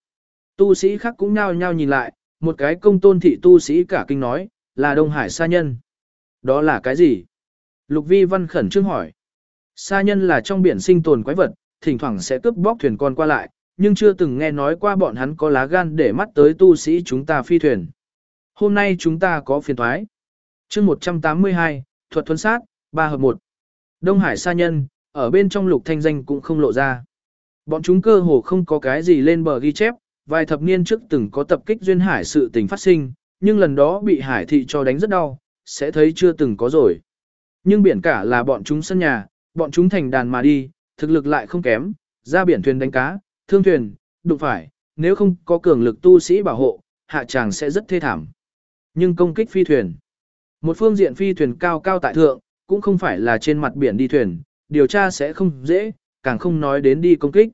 Tu sĩ khác cũng nhao nhao nhìn lại, một cái công tôn thị tu sĩ cả kinh nói, là Đông Hải sa nhân. Đó là cái gì? Lục Vi Văn khẩn trương hỏi. Sa nhân là trong biển sinh tồn quái vật, thỉnh thoảng sẽ cướp bóc thuyền con qua lại, nhưng chưa từng nghe nói qua bọn hắn có lá gan để mắt tới tu sĩ chúng ta phi thuyền. Hôm nay chúng ta có phiền thoái chương 182, thuật thuấn sát, 3 hợp 1. Đông Hải sa nhân, ở bên trong lục thanh danh cũng không lộ ra. Bọn chúng cơ hồ không có cái gì lên bờ ghi chép, vài thập niên trước từng có tập kích duyên hải sự tình phát sinh, nhưng lần đó bị hải thị cho đánh rất đau, sẽ thấy chưa từng có rồi. Nhưng biển cả là bọn chúng sân nhà, bọn chúng thành đàn mà đi, thực lực lại không kém, ra biển thuyền đánh cá, thương thuyền, đụng phải, nếu không có cường lực tu sĩ bảo hộ, hạ tràng sẽ rất thê thảm. Nhưng công kích phi thuyền. Một phương diện phi thuyền cao cao tại thượng, cũng không phải là trên mặt biển đi thuyền, điều tra sẽ không dễ, càng không nói đến đi công kích.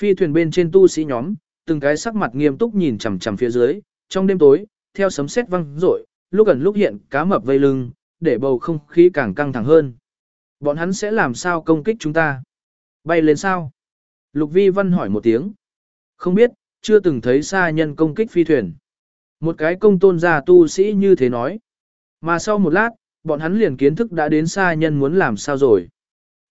Phi thuyền bên trên tu sĩ nhóm, từng cái sắc mặt nghiêm túc nhìn chằm chằm phía dưới, trong đêm tối, theo sấm sét vang rội, lúc gần lúc hiện cá mập vây lưng, để bầu không khí càng căng thẳng hơn. Bọn hắn sẽ làm sao công kích chúng ta? Bay lên sao? Lục Vi Văn hỏi một tiếng. Không biết, chưa từng thấy xa nhân công kích phi thuyền. Một cái công tôn gia tu sĩ như thế nói. Mà sau một lát, bọn hắn liền kiến thức đã đến xa nhân muốn làm sao rồi.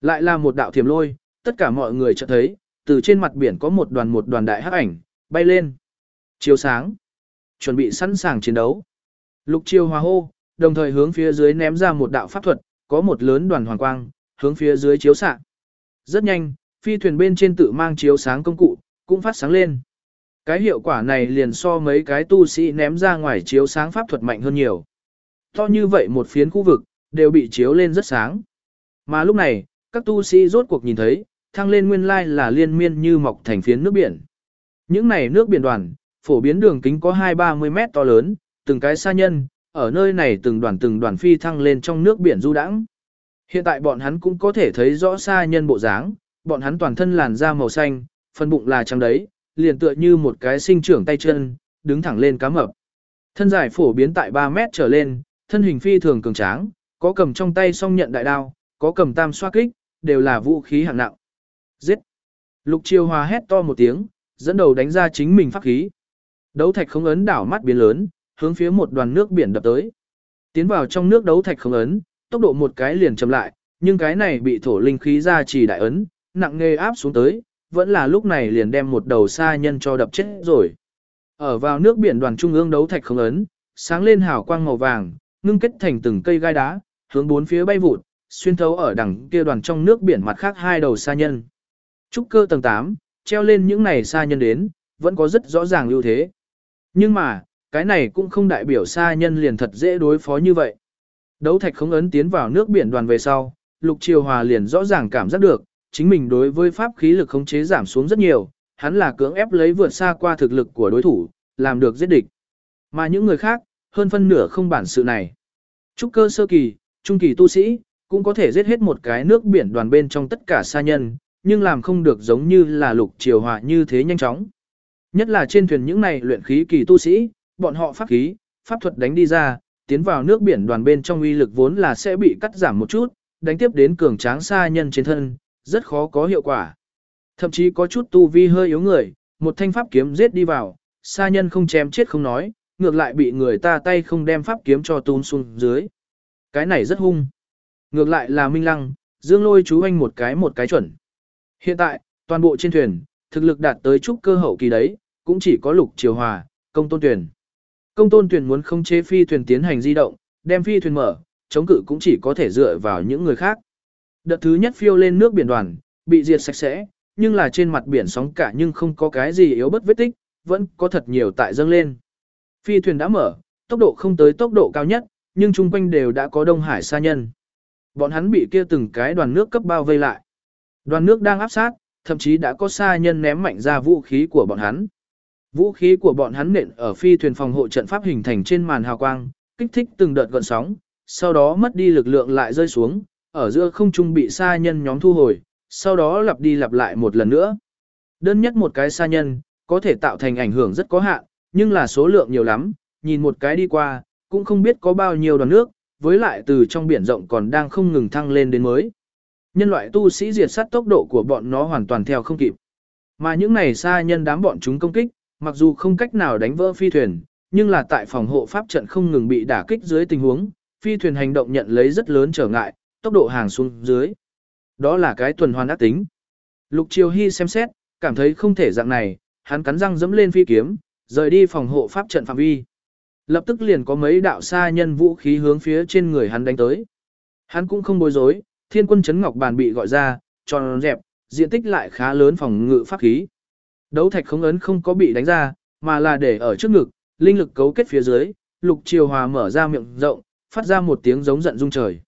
Lại là một đạo thiểm lôi, tất cả mọi người chợt thấy, từ trên mặt biển có một đoàn một đoàn đại hắc ảnh, bay lên. Chiếu sáng. Chuẩn bị sẵn sàng chiến đấu. Lục chiêu hòa hô, đồng thời hướng phía dưới ném ra một đạo pháp thuật, có một lớn đoàn hoàng quang, hướng phía dưới chiếu xạ. Rất nhanh, phi thuyền bên trên tự mang chiếu sáng công cụ, cũng phát sáng lên. Cái hiệu quả này liền so mấy cái tu sĩ ném ra ngoài chiếu sáng pháp thuật mạnh hơn nhiều. To như vậy một phiến khu vực, đều bị chiếu lên rất sáng. Mà lúc này, các tu sĩ rốt cuộc nhìn thấy, thăng lên nguyên lai là liên miên như mọc thành phiến nước biển. Những này nước biển đoàn, phổ biến đường kính có 2-30 mét to lớn, từng cái xa nhân, ở nơi này từng đoàn từng đoàn phi thăng lên trong nước biển du đãng. Hiện tại bọn hắn cũng có thể thấy rõ xa nhân bộ dáng, bọn hắn toàn thân làn da màu xanh, phần bụng là trắng đấy, liền tựa như một cái sinh trưởng tay chân, đứng thẳng lên cá mập. Thân dài phổ biến tại 3 mét trở lên, thân hình phi thường cường tráng, có cầm trong tay song nhận đại đao, có cầm tam xoa kích, đều là vũ khí hạng nặng. Giết! Lục Chiêu Hòa hét to một tiếng, dẫn đầu đánh ra chính mình pháp khí. Đấu thạch không ấn đảo mắt biến lớn, hướng phía một đoàn nước biển đập tới. Tiến vào trong nước đấu thạch không ấn, tốc độ một cái liền chậm lại, nhưng cái này bị thổ linh khí ra chỉ đại ấn, nặng nghề áp xuống tới, vẫn là lúc này liền đem một đầu xa nhân cho đập chết rồi. Ở vào nước biển đoàn trung ương đấu thạch không ấn, sáng lên hào quang màu vàng, ngưng kết thành từng cây gai đá, hướng bốn phía bay vụt, xuyên thấu ở đằng kia đoàn trong nước biển mặt khác hai đầu sa nhân. Trúc cơ tầng 8, treo lên những này sa nhân đến, vẫn có rất rõ ràng ưu thế. Nhưng mà, cái này cũng không đại biểu xa nhân liền thật dễ đối phó như vậy. Đấu thạch không ấn tiến vào nước biển đoàn về sau, Lục Triều Hòa liền rõ ràng cảm giác được, chính mình đối với pháp khí lực khống chế giảm xuống rất nhiều, hắn là cưỡng ép lấy vượt xa qua thực lực của đối thủ, làm được giết địch. Mà những người khác, hơn phân nửa không bản sự này. Trúc cơ sơ kỳ, trung kỳ tu sĩ, cũng có thể giết hết một cái nước biển đoàn bên trong tất cả sa nhân, nhưng làm không được giống như là lục triều hòa như thế nhanh chóng. Nhất là trên thuyền những này luyện khí kỳ tu sĩ, bọn họ pháp khí, pháp thuật đánh đi ra, tiến vào nước biển đoàn bên trong uy lực vốn là sẽ bị cắt giảm một chút, đánh tiếp đến cường tráng sa nhân trên thân, rất khó có hiệu quả. Thậm chí có chút tu vi hơi yếu người, một thanh pháp kiếm giết đi vào, sa nhân không chém chết không nói, ngược lại bị người ta tay không đem pháp kiếm cho tún xuống dưới. Cái này rất hung. Ngược lại là Minh Lăng, Dương Lôi chú anh một cái một cái chuẩn. Hiện tại, toàn bộ trên thuyền, thực lực đạt tới trúc cơ hậu kỳ đấy, cũng chỉ có Lục Triều Hòa, Công Tôn Tuyển. Công Tôn Tuyển muốn không chế phi thuyền tiến hành di động, đem phi thuyền mở, chống cự cũng chỉ có thể dựa vào những người khác. Đợt thứ nhất phiêu lên nước biển đoàn, bị diệt sạch sẽ, nhưng là trên mặt biển sóng cả nhưng không có cái gì yếu bất vết tích, vẫn có thật nhiều tại dâng lên. Phi thuyền đã mở, tốc độ không tới tốc độ cao nhất, nhưng chung quanh đều đã có Đông Hải sa nhân. Bọn hắn bị kia từng cái đoàn nước cấp bao vây lại. Đoàn nước đang áp sát, thậm chí đã có sa nhân ném mạnh ra vũ khí của bọn hắn. Vũ khí của bọn hắn nện ở phi thuyền phòng hộ trận pháp hình thành trên màn hào quang, kích thích từng đợt gợn sóng, sau đó mất đi lực lượng lại rơi xuống, ở giữa không trung bị sa nhân nhóm thu hồi, sau đó lặp đi lặp lại một lần nữa. Đơn nhất một cái sa nhân, có thể tạo thành ảnh hưởng rất có hạn, nhưng là số lượng nhiều lắm, nhìn một cái đi qua, cũng không biết có bao nhiêu đoàn nước, với lại từ trong biển rộng còn đang không ngừng thăng lên đến mới. Nhân loại tu sĩ diệt sát tốc độ của bọn nó hoàn toàn theo không kịp. Mà những này xa nhân đám bọn chúng công kích, mặc dù không cách nào đánh vỡ phi thuyền, nhưng là tại phòng hộ pháp trận không ngừng bị đả kích dưới tình huống, phi thuyền hành động nhận lấy rất lớn trở ngại, tốc độ hàng xuống dưới. Đó là cái tuần hoàn ác tính. Lục Triều Hy xem xét, cảm thấy không thể dạng này, hắn cắn răng dẫm lên phi kiếm, rời đi phòng hộ pháp trận phạm vi. Lập tức liền có mấy đạo xa nhân vũ khí hướng phía trên người hắn đánh tới. Hắn cũng không bối rối, thiên quân chấn ngọc bàn bị gọi ra, tròn dẹp, diện tích lại khá lớn phòng ngự pháp khí. Đấu thạch không ấn không có bị đánh ra, mà là để ở trước ngực, linh lực cấu kết phía dưới, lục triều hòa mở ra miệng rộng, phát ra một tiếng giống giận rung trời.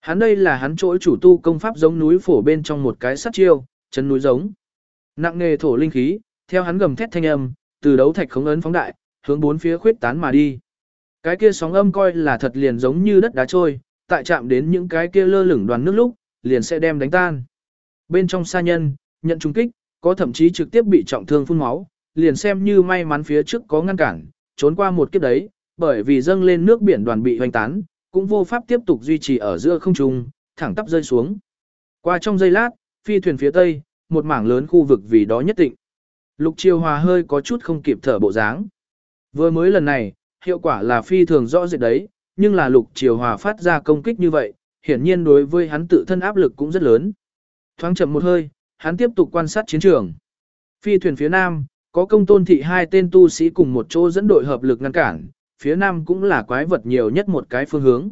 Hắn đây là hắn chỗ chủ tu công pháp giống núi phổ bên trong một cái sắt chiêu, chân núi giống. Nặng nề thổ linh khí, theo hắn gầm thét thanh âm, từ đấu thạch không ấn phóng đại, hướng bốn phía khuyết tán mà đi. Cái kia sóng âm coi là thật liền giống như đất đá trôi, tại chạm đến những cái kia lơ lửng đoàn nước lúc, liền sẽ đem đánh tan. Bên trong sa nhân, nhận trùng kích, có thậm chí trực tiếp bị trọng thương phun máu, liền xem như may mắn phía trước có ngăn cản, trốn qua một kiếp đấy, bởi vì dâng lên nước biển đoàn bị hoành tán, cũng vô pháp tiếp tục duy trì ở giữa không trung, thẳng tắp rơi xuống. Qua trong giây lát, phi thuyền phía tây, một mảng lớn khu vực vì đó nhất định. Lục Triều Hòa hơi có chút không kịp thở bộ dáng. Vừa mới lần này, hiệu quả là phi thường rõ rệt đấy, nhưng là Lục Triều Hòa phát ra công kích như vậy, hiển nhiên đối với hắn tự thân áp lực cũng rất lớn. Thoáng chậm một hơi, hắn tiếp tục quan sát chiến trường. Phi thuyền phía nam, có công tôn thị hai tên tu sĩ cùng một chỗ dẫn đội hợp lực ngăn cản, phía nam cũng là quái vật nhiều nhất một cái phương hướng.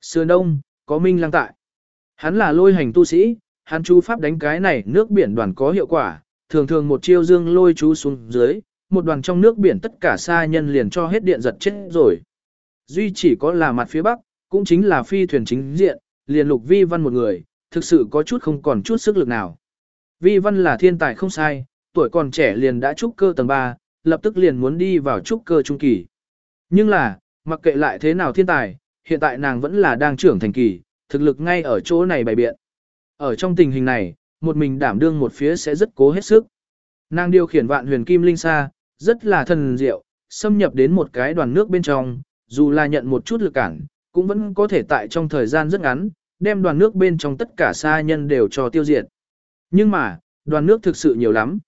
Sườn đông, có Minh Lăng tại. Hắn là lôi hành tu sĩ, hắn chú pháp đánh cái này nước biển đoàn có hiệu quả, thường thường một chiêu dương lôi chú xuống dưới, một đoàn trong nước biển tất cả xa nhân liền cho hết điện giật chết rồi. Duy chỉ có là mặt phía bắc, cũng chính là phi thuyền chính diện, liền lục vi văn một người, thực sự có chút không còn chút sức lực nào. Vi văn là thiên tài không sai, tuổi còn trẻ liền đã trúc cơ tầng 3, lập tức liền muốn đi vào trúc cơ trung kỳ. Nhưng là, mặc kệ lại thế nào thiên tài, hiện tại nàng vẫn là đang trưởng thành kỳ, thực lực ngay ở chỗ này bày biện. Ở trong tình hình này, một mình đảm đương một phía sẽ rất cố hết sức. Nàng điều khiển vạn huyền kim linh sa, rất là thần diệu, xâm nhập đến một cái đoàn nước bên trong, dù là nhận một chút lực cản, cũng vẫn có thể tại trong thời gian rất ngắn, đem đoàn nước bên trong tất cả sa nhân đều cho tiêu diệt. Nhưng mà, đoàn nước thực sự nhiều lắm.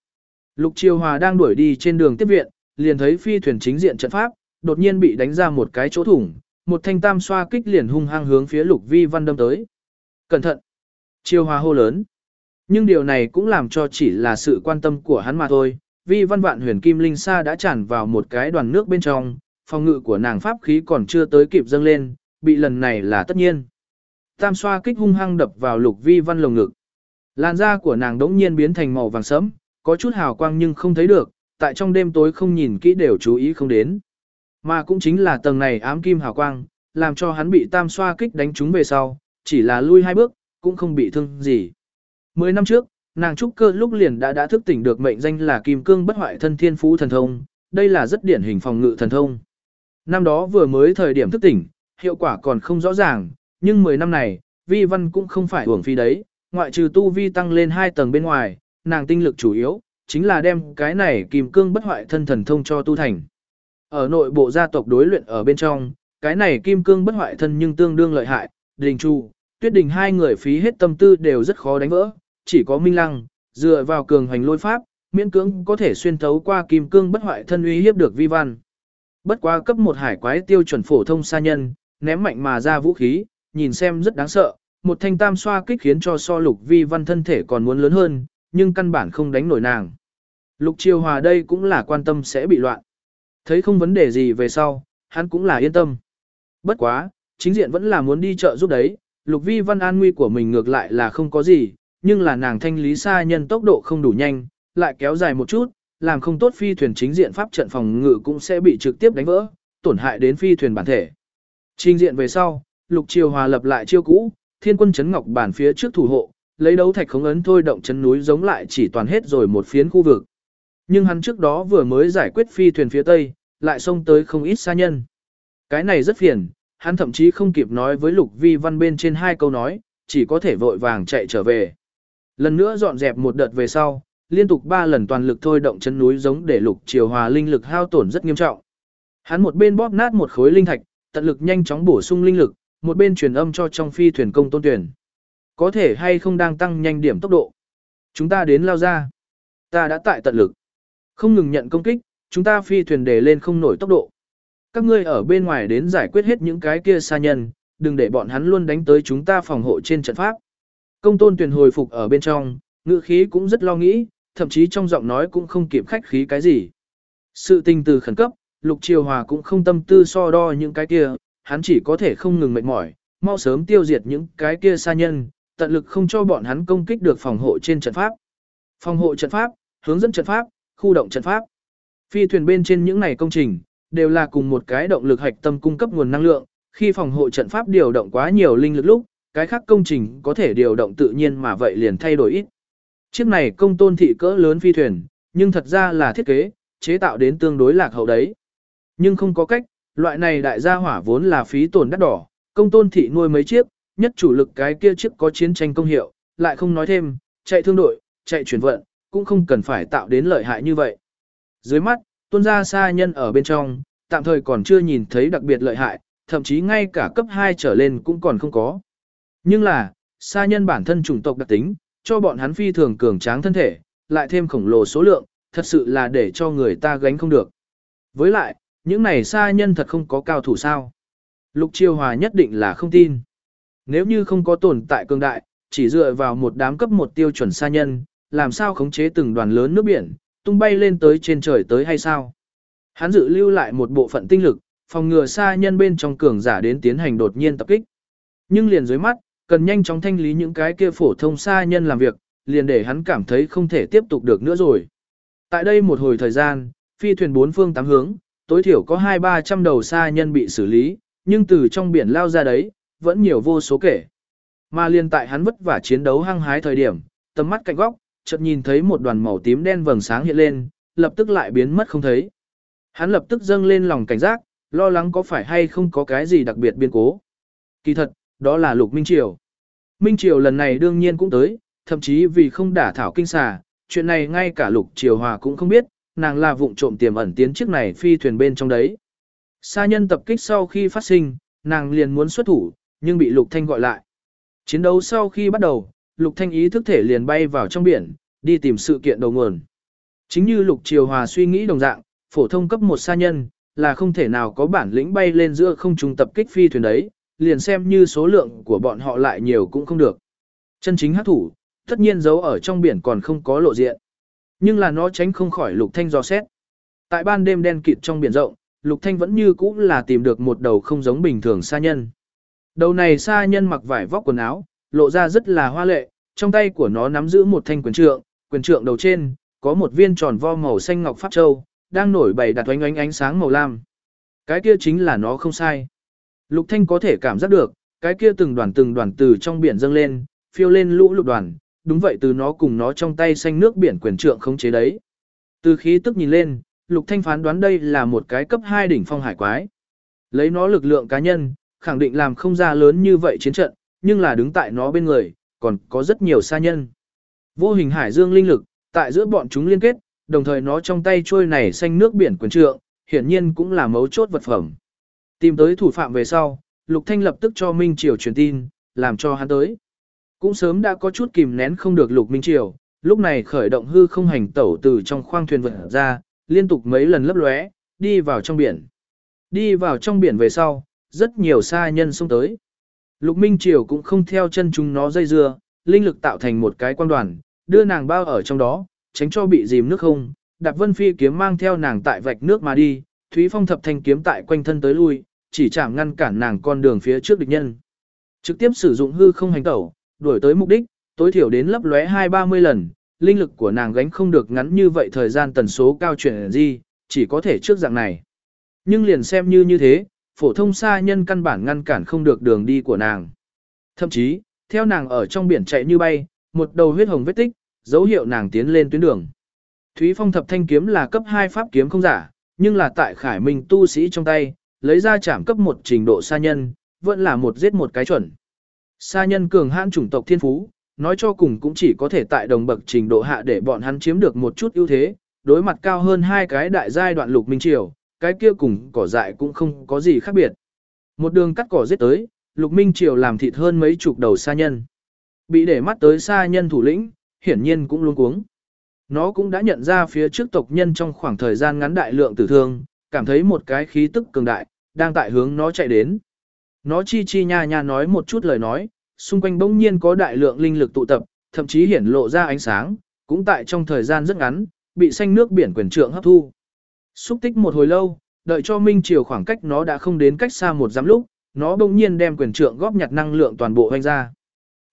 Lục Triều Hòa đang đuổi đi trên đường tiếp viện, liền thấy phi thuyền chính diện trận pháp, đột nhiên bị đánh ra một cái chỗ thủng, một thanh tam xoa kích liền hung hăng hướng phía Lục Vi Văn đâm tới. Cẩn thận! Triều Hòa hô lớn. Nhưng điều này cũng làm cho chỉ là sự quan tâm của hắn mà thôi, Vi Văn Vạn Huyền Kim Linh Sa đã tràn vào một cái đoàn nước bên trong, phòng ngự của nàng pháp khí còn chưa tới kịp dâng lên, bị lần này là tất nhiên. Tam xoa kích hung hăng đập vào Lục Vi Văn lồng ngực. Làn da của nàng đống nhiên biến thành màu vàng sẫm, có chút hào quang nhưng không thấy được, tại trong đêm tối không nhìn kỹ đều chú ý không đến. Mà cũng chính là tầng này ám kim hào quang, làm cho hắn bị tam xoa kích đánh trúng về sau, chỉ là lui hai bước, cũng không bị thương gì. Mười năm trước, nàng trúc cơ lúc liền đã đã thức tỉnh được mệnh danh là kim cương bất hoại thân thiên phú thần thông, đây là rất điển hình phòng ngự thần thông. Năm đó vừa mới thời điểm thức tỉnh, hiệu quả còn không rõ ràng, nhưng 10 năm này, vi văn cũng không phải hưởng phí đấy, ngoại trừ tu vi tăng lên 2 tầng bên ngoài, nàng tinh lực chủ yếu, chính là đem cái này kim cương bất hoại thân thần thông cho tu thành. Ở nội bộ gia tộc đối luyện ở bên trong, cái này kim cương bất hoại thân nhưng tương đương lợi hại, đình chu, tuyết đình hai người phí hết tâm tư đều rất khó đánh vỡ, chỉ có minh lăng, dựa vào cường hành lôi pháp, miễn cưỡng có thể xuyên thấu qua kim cương bất hoại thân uy hiếp được vi văn. Bất quá cấp một hải quái tiêu chuẩn phổ thông sa nhân, ném mạnh mà ra vũ khí, nhìn xem rất đáng sợ, một thanh tam xoa kích khiến cho so lục vi văn thân thể còn muốn lớn hơn, nhưng căn bản không đánh nổi nàng. Lục triều hòa đây cũng là quan tâm sẽ bị loạn. Thấy không vấn đề gì về sau, hắn cũng là yên tâm. Bất quá, chính diện vẫn là muốn đi chợ giúp đấy, lục vi văn an nguy của mình ngược lại là không có gì, nhưng là nàng thanh lý xa nhân tốc độ không đủ nhanh, lại kéo dài một chút, làm không tốt phi thuyền chính diện pháp trận phòng ngự cũng sẽ bị trực tiếp đánh vỡ, tổn hại đến phi thuyền bản thể. Trình diện về sau, Lục Triều Hòa lập lại chiêu cũ, Thiên Quân chấn ngọc bản phía trước thủ hộ, lấy đấu thạch khống ấn thôi động chấn núi giống lại chỉ toàn hết rồi một phiến khu vực. Nhưng hắn trước đó vừa mới giải quyết phi thuyền phía tây, lại xông tới không ít xa nhân. Cái này rất phiền, hắn thậm chí không kịp nói với Lục Vi Văn bên trên hai câu nói, chỉ có thể vội vàng chạy trở về. Lần nữa dọn dẹp một đợt về sau, liên tục ba lần toàn lực thôi động chân núi giống để lục triều hòa linh lực hao tổn rất nghiêm trọng. Hắn một bên bóp nát một khối linh thạch, tận lực nhanh chóng bổ sung linh lực, một bên truyền âm cho trong phi thuyền công tôn tuyển. Có thể hay không đang tăng nhanh điểm tốc độ. Chúng ta đến lao ra. Ta đã tại tận lực. Không ngừng nhận công kích, chúng ta phi thuyền để lên không nổi tốc độ. Các ngươi ở bên ngoài đến giải quyết hết những cái kia xa nhân, đừng để bọn hắn luôn đánh tới chúng ta phòng hộ trên trận pháp. Công tôn tuyển hồi phục ở bên trong, ngữ khí cũng rất lo nghĩ, thậm chí trong giọng nói cũng không kịp khách khí cái gì. Sự tình từ khẩn cấp, Lục Triều Hòa cũng không tâm tư so đo những cái kia, hắn chỉ có thể không ngừng mệt mỏi, mau sớm tiêu diệt những cái kia xa nhân, tận lực không cho bọn hắn công kích được phòng hộ trên trận pháp. Phòng hộ trận pháp, hướng dẫn trận pháp, khu động trận pháp. Phi thuyền bên trên những này công trình, đều là cùng một cái động lực hạch tâm cung cấp nguồn năng lượng, khi phòng hộ trận pháp điều động quá nhiều linh lực lúc, cái khác công trình có thể điều động tự nhiên mà vậy liền thay đổi ít. Chiếc này công tôn thị cỡ lớn phi thuyền, nhưng thật ra là thiết kế, chế tạo đến tương đối lạc hậu đấy. Nhưng không có cách, loại này đại gia hỏa vốn là phí tổn đắt đỏ, công tôn thị nuôi mấy chiếc, nhất chủ lực cái kia chiếc có chiến tranh công hiệu, lại không nói thêm, chạy thương đội, chạy chuyển vận, cũng không cần phải tạo đến lợi hại như vậy. Dưới mắt, tuân ra xa nhân ở bên trong, tạm thời còn chưa nhìn thấy đặc biệt lợi hại, thậm chí ngay cả cấp 2 trở lên cũng còn không có. Nhưng là, xa nhân bản thân chủng tộc đặc tính, cho bọn hắn phi thường cường tráng thân thể, lại thêm khổng lồ số lượng, thật sự là để cho người ta gánh không được. Với lại, những này xa nhân thật không có cao thủ sao. Lục Chiêu Hòa nhất định là không tin. Nếu như không có tồn tại cường đại, chỉ dựa vào một đám cấp một tiêu chuẩn xa nhân, làm sao khống chế từng đoàn lớn nước biển, tung bay lên tới trên trời tới hay sao? Hắn dự lưu lại một bộ phận tinh lực, phòng ngừa xa nhân bên trong cường giả đến tiến hành đột nhiên tập kích. Nhưng liền dưới mắt, cần nhanh chóng thanh lý những cái kia phổ thông xa nhân làm việc, liền để hắn cảm thấy không thể tiếp tục được nữa rồi. Tại đây một hồi thời gian, phi thuyền bốn phương tám hướng, tối thiểu có hai ba trăm đầu xa nhân bị xử lý, nhưng từ trong biển lao ra đấy, vẫn nhiều vô số kể. Mà liền tại hắn vất vả chiến đấu hăng hái thời điểm, tầm mắt cạnh góc, chợt nhìn thấy một đoàn màu tím đen vầng sáng hiện lên, lập tức lại biến mất không thấy. Hắn lập tức dâng lên lòng cảnh giác, lo lắng có phải hay không có cái gì đặc biệt biến cố. Kỳ thật, đó là Lục Minh Triều. Minh Triều lần này đương nhiên cũng tới, thậm chí vì không đả thảo kinh xà, chuyện này ngay cả Lục Triều Hòa cũng không biết, nàng là vụng trộm tiềm ẩn tiến chiếc này phi thuyền bên trong đấy. Sa nhân tập kích sau khi phát sinh, nàng liền muốn xuất thủ, nhưng bị Lục Thanh gọi lại. Chiến đấu sau khi bắt đầu, Lục Thanh ý thức thể liền bay vào trong biển, đi tìm sự kiện đầu nguồn. Chính như Lục Triều Hòa suy nghĩ đồng dạng, phổ thông cấp một sa nhân, là không thể nào có bản lĩnh bay lên giữa không trung tập kích phi thuyền đấy, liền xem như số lượng của bọn họ lại nhiều cũng không được. Chân chính hắc thủ, tất nhiên giấu ở trong biển còn không có lộ diện. Nhưng là nó tránh không khỏi Lục Thanh do xét. Tại ban đêm đen kịt trong biển rộng, Lục Thanh vẫn như cũ là tìm được một đầu không giống bình thường sa nhân. Đầu này sa nhân mặc vải vóc quần áo, lộ ra rất là hoa lệ, trong tay của nó nắm giữ một thanh quyền trượng, quyền trượng đầu trên có một viên tròn vo màu xanh ngọc pháp châu, đang nổi bày đặt oánh oánh ánh sáng màu lam. Cái kia chính là nó không sai. Lục Thanh có thể cảm giác được, cái kia từng đoàn từng đoàn từ trong biển dâng lên, phiêu lên lũ lục đoàn, đúng vậy từ nó cùng nó trong tay xanh nước biển quyền trượng khống chế đấy. Từ khí tức nhìn lên, Lục Thanh phán đoán đây là một cái cấp 2 đỉnh phong hải quái. Lấy nó lực lượng cá nhân, khẳng định làm không ra lớn như vậy chiến trận, nhưng là đứng tại nó bên người, còn có rất nhiều xa nhân. Vô hình hải dương linh lực, tại giữa bọn chúng liên kết, đồng thời nó trong tay trôi này xanh nước biển quyền trượng, hiển nhiên cũng là mấu chốt vật phẩm. Tìm tới thủ phạm về sau, Lục Thanh lập tức cho Minh Triều truyền tin, làm cho hắn tới. Cũng sớm đã có chút kìm nén không được Lục Minh Triều, lúc này khởi động hư không hành tẩu từ trong khoang thuyền vật ra, liên tục mấy lần lấp lóe, đi vào trong biển. Đi vào trong biển về sau, rất nhiều xa nhân xông tới. Lục Minh Triều cũng không theo chân chúng nó dây dưa, linh lực tạo thành một cái quan đoàn, đưa nàng bao ở trong đó, tránh cho bị dìm nước không. Đạp Vân Phi kiếm mang theo nàng tại vạch nước mà đi, Thúy Phong thập thanh kiếm tại quanh thân tới lui, chỉ chạm ngăn cản nàng con đường phía trước địch nhân. Trực tiếp sử dụng hư không hành tẩu, đuổi tới mục đích, tối thiểu đến lấp lóe hai ba mươi lần, linh lực của nàng gánh không được ngắn như vậy thời gian tần số cao chuyển gì, chỉ có thể trước dạng này. Nhưng liền xem như như thế, phổ thông xa nhân căn bản ngăn cản không được đường đi của nàng. Thậm chí, theo nàng ở trong biển chạy như bay, một đầu huyết hồng vết tích, dấu hiệu nàng tiến lên tuyến đường. Thúy Phong thập thanh kiếm là cấp 2 pháp kiếm không giả, nhưng là tại Khải Minh tu sĩ trong tay, lấy ra chạm cấp một trình độ xa nhân, vẫn là một giết một cái chuẩn. Sa nhân cường hãn chủng tộc thiên phú, nói cho cùng cũng chỉ có thể tại đồng bậc trình độ hạ để bọn hắn chiếm được một chút ưu thế, đối mặt cao hơn hai cái đại giai đoạn lục minh triều, cái kia cùng cỏ dại cũng không có gì khác biệt. Một đường cắt cỏ giết tới, lục minh triều làm thịt hơn mấy chục đầu sa nhân. Bị để mắt tới sa nhân thủ lĩnh, hiển nhiên cũng luống cuống. Nó cũng đã nhận ra phía trước tộc nhân trong khoảng thời gian ngắn đại lượng tử thương, cảm thấy một cái khí tức cường đại, đang tại hướng nó chạy đến. Nó chi chi nha nha nói một chút lời nói, xung quanh bỗng nhiên có đại lượng linh lực tụ tập, thậm chí hiển lộ ra ánh sáng, cũng tại trong thời gian rất ngắn, bị xanh nước biển quyền trượng hấp thu. Xúc tích một hồi lâu, đợi cho Minh Triều khoảng cách nó đã không đến cách xa một giám lúc, nó bỗng nhiên đem quyền trượng góp nhặt năng lượng toàn bộ hoanh ra.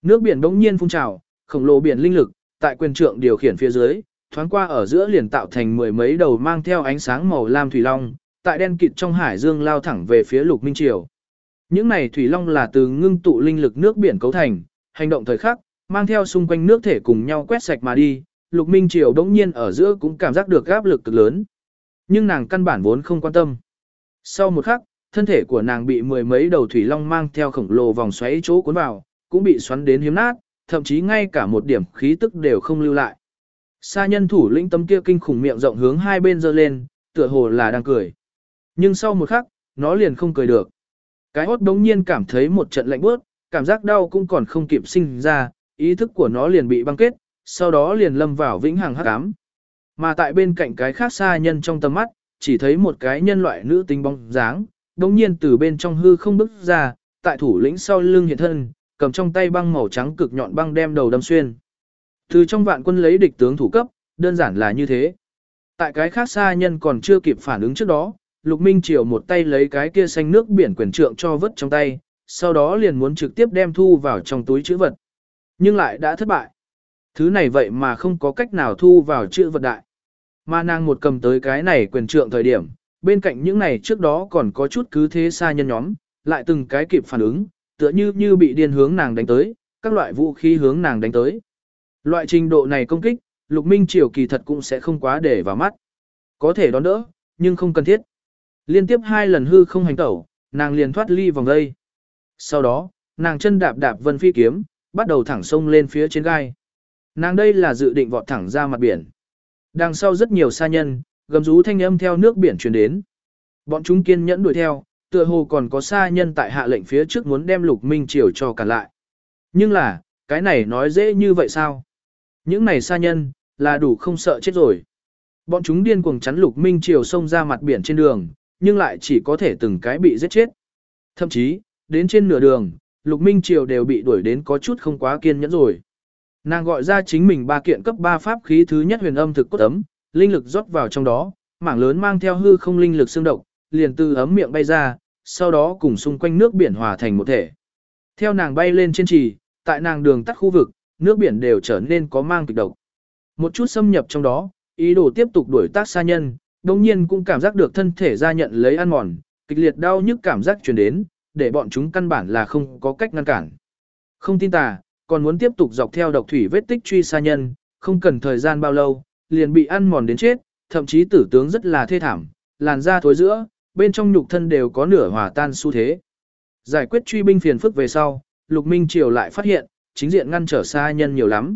Nước biển bỗng nhiên phun trào, khổng lồ biển linh lực, tại quyền trượng điều khiển phía dưới, thoáng qua ở giữa liền tạo thành mười mấy đầu mang theo ánh sáng màu lam thủy long, tại đen kịt trong hải dương lao thẳng về phía Lục Minh Triều. Những này thủy long là từ ngưng tụ linh lực nước biển cấu thành, hành động thời khắc, mang theo xung quanh nước thể cùng nhau quét sạch mà đi, Lục Minh Triều đống nhiên ở giữa cũng cảm giác được áp lực cực lớn. Nhưng nàng căn bản vốn không quan tâm. Sau một khắc, thân thể của nàng bị mười mấy đầu thủy long mang theo khổng lồ vòng xoáy chỗ cuốn vào, cũng bị xoắn đến hiếm nát, thậm chí ngay cả một điểm khí tức đều không lưu lại. Sa nhân thủ lĩnh tấm kia kinh khủng miệng rộng hướng hai bên giơ lên, tựa hồ là đang cười. Nhưng sau một khắc, nó liền không cười được. Cái hốt đống nhiên cảm thấy một trận lạnh bớt, cảm giác đau cũng còn không kịp sinh ra, ý thức của nó liền bị băng kết, sau đó liền lâm vào vĩnh hằng hắc ám. Mà tại bên cạnh cái khác xa nhân trong tầm mắt, chỉ thấy một cái nhân loại nữ tính bóng dáng, đống nhiên từ bên trong hư không bước ra, tại thủ lĩnh sau lưng hiện thân, cầm trong tay băng màu trắng cực nhọn băng đem đầu đâm xuyên. Từ trong vạn quân lấy địch tướng thủ cấp, đơn giản là như thế. Tại cái khác xa nhân còn chưa kịp phản ứng trước đó, Lục Minh Triều một tay lấy cái kia xanh nước biển quyền trượng cho vứt trong tay, sau đó liền muốn trực tiếp đem thu vào trong túi chữ vật. Nhưng lại đã thất bại. Thứ này vậy mà không có cách nào thu vào chữ vật đại. Mà nàng một cầm tới cái này quyền trượng thời điểm, bên cạnh những này trước đó còn có chút cứ thế xa nhân nhóm, lại từng cái kịp phản ứng, tựa như như bị điên hướng nàng đánh tới, các loại vũ khí hướng nàng đánh tới. Loại trình độ này công kích, Lục Minh Triều kỳ thật cũng sẽ không quá để vào mắt. Có thể đón đỡ, nhưng không cần thiết. Liên tiếp hai lần hư không hành tẩu, nàng liền thoát ly vòng đây. Sau đó, nàng chân đạp đạp vân phi kiếm, bắt đầu thẳng sông lên phía trên gai. Nàng đây là dự định vọt thẳng ra mặt biển. Đằng sau rất nhiều sa nhân, gầm rú thanh âm theo nước biển truyền đến. Bọn chúng kiên nhẫn đuổi theo, tựa hồ còn có sa nhân tại hạ lệnh phía trước muốn đem Lục Minh Triều cho cả lại. Nhưng là, cái này nói dễ như vậy sao? Những này sa nhân, là đủ không sợ chết rồi. Bọn chúng điên cuồng chắn Lục Minh Triều xông ra mặt biển trên đường, nhưng lại chỉ có thể từng cái bị giết chết. Thậm chí, đến trên nửa đường, Lục Minh Triều đều bị đuổi đến có chút không quá kiên nhẫn rồi. Nàng gọi ra chính mình ba kiện cấp 3 pháp khí thứ nhất huyền âm thực cốt ấm, linh lực rót vào trong đó, mảng lớn mang theo hư không linh lực xương độc, liền từ ấm miệng bay ra, sau đó cùng xung quanh nước biển hòa thành một thể. Theo nàng bay lên trên trì, tại nàng đường tắt khu vực, nước biển đều trở nên có mang kịch độc. Một chút xâm nhập trong đó, ý đồ tiếp tục đuổi tác xa nhân, đồng nhiên cũng cảm giác được thân thể ra nhận lấy ăn mòn, kịch liệt đau nhức cảm giác truyền đến, để bọn chúng căn bản là không có cách ngăn cản. Không tin tà, còn muốn tiếp tục dọc theo độc thủy vết tích truy xa nhân, không cần thời gian bao lâu, liền bị ăn mòn đến chết, thậm chí tử tướng rất là thê thảm, làn da thối giữa, bên trong nhục thân đều có nửa hòa tan xu thế. Giải quyết truy binh phiền phức về sau, Lục Minh Triều lại phát hiện, chính diện ngăn trở xa nhân nhiều lắm.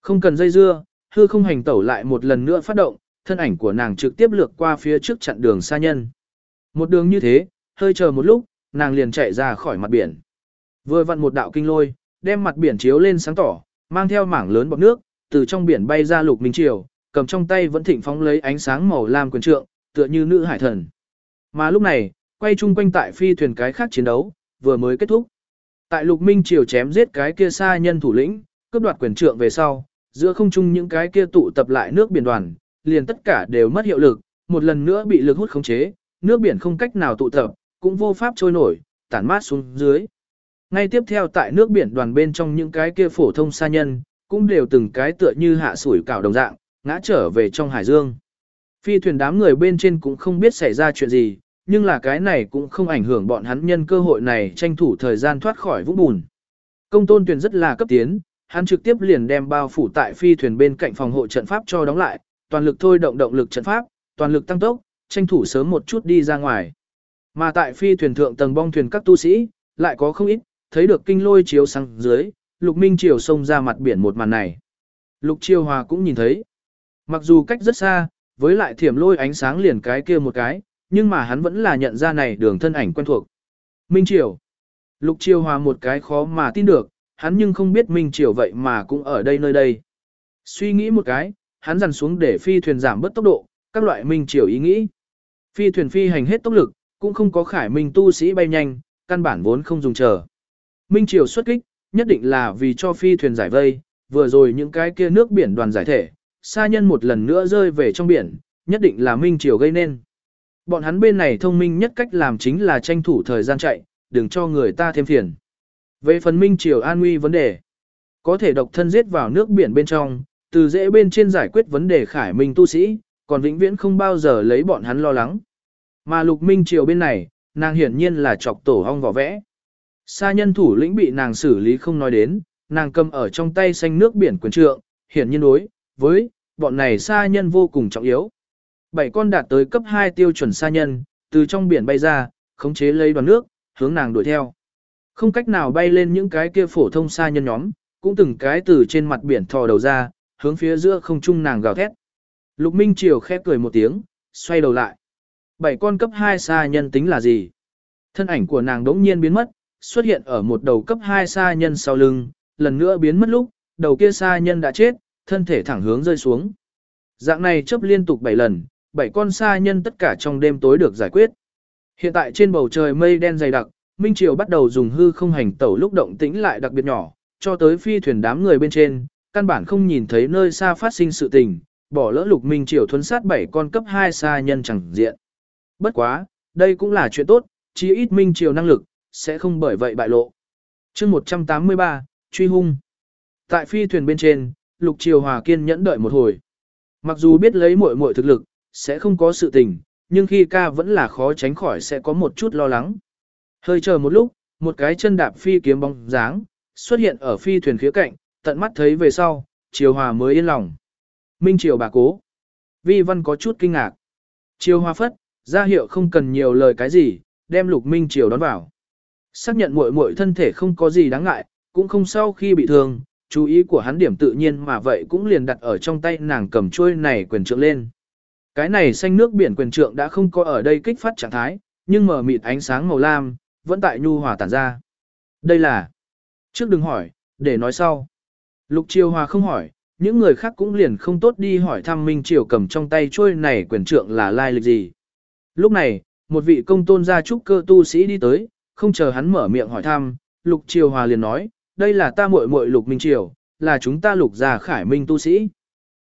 Không cần dây dưa, hư không hành tẩu lại một lần nữa phát động, thân ảnh của nàng trực tiếp lược qua phía trước chặn đường xa nhân. Một đường như thế, hơi chờ một lúc, nàng liền chạy ra khỏi mặt biển. Vừa vặn một đạo kinh lôi, đem mặt biển chiếu lên sáng tỏ, mang theo mảng lớn bọt nước, từ trong biển bay ra lục minh triều, cầm trong tay vẫn thịnh phóng lấy ánh sáng màu lam quyền trượng, tựa như nữ hải thần. Mà lúc này, quay chung quanh tại phi thuyền cái khác chiến đấu, vừa mới kết thúc. Tại lục minh triều chém giết cái kia xa nhân thủ lĩnh, cướp đoạt quyền trượng về sau, giữa không trung những cái kia tụ tập lại nước biển đoàn, liền tất cả đều mất hiệu lực, một lần nữa bị lực hút khống chế, nước biển không cách nào tụ tập, cũng vô pháp trôi nổi, tản mát xuống dưới. Ngay tiếp theo tại nước biển đoàn bên trong những cái kia phổ thông sa nhân, cũng đều từng cái tựa như hạ sủi cảo đồng dạng, ngã trở về trong hải dương. Phi thuyền đám người bên trên cũng không biết xảy ra chuyện gì, nhưng là cái này cũng không ảnh hưởng bọn hắn nhân cơ hội này tranh thủ thời gian thoát khỏi vũng bùn. Công tôn tuyển rất là cấp tiến, hắn trực tiếp liền đem bao phủ tại phi thuyền bên cạnh phòng hộ trận pháp cho đóng lại, toàn lực thôi động động lực trận pháp, toàn lực tăng tốc, tranh thủ sớm một chút đi ra ngoài. Mà tại phi thuyền thượng tầng bong thuyền các tu sĩ, lại có không ít, thấy được kinh lôi chiếu sang dưới, Lục Minh Triều xông ra mặt biển một màn này. Lục Chiêu Hòa cũng nhìn thấy. Mặc dù cách rất xa, với lại thiểm lôi ánh sáng liền cái kia một cái, nhưng mà hắn vẫn là nhận ra này đường thân ảnh quen thuộc. Minh Triều. Lục Chiêu Hòa một cái khó mà tin được, hắn nhưng không biết Minh Triều vậy mà cũng ở đây nơi đây. Suy nghĩ một cái, hắn dằn xuống để phi thuyền giảm bớt tốc độ, các loại Minh Triều ý nghĩ. Phi thuyền phi hành hết tốc lực, cũng không có khải minh tu sĩ bay nhanh, căn bản vốn không dùng chờ. Minh Triều xuất kích, nhất định là vì cho phi thuyền giải vây, vừa rồi những cái kia nước biển đoàn giải thể, sa nhân một lần nữa rơi về trong biển, nhất định là Minh Triều gây nên. Bọn hắn bên này thông minh nhất cách làm chính là tranh thủ thời gian chạy, đừng cho người ta thêm phiền. Về phần Minh Triều an nguy vấn đề, có thể độc thân giết vào nước biển bên trong, từ dễ bên trên giải quyết vấn đề khải minh tu sĩ, còn vĩnh viễn không bao giờ lấy bọn hắn lo lắng. Mà Lục Minh Triều bên này, nàng hiển nhiên là chọc tổ hong vỏ vẽ. Sa nhân thủ lĩnh bị nàng xử lý không nói đến, nàng cầm ở trong tay xanh nước biển quyền trượng, hiển nhiên đối với bọn này sa nhân vô cùng trọng yếu. Bảy con đạt tới cấp 2 tiêu chuẩn sa nhân, từ trong biển bay ra, khống chế lấy đoàn nước, hướng nàng đuổi theo. Không cách nào bay lên những cái kia phổ thông sa nhân nhóm, cũng từng cái từ trên mặt biển thò đầu ra, hướng phía giữa không trung nàng gào thét. Lục Minh Triều khẽ cười một tiếng, xoay đầu lại. Bảy con cấp 2 sa nhân tính là gì? Thân ảnh của nàng đống nhiên biến mất, xuất hiện ở một đầu cấp 2 sa nhân sau lưng, lần nữa biến mất lúc, đầu kia sa nhân đã chết, thân thể thẳng hướng rơi xuống. Dạng này chấp liên tục 7 lần, 7 con sa nhân tất cả trong đêm tối được giải quyết. Hiện tại trên bầu trời mây đen dày đặc, Minh Triều bắt đầu dùng hư không hành tẩu lúc động tĩnh lại đặc biệt nhỏ, cho tới phi thuyền đám người bên trên, căn bản không nhìn thấy nơi xa phát sinh sự tình, bỏ lỡ lục Minh Triều thuấn sát 7 con cấp 2 sa nhân chẳng diện. Bất quá, đây cũng là chuyện tốt, chí ít Minh Triều năng lực, sẽ không bởi vậy bại lộ. chương 183, truy hung. Tại phi thuyền bên trên, Lục Triều Hòa kiên nhẫn đợi một hồi. Mặc dù biết lấy muội muội thực lực, sẽ không có sự tình, nhưng khi ca vẫn là khó tránh khỏi sẽ có một chút lo lắng. Hơi chờ một lúc, một cái chân đạp phi kiếm bóng dáng, xuất hiện ở phi thuyền khía cạnh, tận mắt thấy về sau, Triều Hòa mới yên lòng. Minh Triều bà cố. Vi Văn có chút kinh ngạc. Triều Hòa phất, ra hiệu không cần nhiều lời cái gì, đem Lục Minh Triều đón vào. Xác nhận muội muội thân thể không có gì đáng ngại, cũng không sau khi bị thương, chú ý của hắn điểm tự nhiên mà vậy cũng liền đặt ở trong tay nàng cầm chuôi này quyền trượng lên. Cái này xanh nước biển quyền trượng đã không có ở đây kích phát trạng thái, nhưng mở mịt ánh sáng màu lam, vẫn tại nhu hòa tản ra. Đây là... Trước đừng hỏi, để nói sau. Lục Triều Hòa không hỏi, những người khác cũng liền không tốt đi hỏi thăm Minh Triều cầm trong tay chuôi này quyền trượng là lai lịch gì. Lúc này, một vị công tôn gia trúc cơ tu sĩ đi tới, không chờ hắn mở miệng hỏi thăm, Lục Triều Hòa liền nói, đây là ta muội muội Lục Minh Triều, là chúng ta Lục gia Khải Minh tu sĩ.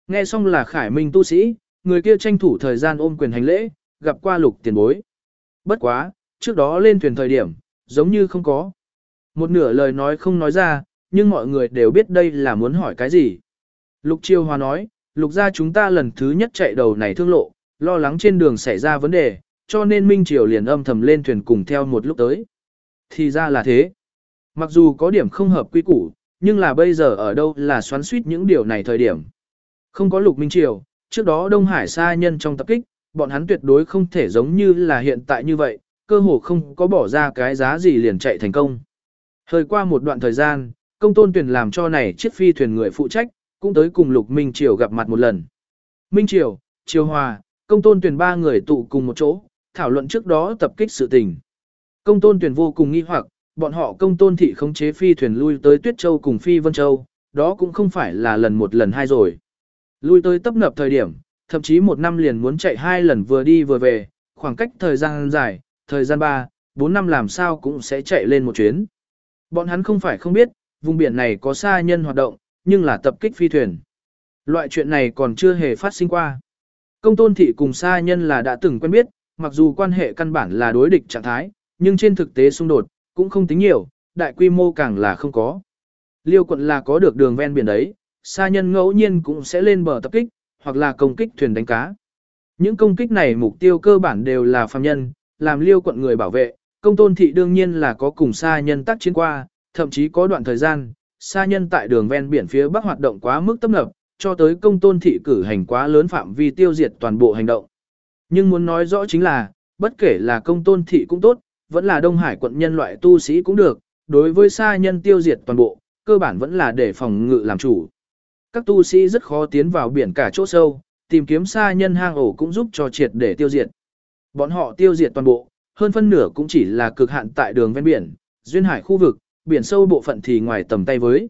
Nghe xong là Khải Minh tu sĩ, người kia tranh thủ thời gian ôm quyền hành lễ, gặp qua Lục tiền bối. Bất quá, trước đó lên thuyền thời điểm, giống như không có. Một nửa lời nói không nói ra, nhưng mọi người đều biết đây là muốn hỏi cái gì. Lục Triều Hòa nói, Lục gia chúng ta lần thứ nhất chạy đầu này thương lộ, lo lắng trên đường xảy ra vấn đề, cho nên Minh Triều liền âm thầm lên thuyền cùng theo một lúc tới. Thì ra là thế. Mặc dù có điểm không hợp quy củ, nhưng là bây giờ ở đâu là xoắn suýt những điều này thời điểm. Không có lục Minh Triều, trước đó Đông Hải sa nhân trong tập kích, bọn hắn tuyệt đối không thể giống như là hiện tại như vậy, cơ hồ không có bỏ ra cái giá gì liền chạy thành công. Hơi qua một đoạn thời gian, công tôn tuyển làm cho này chiếc phi thuyền người phụ trách, cũng tới cùng Lục Minh Triều gặp mặt một lần. Minh Triều, Triều Hòa, công tôn tuyển ba người tụ cùng một chỗ, thảo luận trước đó tập kích sự tình. Công tôn tuyển vô cùng nghi hoặc, bọn họ công tôn thị khống chế phi thuyền lui tới Tuyết Châu cùng Phi Vân Châu, đó cũng không phải là lần một lần hai rồi. Lui tới tấp nập thời điểm, thậm chí một năm liền muốn chạy hai lần vừa đi vừa về, khoảng cách thời gian dài, thời gian 3, 4 năm làm sao cũng sẽ chạy lên một chuyến. Bọn hắn không phải không biết, vùng biển này có xa nhân hoạt động, nhưng là tập kích phi thuyền. Loại chuyện này còn chưa hề phát sinh qua. Công tôn thị cùng xa nhân là đã từng quen biết, mặc dù quan hệ căn bản là đối địch trạng thái, nhưng trên thực tế xung đột, cũng không tính nhiều, đại quy mô càng là không có. Liêu quận là có được đường ven biển đấy, xa nhân ngẫu nhiên cũng sẽ lên bờ tập kích, hoặc là công kích thuyền đánh cá. Những công kích này mục tiêu cơ bản đều là phàm nhân, làm liêu quận người bảo vệ, công tôn thị đương nhiên là có cùng xa nhân tác chiến qua, thậm chí có đoạn thời gian, xa nhân tại đường ven biển phía bắc hoạt động quá mức tâm lập, cho tới công tôn thị cử hành quá lớn phạm vi tiêu diệt toàn bộ hành động. Nhưng muốn nói rõ chính là, bất kể là công tôn thị cũng tốt, vẫn là Đông Hải quận nhân loại tu sĩ cũng được, đối với xa nhân tiêu diệt toàn bộ, cơ bản vẫn là để phòng ngự làm chủ. Các tu sĩ rất khó tiến vào biển cả chỗ sâu, tìm kiếm xa nhân hang ổ cũng giúp cho triệt để tiêu diệt. Bọn họ tiêu diệt toàn bộ, hơn phân nửa cũng chỉ là cực hạn tại đường ven biển, duyên hải khu vực, biển sâu bộ phận thì ngoài tầm tay với.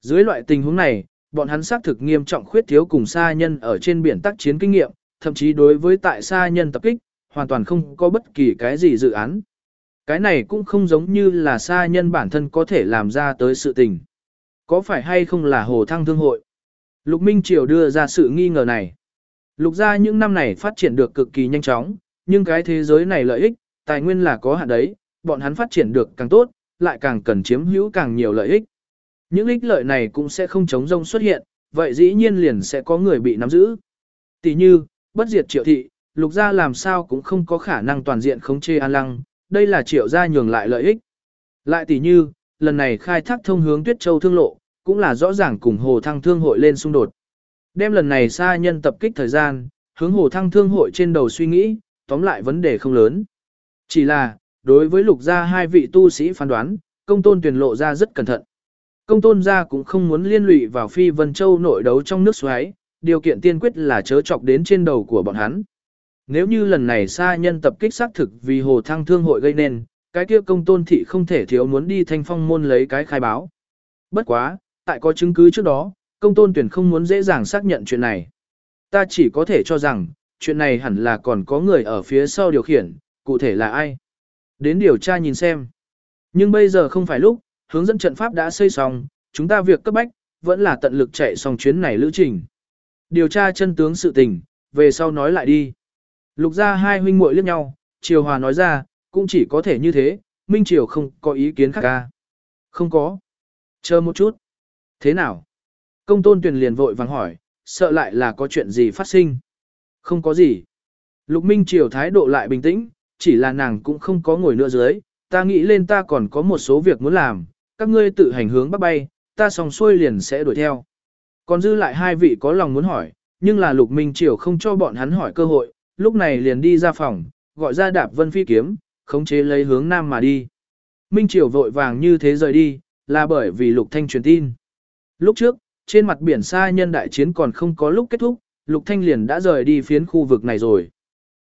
Dưới loại tình huống này, bọn hắn xác thực nghiêm trọng khuyết thiếu cùng xa nhân ở trên biển tác chiến kinh nghiệm, thậm chí đối với tại xa nhân tập kích, hoàn toàn không có bất kỳ cái gì dự án. Cái này cũng không giống như là xa nhân bản thân có thể làm ra tới sự tình. Có phải hay không là hồ thăng thương hội? Lục Minh Triều đưa ra sự nghi ngờ này. Lục gia những năm này phát triển được cực kỳ nhanh chóng, nhưng cái thế giới này lợi ích, tài nguyên là có hạn đấy, bọn hắn phát triển được càng tốt, lại càng cần chiếm hữu càng nhiều lợi ích. Những ích lợi này cũng sẽ không chống rông xuất hiện, vậy dĩ nhiên liền sẽ có người bị nắm giữ. Tỷ như, bất diệt triệu thị, lục gia làm sao cũng không có khả năng toàn diện khống chế an lăng, đây là triệu gia nhường lại lợi ích. Lại tỷ như, lần này khai thác thông hướng tuyết châu thương lộ, cũng là rõ ràng cùng hồ thăng thương hội lên xung đột. Đem lần này xa nhân tập kích thời gian, hướng hồ thăng thương hội trên đầu suy nghĩ, tóm lại vấn đề không lớn. Chỉ là, đối với lục gia hai vị tu sĩ phán đoán, công tôn tuyển lộ ra rất cẩn thận. Công tôn gia cũng không muốn liên lụy vào phi vân châu nội đấu trong nước xoáy, điều kiện tiên quyết là chớ chọc đến trên đầu của bọn hắn. Nếu như lần này xa nhân tập kích xác thực vì hồ thăng thương hội gây nên, cái kia công tôn thị không thể thiếu muốn đi thanh phong môn lấy cái khai báo. Bất quá, tại có chứng cứ trước đó, công tôn tuyển không muốn dễ dàng xác nhận chuyện này. Ta chỉ có thể cho rằng, chuyện này hẳn là còn có người ở phía sau điều khiển, cụ thể là ai. Đến điều tra nhìn xem. Nhưng bây giờ không phải lúc, hướng dẫn trận pháp đã xây xong, chúng ta việc cấp bách, vẫn là tận lực chạy xong chuyến này lữ trình. Điều tra chân tướng sự tình, về sau nói lại đi. Lục ra hai huynh muội liếc nhau, Triều Hòa nói ra, cũng chỉ có thể như thế, Minh Triều không có ý kiến khác ca. Không có. Chờ một chút. Thế nào? Công tôn tuyển liền vội vàng hỏi, sợ lại là có chuyện gì phát sinh. Không có gì. Lục Minh Triều thái độ lại bình tĩnh, chỉ là nàng cũng không có ngồi nữa dưới, ta nghĩ lên ta còn có một số việc muốn làm, các ngươi tự hành hướng bắc bay, ta xong xuôi liền sẽ đuổi theo. Còn dư lại hai vị có lòng muốn hỏi, nhưng là Lục Minh Triều không cho bọn hắn hỏi cơ hội, lúc này liền đi ra phòng, gọi ra đạp vân phi kiếm, khống chế lấy hướng nam mà đi. Minh Triều vội vàng như thế rời đi, là bởi vì Lục Thanh truyền tin. Lúc trước, trên mặt biển xa nhân đại chiến còn không có lúc kết thúc, Lục Thanh liền đã rời đi phiến khu vực này rồi.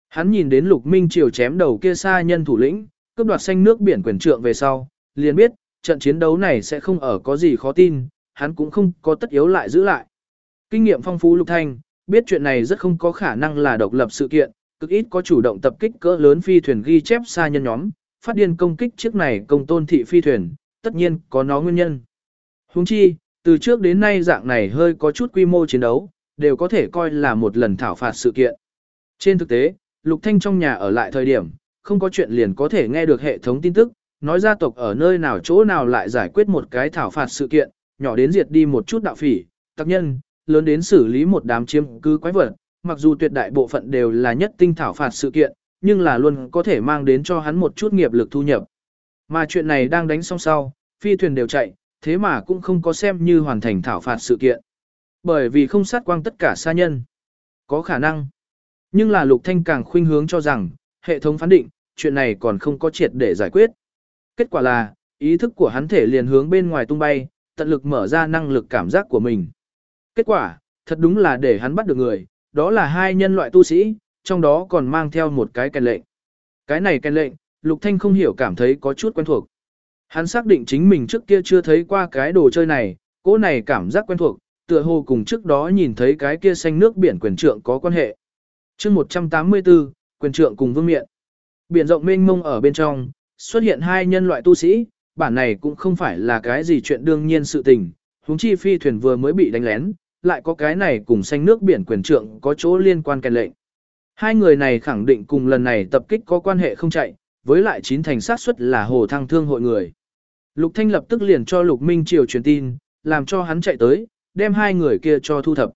Hắn nhìn đến Lục Minh Triều chém đầu kia xa nhân thủ lĩnh, cướp đoạt xanh nước biển quyền trượng về sau, liền biết, trận chiến đấu này sẽ không ở có gì khó tin, hắn cũng không có tất yếu lại giữ lại. Kinh nghiệm phong phú Lục Thanh, biết chuyện này rất không có khả năng là độc lập sự kiện, cực ít có chủ động tập kích cỡ lớn phi thuyền ghi chép xa nhân nhóm, phát điên công kích chiếc này công tôn thị phi thuyền, tất nhiên có nó nguyên nhân. Huống chi, từ trước đến nay dạng này hơi có chút quy mô chiến đấu, đều có thể coi là một lần thảo phạt sự kiện. Trên thực tế, Lục Thanh trong nhà ở lại thời điểm, không có chuyện liền có thể nghe được hệ thống tin tức, nói gia tộc ở nơi nào chỗ nào lại giải quyết một cái thảo phạt sự kiện, nhỏ đến diệt đi một chút đạo phỉ, tác nhân, lớn đến xử lý một đám chiếm cứ quái vật, mặc dù tuyệt đại bộ phận đều là nhất tinh thảo phạt sự kiện, nhưng là luôn có thể mang đến cho hắn một chút nghiệp lực thu nhập. Mà chuyện này đang đánh xong sau, phi thuyền đều chạy, thế mà cũng không có xem như hoàn thành thảo phạt sự kiện. Bởi vì không sát quang tất cả xa nhân. Có khả năng. Nhưng là Lục Thanh càng khuynh hướng cho rằng, hệ thống phán định, chuyện này còn không có triệt để giải quyết. Kết quả là, ý thức của hắn thể liền hướng bên ngoài tung bay, tận lực mở ra năng lực cảm giác của mình. Kết quả, thật đúng là để hắn bắt được người, đó là hai nhân loại tu sĩ, trong đó còn mang theo một cái kèn lệnh. Cái này kèn lệnh, Lục Thanh không hiểu cảm thấy có chút quen thuộc. Hắn xác định chính mình trước kia chưa thấy qua cái đồ chơi này, cỗ này cảm giác quen thuộc, tựa hồ cùng trước đó nhìn thấy cái kia xanh nước biển quyền trượng có quan hệ. chương 184, quyền trượng cùng vương miện. Biển rộng mênh mông ở bên trong, xuất hiện hai nhân loại tu sĩ, bản này cũng không phải là cái gì chuyện đương nhiên sự tình, huống chi phi thuyền vừa mới bị đánh lén, lại có cái này cùng xanh nước biển quyền trượng có chỗ liên quan kèn lệnh. Hai người này khẳng định cùng lần này tập kích có quan hệ không chạy, với lại chín thành sát suất là hồ thăng thương hội người. Lục Thanh lập tức liền cho Lục Minh Triều truyền tin, làm cho hắn chạy tới, đem hai người kia cho thu thập.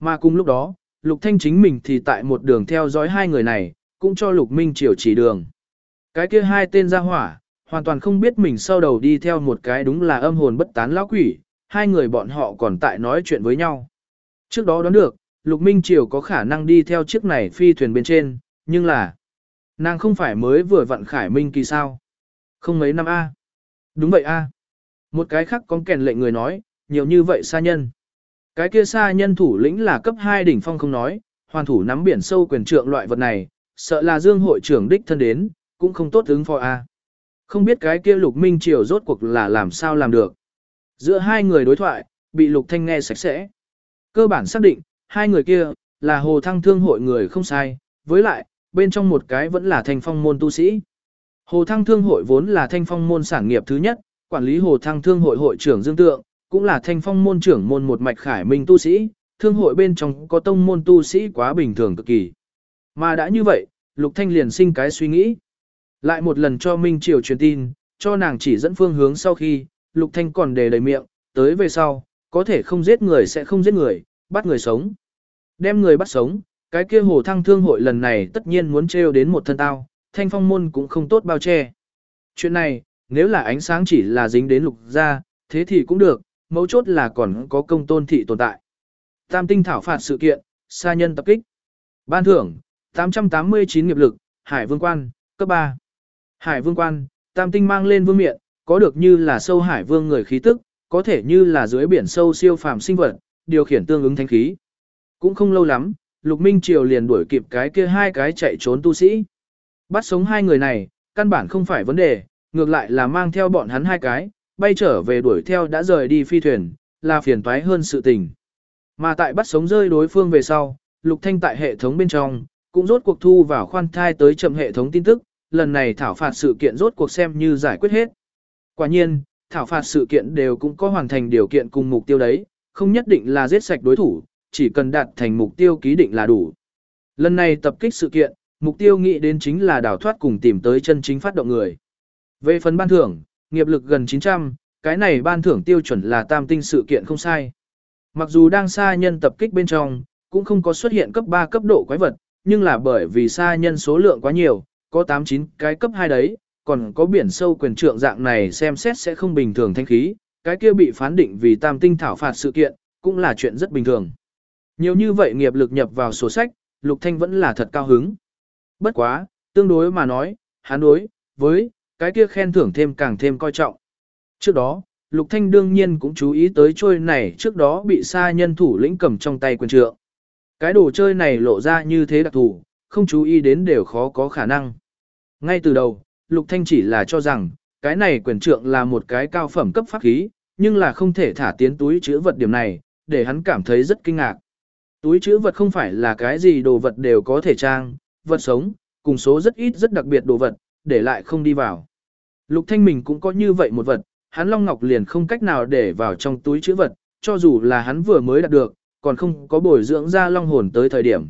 Mà cùng lúc đó, Lục Thanh chính mình thì tại một đường theo dõi hai người này, cũng cho Lục Minh Triều chỉ đường. Cái kia hai tên gia hỏa, hoàn toàn không biết mình sau đầu đi theo một cái đúng là âm hồn bất tán lão quỷ, hai người bọn họ còn tại nói chuyện với nhau. Trước đó đoán được, Lục Minh Triều có khả năng đi theo chiếc này phi thuyền bên trên, nhưng là nàng không phải mới vừa vặn khải minh kỳ sao. Không mấy năm A. Đúng vậy A. Một cái khác con kèn lệnh người nói, nhiều như vậy xa nhân. Cái kia xa nhân thủ lĩnh là cấp 2 đỉnh phong không nói, hoàn thủ nắm biển sâu quyền trượng loại vật này, sợ là dương hội trưởng đích thân đến, cũng không tốt ứng phó A. Không biết cái kia lục minh triều rốt cuộc là làm sao làm được. Giữa hai người đối thoại, bị lục thanh nghe sạch sẽ. Cơ bản xác định, hai người kia, là hồ thăng thương hội người không sai, với lại, bên trong một cái vẫn là thanh phong môn tu sĩ. Hồ thăng thương hội vốn là thanh phong môn sản nghiệp thứ nhất, quản lý hồ thăng thương hội hội trưởng Dương Tượng, cũng là thanh phong môn trưởng môn một mạch khải minh tu sĩ, thương hội bên trong có tông môn tu sĩ quá bình thường cực kỳ. Mà đã như vậy, Lục Thanh liền sinh cái suy nghĩ. Lại một lần cho Minh Triều truyền tin, cho nàng chỉ dẫn phương hướng sau khi, Lục Thanh còn đề đầy miệng, tới về sau, có thể không giết người sẽ không giết người, bắt người sống. Đem người bắt sống, cái kia hồ thăng thương hội lần này tất nhiên muốn treo đến một thân tao, thanh phong môn cũng không tốt bao che. Chuyện này, nếu là ánh sáng chỉ là dính đến lục gia, thế thì cũng được, mấu chốt là còn có công tôn thị tồn tại. Tam tinh thảo phạt sự kiện, sa nhân tập kích. Ban thưởng, 889 nghiệp lực, Hải Vương Quan, cấp 3. Hải Vương Quan, tam tinh mang lên vương miện, có được như là sâu Hải Vương người khí tức, có thể như là dưới biển sâu siêu phàm sinh vật, điều khiển tương ứng thánh khí. Cũng không lâu lắm, Lục Minh Triều liền đuổi kịp cái kia hai cái chạy trốn tu sĩ. Bắt sống hai người này, căn bản không phải vấn đề, ngược lại là mang theo bọn hắn hai cái, bay trở về đuổi theo đã rời đi phi thuyền, là phiền toái hơn sự tình. Mà tại bắt sống rơi đối phương về sau, Lục Thanh tại hệ thống bên trong, cũng rốt cuộc thu vào khoan thai tới chậm hệ thống tin tức, lần này thảo phạt sự kiện rốt cuộc xem như giải quyết hết. Quả nhiên, thảo phạt sự kiện đều cũng có hoàn thành điều kiện cùng mục tiêu đấy, không nhất định là giết sạch đối thủ, chỉ cần đạt thành mục tiêu ký định là đủ. Lần này tập kích sự kiện, mục tiêu nghĩ đến chính là đào thoát cùng tìm tới chân chính phát động người. Về phần ban thưởng, nghiệp lực gần 900, cái này ban thưởng tiêu chuẩn là tam tinh sự kiện không sai. Mặc dù đang xa nhân tập kích bên trong, cũng không có xuất hiện cấp 3 cấp độ quái vật, nhưng là bởi vì xa nhân số lượng quá nhiều, có 8-9 cái cấp 2 đấy, còn có biển sâu quyền trượng dạng này xem xét sẽ không bình thường thanh khí, cái kia bị phán định vì tam tinh thảo phạt sự kiện, cũng là chuyện rất bình thường. Nhiều như vậy nghiệp lực nhập vào sổ sách, Lục Thanh vẫn là thật cao hứng. Bất quá, tương đối mà nói, hắn đối với cái kia khen thưởng thêm càng thêm coi trọng. Trước đó, Lục Thanh đương nhiên cũng chú ý tới trôi này trước đó bị sa nhân thủ lĩnh cầm trong tay quyền trượng. Cái đồ chơi này lộ ra như thế đặc thù, không chú ý đến đều khó có khả năng. Ngay từ đầu, Lục Thanh chỉ là cho rằng, cái này quyền trượng là một cái cao phẩm cấp pháp khí, nhưng là không thể thả tiến túi chứa vật điểm này, để hắn cảm thấy rất kinh ngạc. Túi chứa vật không phải là cái gì đồ vật đều có thể trang, vật sống, cùng số rất ít rất đặc biệt đồ vật, để lại không đi vào. Lục Thanh mình cũng có như vậy một vật, hắn Long Ngọc liền không cách nào để vào trong túi chứa vật, cho dù là hắn vừa mới đạt được, còn không có bồi dưỡng ra Long hồn tới thời điểm.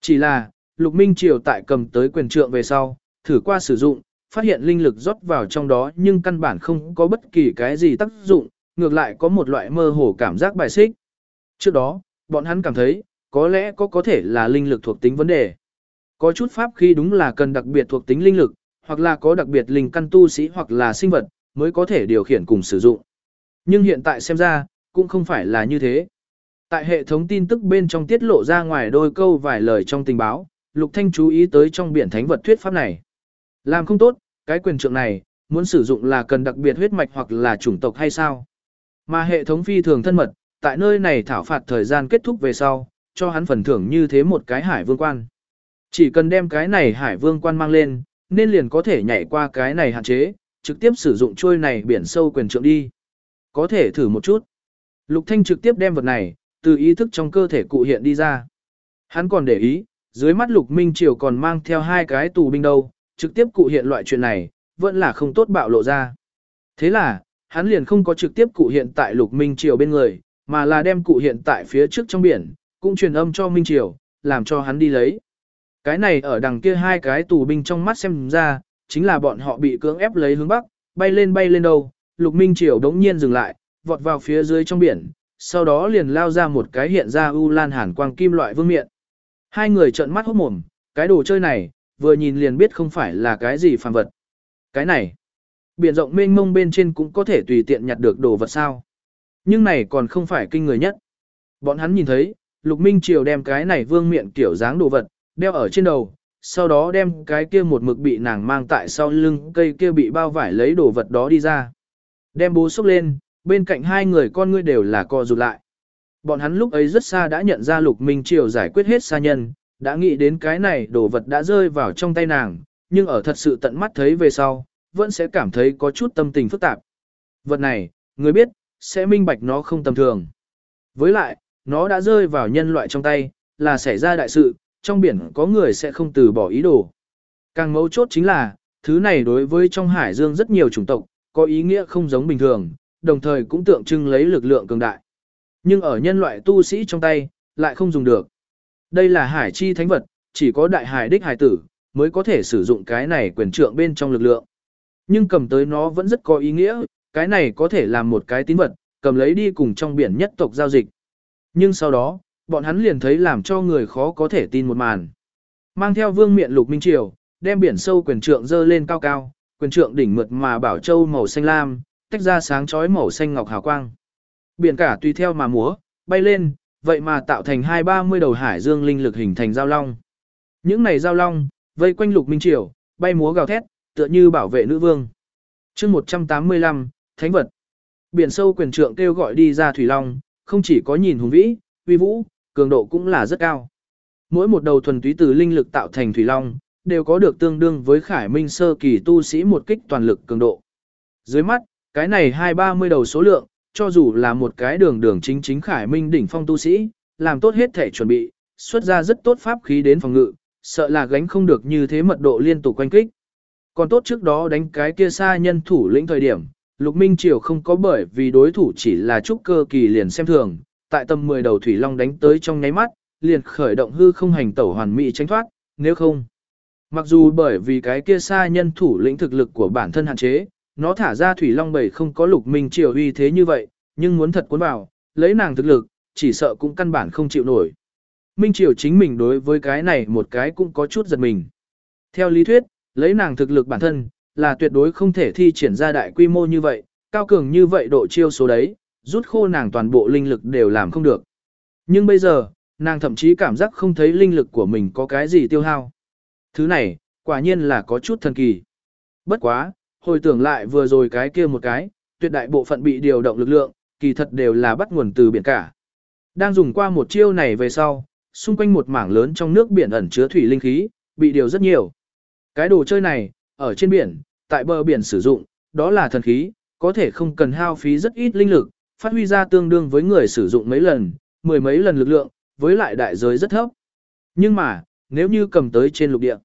Chỉ là, Lục Minh Triều tại cầm tới quyền trượng về sau, thử qua sử dụng, phát hiện linh lực rót vào trong đó nhưng căn bản không có bất kỳ cái gì tác dụng, ngược lại có một loại mơ hồ cảm giác bài xích. Trước đó, bọn hắn cảm thấy, có lẽ có có thể là linh lực thuộc tính vấn đề. Có chút pháp khí đúng là cần đặc biệt thuộc tính linh lực, hoặc là có đặc biệt linh căn tu sĩ hoặc là sinh vật, mới có thể điều khiển cùng sử dụng. Nhưng hiện tại xem ra, cũng không phải là như thế. Tại hệ thống tin tức bên trong tiết lộ ra ngoài đôi câu vài lời trong tình báo, Lục Thanh chú ý tới trong biển thánh vật thuyết pháp này. Làm không tốt, cái quyền trượng này, muốn sử dụng là cần đặc biệt huyết mạch hoặc là chủng tộc hay sao? Mà hệ thống phi thường thân mật, tại nơi này thảo phạt thời gian kết thúc về sau, cho hắn phần thưởng như thế một cái hải vương quan. Chỉ cần đem cái này hải vương quan mang lên, nên liền có thể nhảy qua cái này hạn chế, trực tiếp sử dụng trôi này biển sâu quyền trượng đi. Có thể thử một chút. Lục Thanh trực tiếp đem vật này, từ ý thức trong cơ thể cụ hiện đi ra. Hắn còn để ý, dưới mắt Lục Minh Triều còn mang theo hai cái tù binh đâu, trực tiếp cụ hiện loại chuyện này, vẫn là không tốt bạo lộ ra. Thế là, hắn liền không có trực tiếp cụ hiện tại Lục Minh Triều bên người, mà là đem cụ hiện tại phía trước trong biển, cũng truyền âm cho Minh Triều, làm cho hắn đi lấy. Cái này ở đằng kia hai cái tù binh trong mắt xem ra, chính là bọn họ bị cưỡng ép lấy hướng bắc, bay lên bay lên đâu, Lục Minh Triều đống nhiên dừng lại, vọt vào phía dưới trong biển, sau đó liền lao ra một cái hiện ra u lan hàn quang kim loại vương miện. Hai người trợn mắt hốt mồm, cái đồ chơi này, vừa nhìn liền biết không phải là cái gì phàm vật. Cái này, biển rộng mênh mông bên trên cũng có thể tùy tiện nhặt được đồ vật sao. Nhưng này còn không phải kinh người nhất. Bọn hắn nhìn thấy, Lục Minh Triều đem cái này vương miện kiểu dáng đồ vật, đeo ở trên đầu, sau đó đem cái kia một mực bị nàng mang tại sau lưng cây kia bị bao vải lấy đồ vật đó đi ra. Đem bố xúc lên, bên cạnh hai người con ngươi đều là co rụt lại. Bọn hắn lúc ấy rất xa đã nhận ra Lục Minh Triều giải quyết hết xa nhân, đã nghĩ đến cái này đồ vật đã rơi vào trong tay nàng, nhưng ở thật sự tận mắt thấy về sau, vẫn sẽ cảm thấy có chút tâm tình phức tạp. Vật này, người biết, sẽ minh bạch nó không tầm thường. Với lại, nó đã rơi vào nhân loại trong tay, là xảy ra đại sự, trong biển có người sẽ không từ bỏ ý đồ. Càng mấu chốt chính là, thứ này đối với trong hải dương rất nhiều chủng tộc, có ý nghĩa không giống bình thường, đồng thời cũng tượng trưng lấy lực lượng cường đại. Nhưng ở nhân loại tu sĩ trong tay, lại không dùng được. Đây là hải chi thánh vật, chỉ có đại hải đích hải tử, mới có thể sử dụng cái này quyền trượng bên trong lực lượng. Nhưng cầm tới nó vẫn rất có ý nghĩa, cái này có thể làm một cái tín vật, cầm lấy đi cùng trong biển nhất tộc giao dịch. Nhưng sau đó, bọn hắn liền thấy làm cho người khó có thể tin một màn. Mang theo vương miện lục minh triều, đem biển sâu quyền trượng dơ lên cao cao, quyền trượng đỉnh mượt mà bảo châu màu xanh lam, tách ra sáng chói màu xanh ngọc hào quang. Biển cả tùy theo mà múa, bay lên, vậy mà tạo thành hai ba mươi đầu hải dương linh lực hình thành giao long. Những này giao long, vây quanh lục minh triều, bay múa gào thét, tựa như bảo vệ nữ vương. chương 185, Thánh vật. Biển sâu quyền trượng kêu gọi đi ra thủy long, không chỉ có nhìn hùng vĩ, uy vũ, cường độ cũng là rất cao. Mỗi một đầu thuần túy từ linh lực tạo thành thủy long, đều có được tương đương với khải minh sơ kỳ tu sĩ một kích toàn lực cường độ. Dưới mắt, cái này hai ba mươi đầu số lượng, cho dù là một cái đường đường chính chính khải minh đỉnh phong tu sĩ, làm tốt hết thể chuẩn bị, xuất ra rất tốt pháp khí đến phòng ngự, sợ là gánh không được như thế mật độ liên tục quanh kích. Còn tốt trước đó đánh cái kia xa nhân thủ lĩnh thời điểm, Lục Minh Triều không có bởi vì đối thủ chỉ là trúc cơ kỳ liền xem thường, tại tầm 10 đầu thủy long đánh tới trong nháy mắt, liền khởi động hư không hành tẩu hoàn mỹ tránh thoát, nếu không. Mặc dù bởi vì cái kia xa nhân thủ lĩnh thực lực của bản thân hạn chế, nó thả ra thủy long bảy không có lục minh triều uy thế như vậy, nhưng muốn thật cuốn vào, lấy nàng thực lực, chỉ sợ cũng căn bản không chịu nổi. Minh triều chính mình đối với cái này một cái cũng có chút giật mình. Theo lý thuyết, lấy nàng thực lực bản thân, là tuyệt đối không thể thi triển ra đại quy mô như vậy, cao cường như vậy độ chiêu số đấy, rút khô nàng toàn bộ linh lực đều làm không được. Nhưng bây giờ, nàng thậm chí cảm giác không thấy linh lực của mình có cái gì tiêu hao. Thứ này, quả nhiên là có chút thần kỳ. Bất quá, hồi tưởng lại vừa rồi cái kia một cái, tuyệt đại bộ phận bị điều động lực lượng, kỳ thật đều là bắt nguồn từ biển cả. Đang dùng qua một chiêu này về sau, xung quanh một mảng lớn trong nước biển ẩn chứa thủy linh khí, bị điều rất nhiều. Cái đồ chơi này, ở trên biển, tại bờ biển sử dụng, đó là thần khí, có thể không cần hao phí rất ít linh lực, phát huy ra tương đương với người sử dụng mấy lần, mười mấy lần lực lượng, với lại đại giới rất thấp. Nhưng mà, nếu như cầm tới trên lục địa,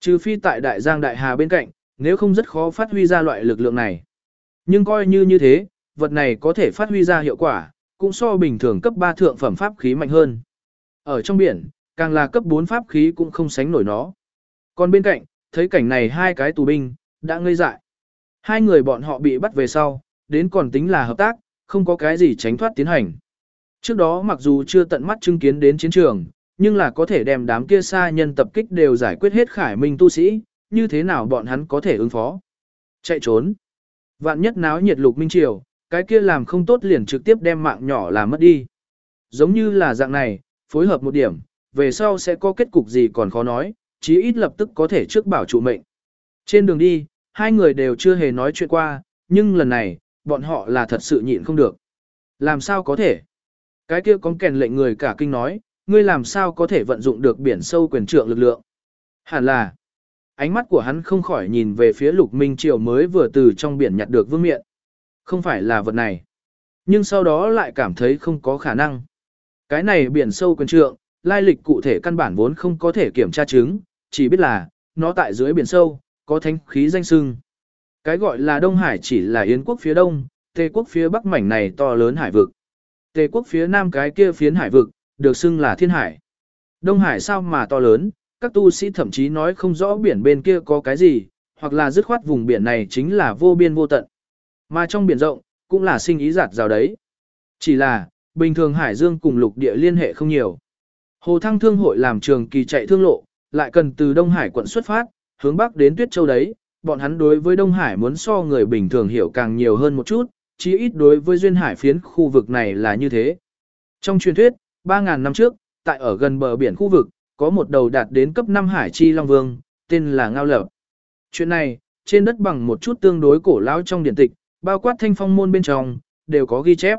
trừ phi tại đại giang đại hà bên cạnh, nếu không rất khó phát huy ra loại lực lượng này. Nhưng coi như như thế, vật này có thể phát huy ra hiệu quả, cũng so bình thường cấp 3 thượng phẩm pháp khí mạnh hơn. Ở trong biển, càng là cấp 4 pháp khí cũng không sánh nổi nó. Còn bên cạnh, thấy cảnh này hai cái tù binh, đã ngây dại. Hai người bọn họ bị bắt về sau, đến còn tính là hợp tác, không có cái gì tránh thoát tiến hành. Trước đó mặc dù chưa tận mắt chứng kiến đến chiến trường, nhưng là có thể đem đám kia xa nhân tập kích đều giải quyết hết khải minh tu sĩ, như thế nào bọn hắn có thể ứng phó. Chạy trốn. Vạn nhất náo nhiệt lục minh triều, cái kia làm không tốt liền trực tiếp đem mạng nhỏ làm mất đi. Giống như là dạng này, phối hợp một điểm, về sau sẽ có kết cục gì còn khó nói, chí ít lập tức có thể trước bảo trụ mệnh. Trên đường đi, hai người đều chưa hề nói chuyện qua, nhưng lần này, bọn họ là thật sự nhịn không được. Làm sao có thể? Cái kia có kèn lệnh người cả kinh nói, ngươi làm sao có thể vận dụng được biển sâu quyền trượng lực lượng? Hẳn là, ánh mắt của hắn không khỏi nhìn về phía lục minh triều mới vừa từ trong biển nhặt được vương miện. Không phải là vật này. Nhưng sau đó lại cảm thấy không có khả năng. Cái này biển sâu quyền trượng, lai lịch cụ thể căn bản vốn không có thể kiểm tra chứng, chỉ biết là, nó tại dưới biển sâu, có thánh khí danh sưng. Cái gọi là Đông Hải chỉ là Yến quốc phía đông, Tề quốc phía bắc mảnh này to lớn hải vực. Tề quốc phía nam cái kia phiến hải vực, được xưng là thiên hải. Đông Hải sao mà to lớn, các tu sĩ thậm chí nói không rõ biển bên kia có cái gì, hoặc là dứt khoát vùng biển này chính là vô biên vô tận. Mà trong biển rộng, cũng là sinh ý giạt rào đấy. Chỉ là, bình thường hải dương cùng lục địa liên hệ không nhiều. Hồ Thăng Thương hội làm trường kỳ chạy thương lộ, lại cần từ Đông Hải quận xuất phát, hướng bắc đến Tuyết Châu đấy, bọn hắn đối với Đông Hải muốn so người bình thường hiểu càng nhiều hơn một chút, chí ít đối với duyên hải phiến khu vực này là như thế. Trong truyền thuyết, 3.000 năm trước, tại ở gần bờ biển khu vực, có một đầu đạt đến cấp 5 hải chi Long Vương, tên là Ngao Lập. Chuyện này, trên đất bằng một chút tương đối cổ lão trong điển tịch, bao quát thanh phong môn bên trong, đều có ghi chép.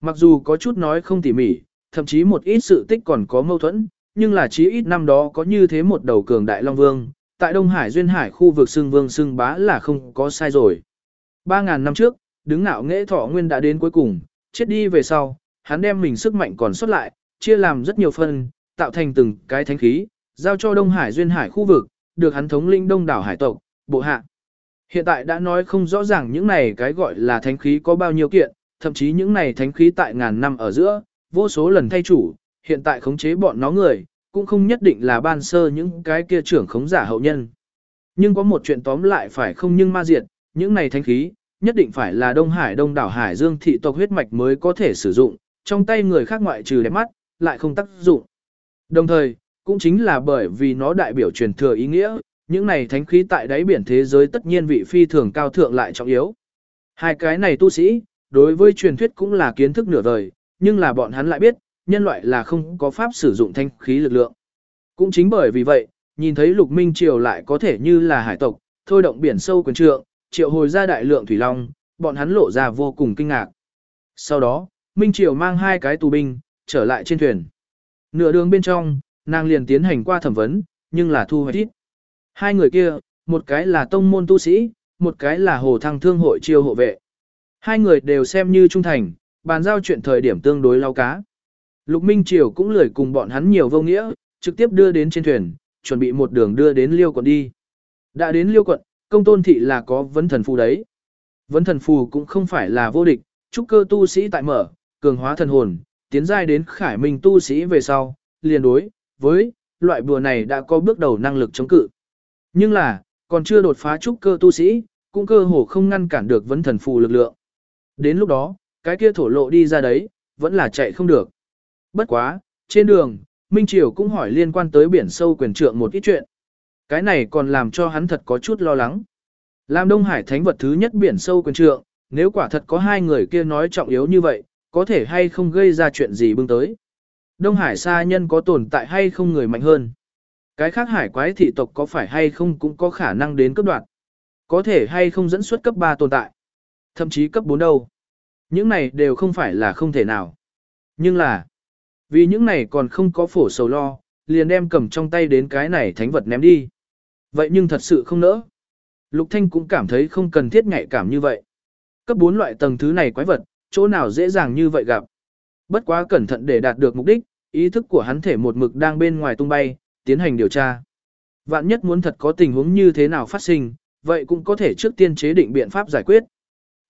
Mặc dù có chút nói không tỉ mỉ, thậm chí một ít sự tích còn có mâu thuẫn, nhưng là chí ít năm đó có như thế một đầu cường đại Long Vương, tại Đông Hải Duyên Hải khu vực xưng vương xưng bá là không có sai rồi. 3.000 năm trước, đứng ngạo nghệ thọ nguyên đã đến cuối cùng, chết đi về sau, hắn đem mình sức mạnh còn xuất lại, chia làm rất nhiều phần, tạo thành từng cái thánh khí, giao cho Đông Hải Duyên Hải khu vực, được hắn thống linh đông đảo hải tộc, bộ hạ. Hiện tại đã nói không rõ ràng những này cái gọi là thánh khí có bao nhiêu kiện, thậm chí những này thánh khí tại ngàn năm ở giữa, vô số lần thay chủ, hiện tại khống chế bọn nó người, cũng không nhất định là ban sơ những cái kia trưởng khống giả hậu nhân. Nhưng có một chuyện tóm lại phải không nhưng ma diệt, những này thánh khí, nhất định phải là Đông Hải Đông đảo Hải Dương thị tộc huyết mạch mới có thể sử dụng, trong tay người khác ngoại trừ đẹp mắt, lại không tác dụng. Đồng thời, cũng chính là bởi vì nó đại biểu truyền thừa ý nghĩa, những này thánh khí tại đáy biển thế giới tất nhiên vị phi thường cao thượng lại trọng yếu. Hai cái này tu sĩ, đối với truyền thuyết cũng là kiến thức nửa đời, nhưng là bọn hắn lại biết, nhân loại là không có pháp sử dụng thanh khí lực lượng. Cũng chính bởi vì vậy, nhìn thấy lục minh triều lại có thể như là hải tộc, thôi động biển sâu quyền trượng, triệu hồi ra đại lượng thủy long, bọn hắn lộ ra vô cùng kinh ngạc. Sau đó, Minh Triều mang hai cái tù binh, trở lại trên thuyền. Nửa đường bên trong, nàng liền tiến hành qua thẩm vấn, nhưng là thu hoạch ít. Hai người kia, một cái là tông môn tu sĩ, một cái là hồ thăng thương hội chiêu hộ vệ. Hai người đều xem như trung thành, bàn giao chuyện thời điểm tương đối lao cá. Lục Minh Triều cũng lười cùng bọn hắn nhiều vô nghĩa, trực tiếp đưa đến trên thuyền, chuẩn bị một đường đưa đến Liêu quận đi. Đã đến Liêu quận, công tôn thị là có vấn thần phù đấy. Vấn thần phù cũng không phải là vô địch, trúc cơ tu sĩ tại mở, cường hóa thần hồn, tiến giai đến khải minh tu sĩ về sau, liền đối, với, loại bùa này đã có bước đầu năng lực chống cự. Nhưng là, còn chưa đột phá trúc cơ tu sĩ, cũng cơ hồ không ngăn cản được vấn thần phù lực lượng. Đến lúc đó, cái kia thổ lộ đi ra đấy, vẫn là chạy không được. Bất quá, trên đường, Minh Triều cũng hỏi liên quan tới biển sâu quyền trượng một ít chuyện. Cái này còn làm cho hắn thật có chút lo lắng. Làm Đông Hải thánh vật thứ nhất biển sâu quyền trượng, nếu quả thật có hai người kia nói trọng yếu như vậy, có thể hay không gây ra chuyện gì bưng tới. Đông Hải xa nhân có tồn tại hay không người mạnh hơn. Cái khác hải quái thị tộc có phải hay không cũng có khả năng đến cấp đoạn. Có thể hay không dẫn xuất cấp 3 tồn tại. Thậm chí cấp 4 đâu. Những này đều không phải là không thể nào. Nhưng là, vì những này còn không có phổ sầu lo, liền đem cầm trong tay đến cái này thánh vật ném đi. Vậy nhưng thật sự không nỡ. Lục Thanh cũng cảm thấy không cần thiết nhạy cảm như vậy. Cấp 4 loại tầng thứ này quái vật, chỗ nào dễ dàng như vậy gặp. Bất quá cẩn thận để đạt được mục đích, ý thức của hắn thể một mực đang bên ngoài tung bay, tiến hành điều tra. Vạn nhất muốn thật có tình huống như thế nào phát sinh, vậy cũng có thể trước tiên chế định biện pháp giải quyết.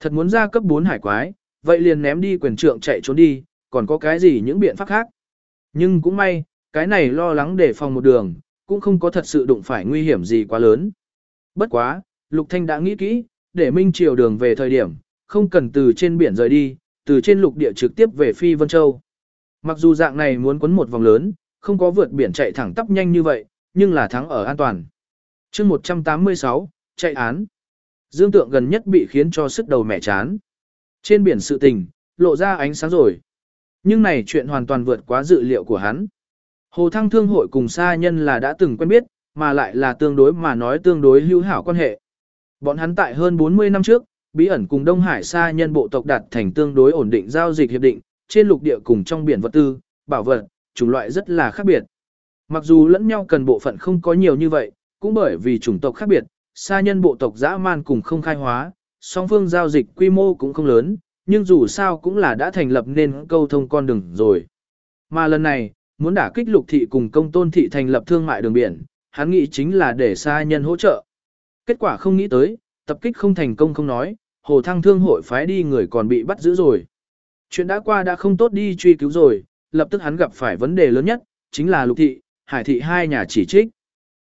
Thật muốn ra cấp 4 hải quái, vậy liền ném đi quyền trượng chạy trốn đi, còn có cái gì những biện pháp khác. Nhưng cũng may, cái này lo lắng để phòng một đường, cũng không có thật sự đụng phải nguy hiểm gì quá lớn. Bất quá, Lục Thanh đã nghĩ kỹ, để Minh Triều đường về thời điểm, không cần từ trên biển rời đi, từ trên lục địa trực tiếp về Phi Vân Châu. Mặc dù dạng này muốn quấn một vòng lớn, không có vượt biển chạy thẳng tắp nhanh như vậy, nhưng là thắng ở an toàn. chương 186, chạy án. Dương tượng gần nhất bị khiến cho sức đầu mẹ chán. Trên biển sự tình, lộ ra ánh sáng rồi. Nhưng này chuyện hoàn toàn vượt quá dự liệu của hắn. Hồ Thăng Thương hội cùng xa nhân là đã từng quen biết, mà lại là tương đối mà nói tương đối hữu hảo quan hệ. Bọn hắn tại hơn 40 năm trước, bí ẩn cùng Đông Hải xa nhân bộ tộc đạt thành tương đối ổn định giao dịch hiệp định, trên lục địa cùng trong biển vật tư, bảo vật, chủng loại rất là khác biệt. Mặc dù lẫn nhau cần bộ phận không có nhiều như vậy, cũng bởi vì chủng tộc khác biệt, xa nhân bộ tộc dã man cùng không khai hóa, song phương giao dịch quy mô cũng không lớn, nhưng dù sao cũng là đã thành lập nên câu thông con đường rồi. Mà lần này, muốn đả kích lục thị cùng công tôn thị thành lập thương mại đường biển, hắn nghĩ chính là để xa nhân hỗ trợ. Kết quả không nghĩ tới, tập kích không thành công không nói, hồ thăng thương hội phái đi người còn bị bắt giữ rồi. Chuyện đã qua đã không tốt đi truy cứu rồi, lập tức hắn gặp phải vấn đề lớn nhất, chính là lục thị, hải thị hai nhà chỉ trích.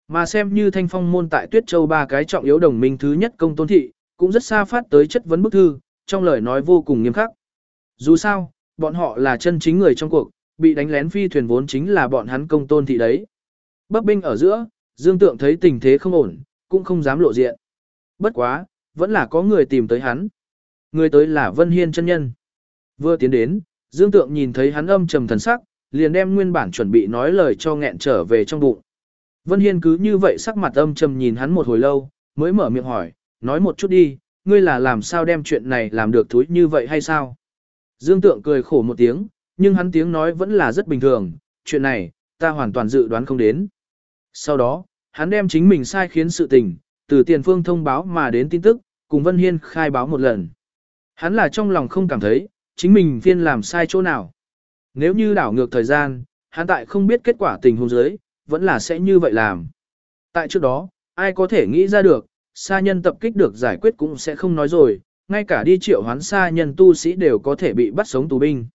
Mà xem như thanh phong môn tại Tuyết Châu ba cái trọng yếu đồng minh thứ nhất công tôn thị, cũng rất xa phát tới chất vấn bức thư, trong lời nói vô cùng nghiêm khắc. Dù sao, bọn họ là chân chính người trong cuộc, bị đánh lén phi thuyền vốn chính là bọn hắn công tôn thị đấy. Bấp binh ở giữa, Dương Tượng thấy tình thế không ổn, cũng không dám lộ diện. Bất quá, vẫn là có người tìm tới hắn. Người tới là Vân Hiên chân nhân. Vừa tiến đến, Dương Tượng nhìn thấy hắn âm trầm thần sắc, liền đem nguyên bản chuẩn bị nói lời cho nghẹn trở về trong bụng. Vân Hiên cứ như vậy sắc mặt âm trầm nhìn hắn một hồi lâu, mới mở miệng hỏi, nói một chút đi, ngươi là làm sao đem chuyện này làm được thúi như vậy hay sao? Dương Tượng cười khổ một tiếng, nhưng hắn tiếng nói vẫn là rất bình thường, chuyện này, ta hoàn toàn dự đoán không đến. Sau đó, hắn đem chính mình sai khiến sự tình, từ tiền phương thông báo mà đến tin tức, cùng Vân Hiên khai báo một lần. Hắn là trong lòng không cảm thấy, chính mình phiên làm sai chỗ nào. Nếu như đảo ngược thời gian, hắn tại không biết kết quả tình huống dưới, vẫn là sẽ như vậy làm. Tại trước đó, ai có thể nghĩ ra được, sa nhân tập kích được giải quyết cũng sẽ không nói rồi, ngay cả đi triệu hoán xa nhân tu sĩ đều có thể bị bắt sống tù binh.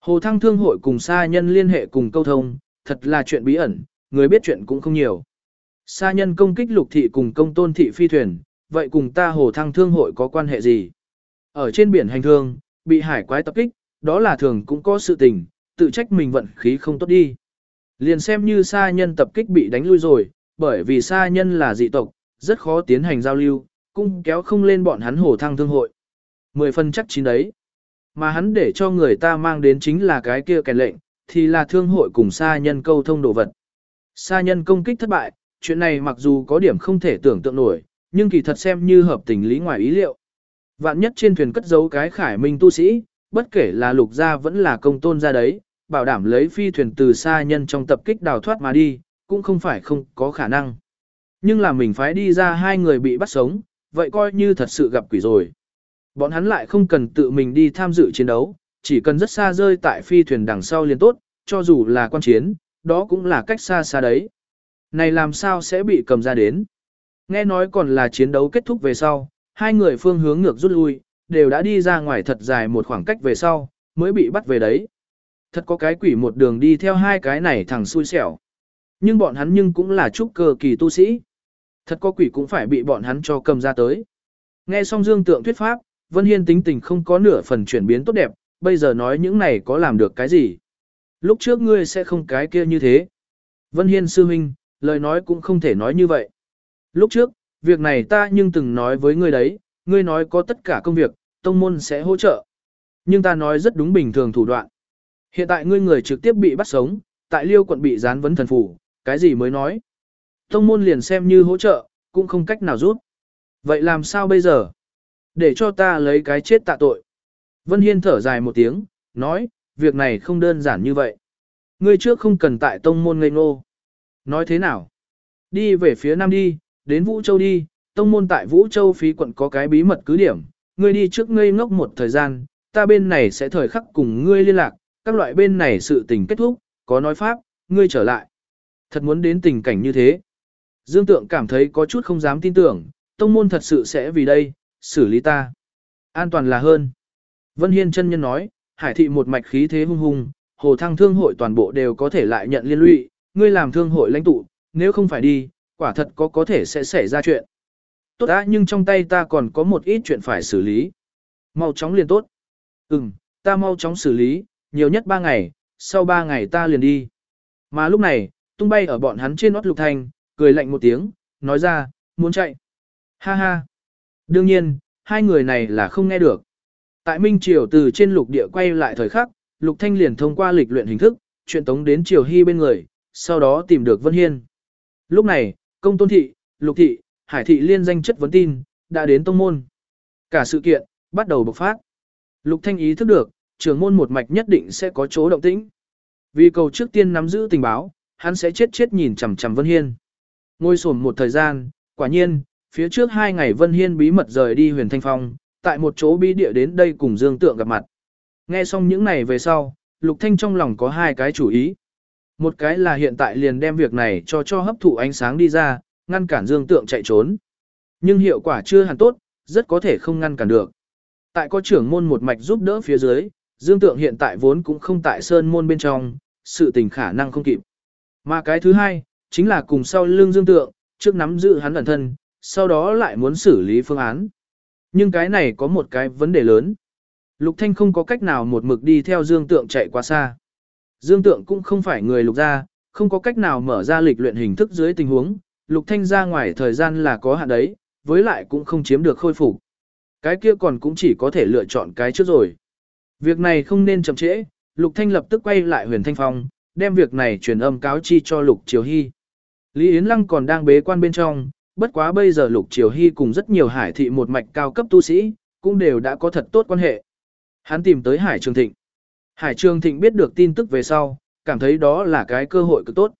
Hồ Thăng Thương hội cùng sa nhân liên hệ cùng câu thông, thật là chuyện bí ẩn, người biết chuyện cũng không nhiều. Sa nhân công kích lục thị cùng công tôn thị phi thuyền, vậy cùng ta Hồ Thăng Thương hội có quan hệ gì? Ở trên biển hành thương, bị hải quái tập kích, đó là thường cũng có sự tình, tự trách mình vận khí không tốt đi. Liền xem như sa nhân tập kích bị đánh lui rồi, bởi vì sa nhân là dị tộc, rất khó tiến hành giao lưu, cũng kéo không lên bọn hắn Hồ Thăng Thương hội. Mười phần chắc chín đấy. Mà hắn để cho người ta mang đến chính là cái kia kèn lệnh, thì là thương hội cùng sa nhân câu thông đồ vật. Sa nhân công kích thất bại, chuyện này mặc dù có điểm không thể tưởng tượng nổi, nhưng kỳ thật xem như hợp tình lý ngoài ý liệu. Vạn nhất trên thuyền cất giấu cái khải minh tu sĩ, bất kể là lục gia vẫn là công tôn gia đấy, bảo đảm lấy phi thuyền từ xa nhân trong tập kích đào thoát mà đi, cũng không phải không có khả năng. Nhưng là mình phái đi ra hai người bị bắt sống, vậy coi như thật sự gặp quỷ rồi. Bọn hắn lại không cần tự mình đi tham dự chiến đấu, chỉ cần rất xa rơi tại phi thuyền đằng sau liền tốt, cho dù là quan chiến, đó cũng là cách xa xa đấy. Này làm sao sẽ bị cầm ra đến? Nghe nói còn là chiến đấu kết thúc về sau, hai người phương hướng ngược rút lui, đều đã đi ra ngoài thật dài một khoảng cách về sau, mới bị bắt về đấy. Thật có cái quỷ một đường đi theo hai cái này thằng xui xẻo. Nhưng bọn hắn nhưng cũng là trúc cơ kỳ tu sĩ. Thật có quỷ cũng phải bị bọn hắn cho cầm ra tới. Nghe xong dương tượng thuyết pháp, Vân Hiên tính tình không có nửa phần chuyển biến tốt đẹp, bây giờ nói những này có làm được cái gì. Lúc trước ngươi sẽ không cái kia như thế. Vân Hiên sư huynh, lời nói cũng không thể nói như vậy. Lúc trước, việc này ta nhưng từng nói với ngươi đấy, ngươi nói có tất cả công việc, tông môn sẽ hỗ trợ. Nhưng ta nói rất đúng bình thường thủ đoạn. Hiện tại ngươi người trực tiếp bị bắt sống, tại liêu quận bị gián vấn thần phủ, cái gì mới nói. Tông môn liền xem như hỗ trợ, cũng không cách nào rút. Vậy làm sao bây giờ? Để cho ta lấy cái chết tạ tội. Vân Hiên thở dài một tiếng, nói, việc này không đơn giản như vậy. Ngươi trước không cần tại tông môn ngây ngô. Nói thế nào? Đi về phía nam đi, đến Vũ Châu đi, tông môn tại Vũ Châu phí quận có cái bí mật cứ điểm. Ngươi đi trước ngây ngốc một thời gian, ta bên này sẽ thời khắc cùng ngươi liên lạc, các loại bên này sự tình kết thúc, có nói pháp, ngươi trở lại. Thật muốn đến tình cảnh như thế. Dương Tượng cảm thấy có chút không dám tin tưởng, tông môn thật sự sẽ vì đây, xử lý ta. An toàn là hơn. Vân Hiên chân nhân nói, hải thị một mạch khí thế hung hung, hồ thăng thương hội toàn bộ đều có thể lại nhận liên lụy, ngươi làm thương hội lãnh tụ, nếu không phải đi, quả thật có có thể sẽ xảy ra chuyện. Tốt đã nhưng trong tay ta còn có một ít chuyện phải xử lý. Mau chóng liền tốt. Ừm, ta mau chóng xử lý, nhiều nhất ba ngày, sau ba ngày ta liền đi. Mà lúc này, tung bay ở bọn hắn trên nót lục thành, cười lạnh một tiếng, nói ra, muốn chạy. Ha ha. Đương nhiên, hai người này là không nghe được. Tại Minh Triều từ trên lục địa quay lại thời khắc, Lục Thanh liền thông qua lịch luyện hình thức, chuyện tống đến Triều Hy bên người, sau đó tìm được Vân Hiên. Lúc này, công tôn thị, lục thị, hải thị liên danh chất vấn tin, đã đến tông môn. Cả sự kiện, bắt đầu bộc phát. Lục Thanh ý thức được, trưởng môn một mạch nhất định sẽ có chỗ động tĩnh. Vì cầu trước tiên nắm giữ tình báo, hắn sẽ chết chết nhìn chằm chằm Vân Hiên. Ngồi sổm một thời gian, quả nhiên, phía trước hai ngày Vân Hiên bí mật rời đi huyền thanh phong, tại một chỗ bí địa đến đây cùng Dương Tượng gặp mặt. Nghe xong những này về sau, Lục Thanh trong lòng có hai cái chủ ý. Một cái là hiện tại liền đem việc này cho cho hấp thụ ánh sáng đi ra, ngăn cản Dương Tượng chạy trốn. Nhưng hiệu quả chưa hẳn tốt, rất có thể không ngăn cản được. Tại có trưởng môn một mạch giúp đỡ phía dưới, Dương Tượng hiện tại vốn cũng không tại sơn môn bên trong, sự tình khả năng không kịp. Mà cái thứ hai, chính là cùng sau lưng Dương Tượng, trước nắm giữ hắn bản thân, sau đó lại muốn xử lý phương án. Nhưng cái này có một cái vấn đề lớn. Lục Thanh không có cách nào một mực đi theo Dương Tượng chạy quá xa. Dương Tượng cũng không phải người lục gia, không có cách nào mở ra lịch luyện hình thức dưới tình huống, Lục Thanh ra ngoài thời gian là có hạn đấy, với lại cũng không chiếm được khôi phục. Cái kia còn cũng chỉ có thể lựa chọn cái trước rồi. Việc này không nên chậm trễ, Lục Thanh lập tức quay lại huyền thanh phong, đem việc này truyền âm cáo chi cho Lục Triều Hy. Lý Yến Lăng còn đang bế quan bên trong, bất quá bây giờ Lục Triều Hy cùng rất nhiều hải thị một mạch cao cấp tu sĩ, cũng đều đã có thật tốt quan hệ. Hắn tìm tới Hải Trường Thịnh. Hải Trường Thịnh biết được tin tức về sau, cảm thấy đó là cái cơ hội cực tốt.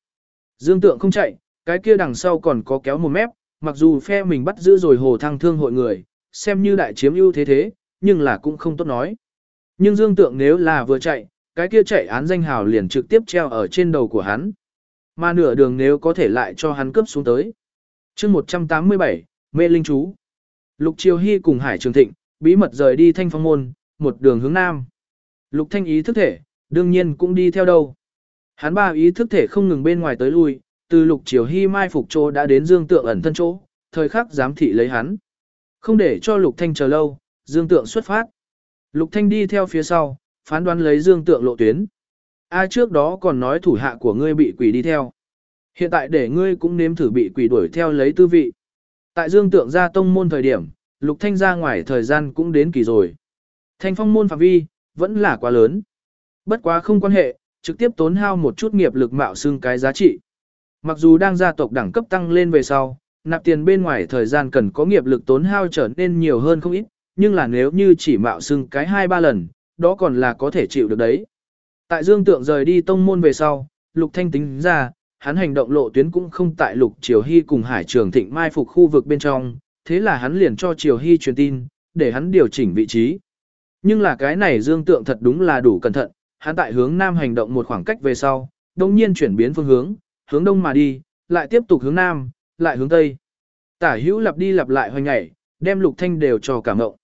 Dương Tượng không chạy, cái kia đằng sau còn có kéo một mép, mặc dù phe mình bắt giữ rồi hồ thăng thương hội người, xem như đại chiếm ưu thế thế, nhưng là cũng không tốt nói. Nhưng Dương Tượng nếu là vừa chạy, cái kia chạy án danh hào liền trực tiếp treo ở trên đầu của hắn. Mà nửa đường nếu có thể lại cho hắn cướp xuống tới. chương 187, Mê Linh Chú. Lục Triều Hy cùng Hải Trường Thịnh, bí mật rời đi thanh phong môn, một đường hướng nam. Lục Thanh ý thức thể, đương nhiên cũng đi theo đâu. Hắn ba ý thức thể không ngừng bên ngoài tới lui, từ Lục Triều Hy mai phục chỗ đã đến Dương Tượng ẩn thân chỗ, thời khắc giám thị lấy hắn. Không để cho Lục Thanh chờ lâu, Dương Tượng xuất phát. Lục Thanh đi theo phía sau, phán đoán lấy Dương Tượng lộ tuyến. A à, trước đó còn nói thủ hạ của ngươi bị quỷ đi theo. Hiện tại để ngươi cũng nếm thử bị quỷ đuổi theo lấy tư vị. Tại Dương Tượng ra tông môn thời điểm, Lục Thanh ra ngoài thời gian cũng đến kỳ rồi. Thanh phong môn phạm vi, vẫn là quá lớn. Bất quá không quan hệ, trực tiếp tốn hao một chút nghiệp lực mạo xưng cái giá trị. Mặc dù đang gia tộc đẳng cấp tăng lên về sau, nạp tiền bên ngoài thời gian cần có nghiệp lực tốn hao trở nên nhiều hơn không ít, nhưng là nếu như chỉ mạo xưng cái 2-3 lần, đó còn là có thể chịu được đấy. Tại Dương Tượng rời đi tông môn về sau, Lục Thanh tính ra, hắn hành động lộ tuyến cũng không tại Lục Triều Hy cùng Hải Trường Thịnh mai phục khu vực bên trong, thế là hắn liền cho Triều Hy truyền tin, để hắn điều chỉnh vị trí. Nhưng là cái này Dương Tượng thật đúng là đủ cẩn thận, hắn tại hướng nam hành động một khoảng cách về sau, đồng nhiên chuyển biến phương hướng, hướng đông mà đi, lại tiếp tục hướng nam, lại hướng tây. Tả hữu lặp đi lặp lại hoành nhảy, đem Lục Thanh đều cho cảm ngộng.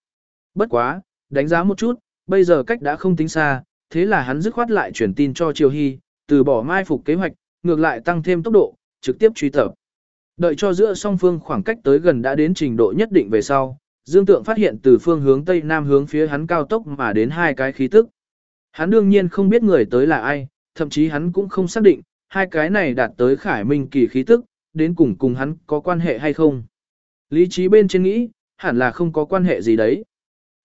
Bất quá, đánh giá một chút, bây giờ cách đã không tính xa, thế là hắn dứt khoát lại chuyển tin cho Triều Hy, từ bỏ mai phục kế hoạch, ngược lại tăng thêm tốc độ, trực tiếp truy tập. Đợi cho giữa song phương khoảng cách tới gần đã đến trình độ nhất định về sau, Dương Tượng phát hiện từ phương hướng tây nam hướng phía hắn cao tốc mà đến hai cái khí tức. Hắn đương nhiên không biết người tới là ai, thậm chí hắn cũng không xác định, hai cái này đạt tới khải minh kỳ khí tức, đến cùng cùng hắn có quan hệ hay không. Lý trí bên trên nghĩ, hẳn là không có quan hệ gì đấy.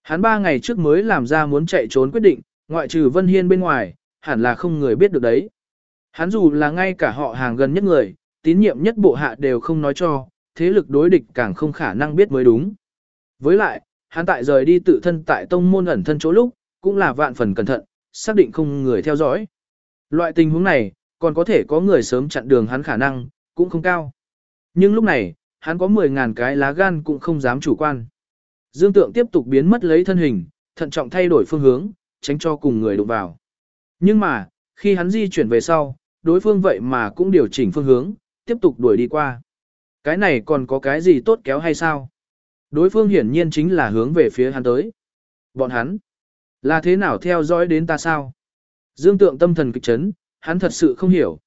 Hắn ba ngày trước mới làm ra muốn chạy trốn quyết định, ngoại trừ Vân Hiên bên ngoài, hẳn là không người biết được đấy. Hắn dù là ngay cả họ hàng gần nhất người, tín nhiệm nhất bộ hạ đều không nói cho, thế lực đối địch càng không khả năng biết mới đúng. Với lại, hắn tại rời đi tự thân tại tông môn ẩn thân chỗ lúc, cũng là vạn phần cẩn thận, xác định không người theo dõi. Loại tình huống này, còn có thể có người sớm chặn đường hắn khả năng, cũng không cao. Nhưng lúc này, hắn có 10.000 cái lá gan cũng không dám chủ quan. Dương tượng tiếp tục biến mất lấy thân hình, thận trọng thay đổi phương hướng, tránh cho cùng người đụng vào. Nhưng mà, khi hắn di chuyển về sau, đối phương vậy mà cũng điều chỉnh phương hướng, tiếp tục đuổi đi qua. Cái này còn có cái gì tốt kéo hay sao? Đối phương hiển nhiên chính là hướng về phía hắn tới. Bọn hắn, là thế nào theo dõi đến ta sao? Dương tượng tâm thần kịch chấn, hắn thật sự không hiểu.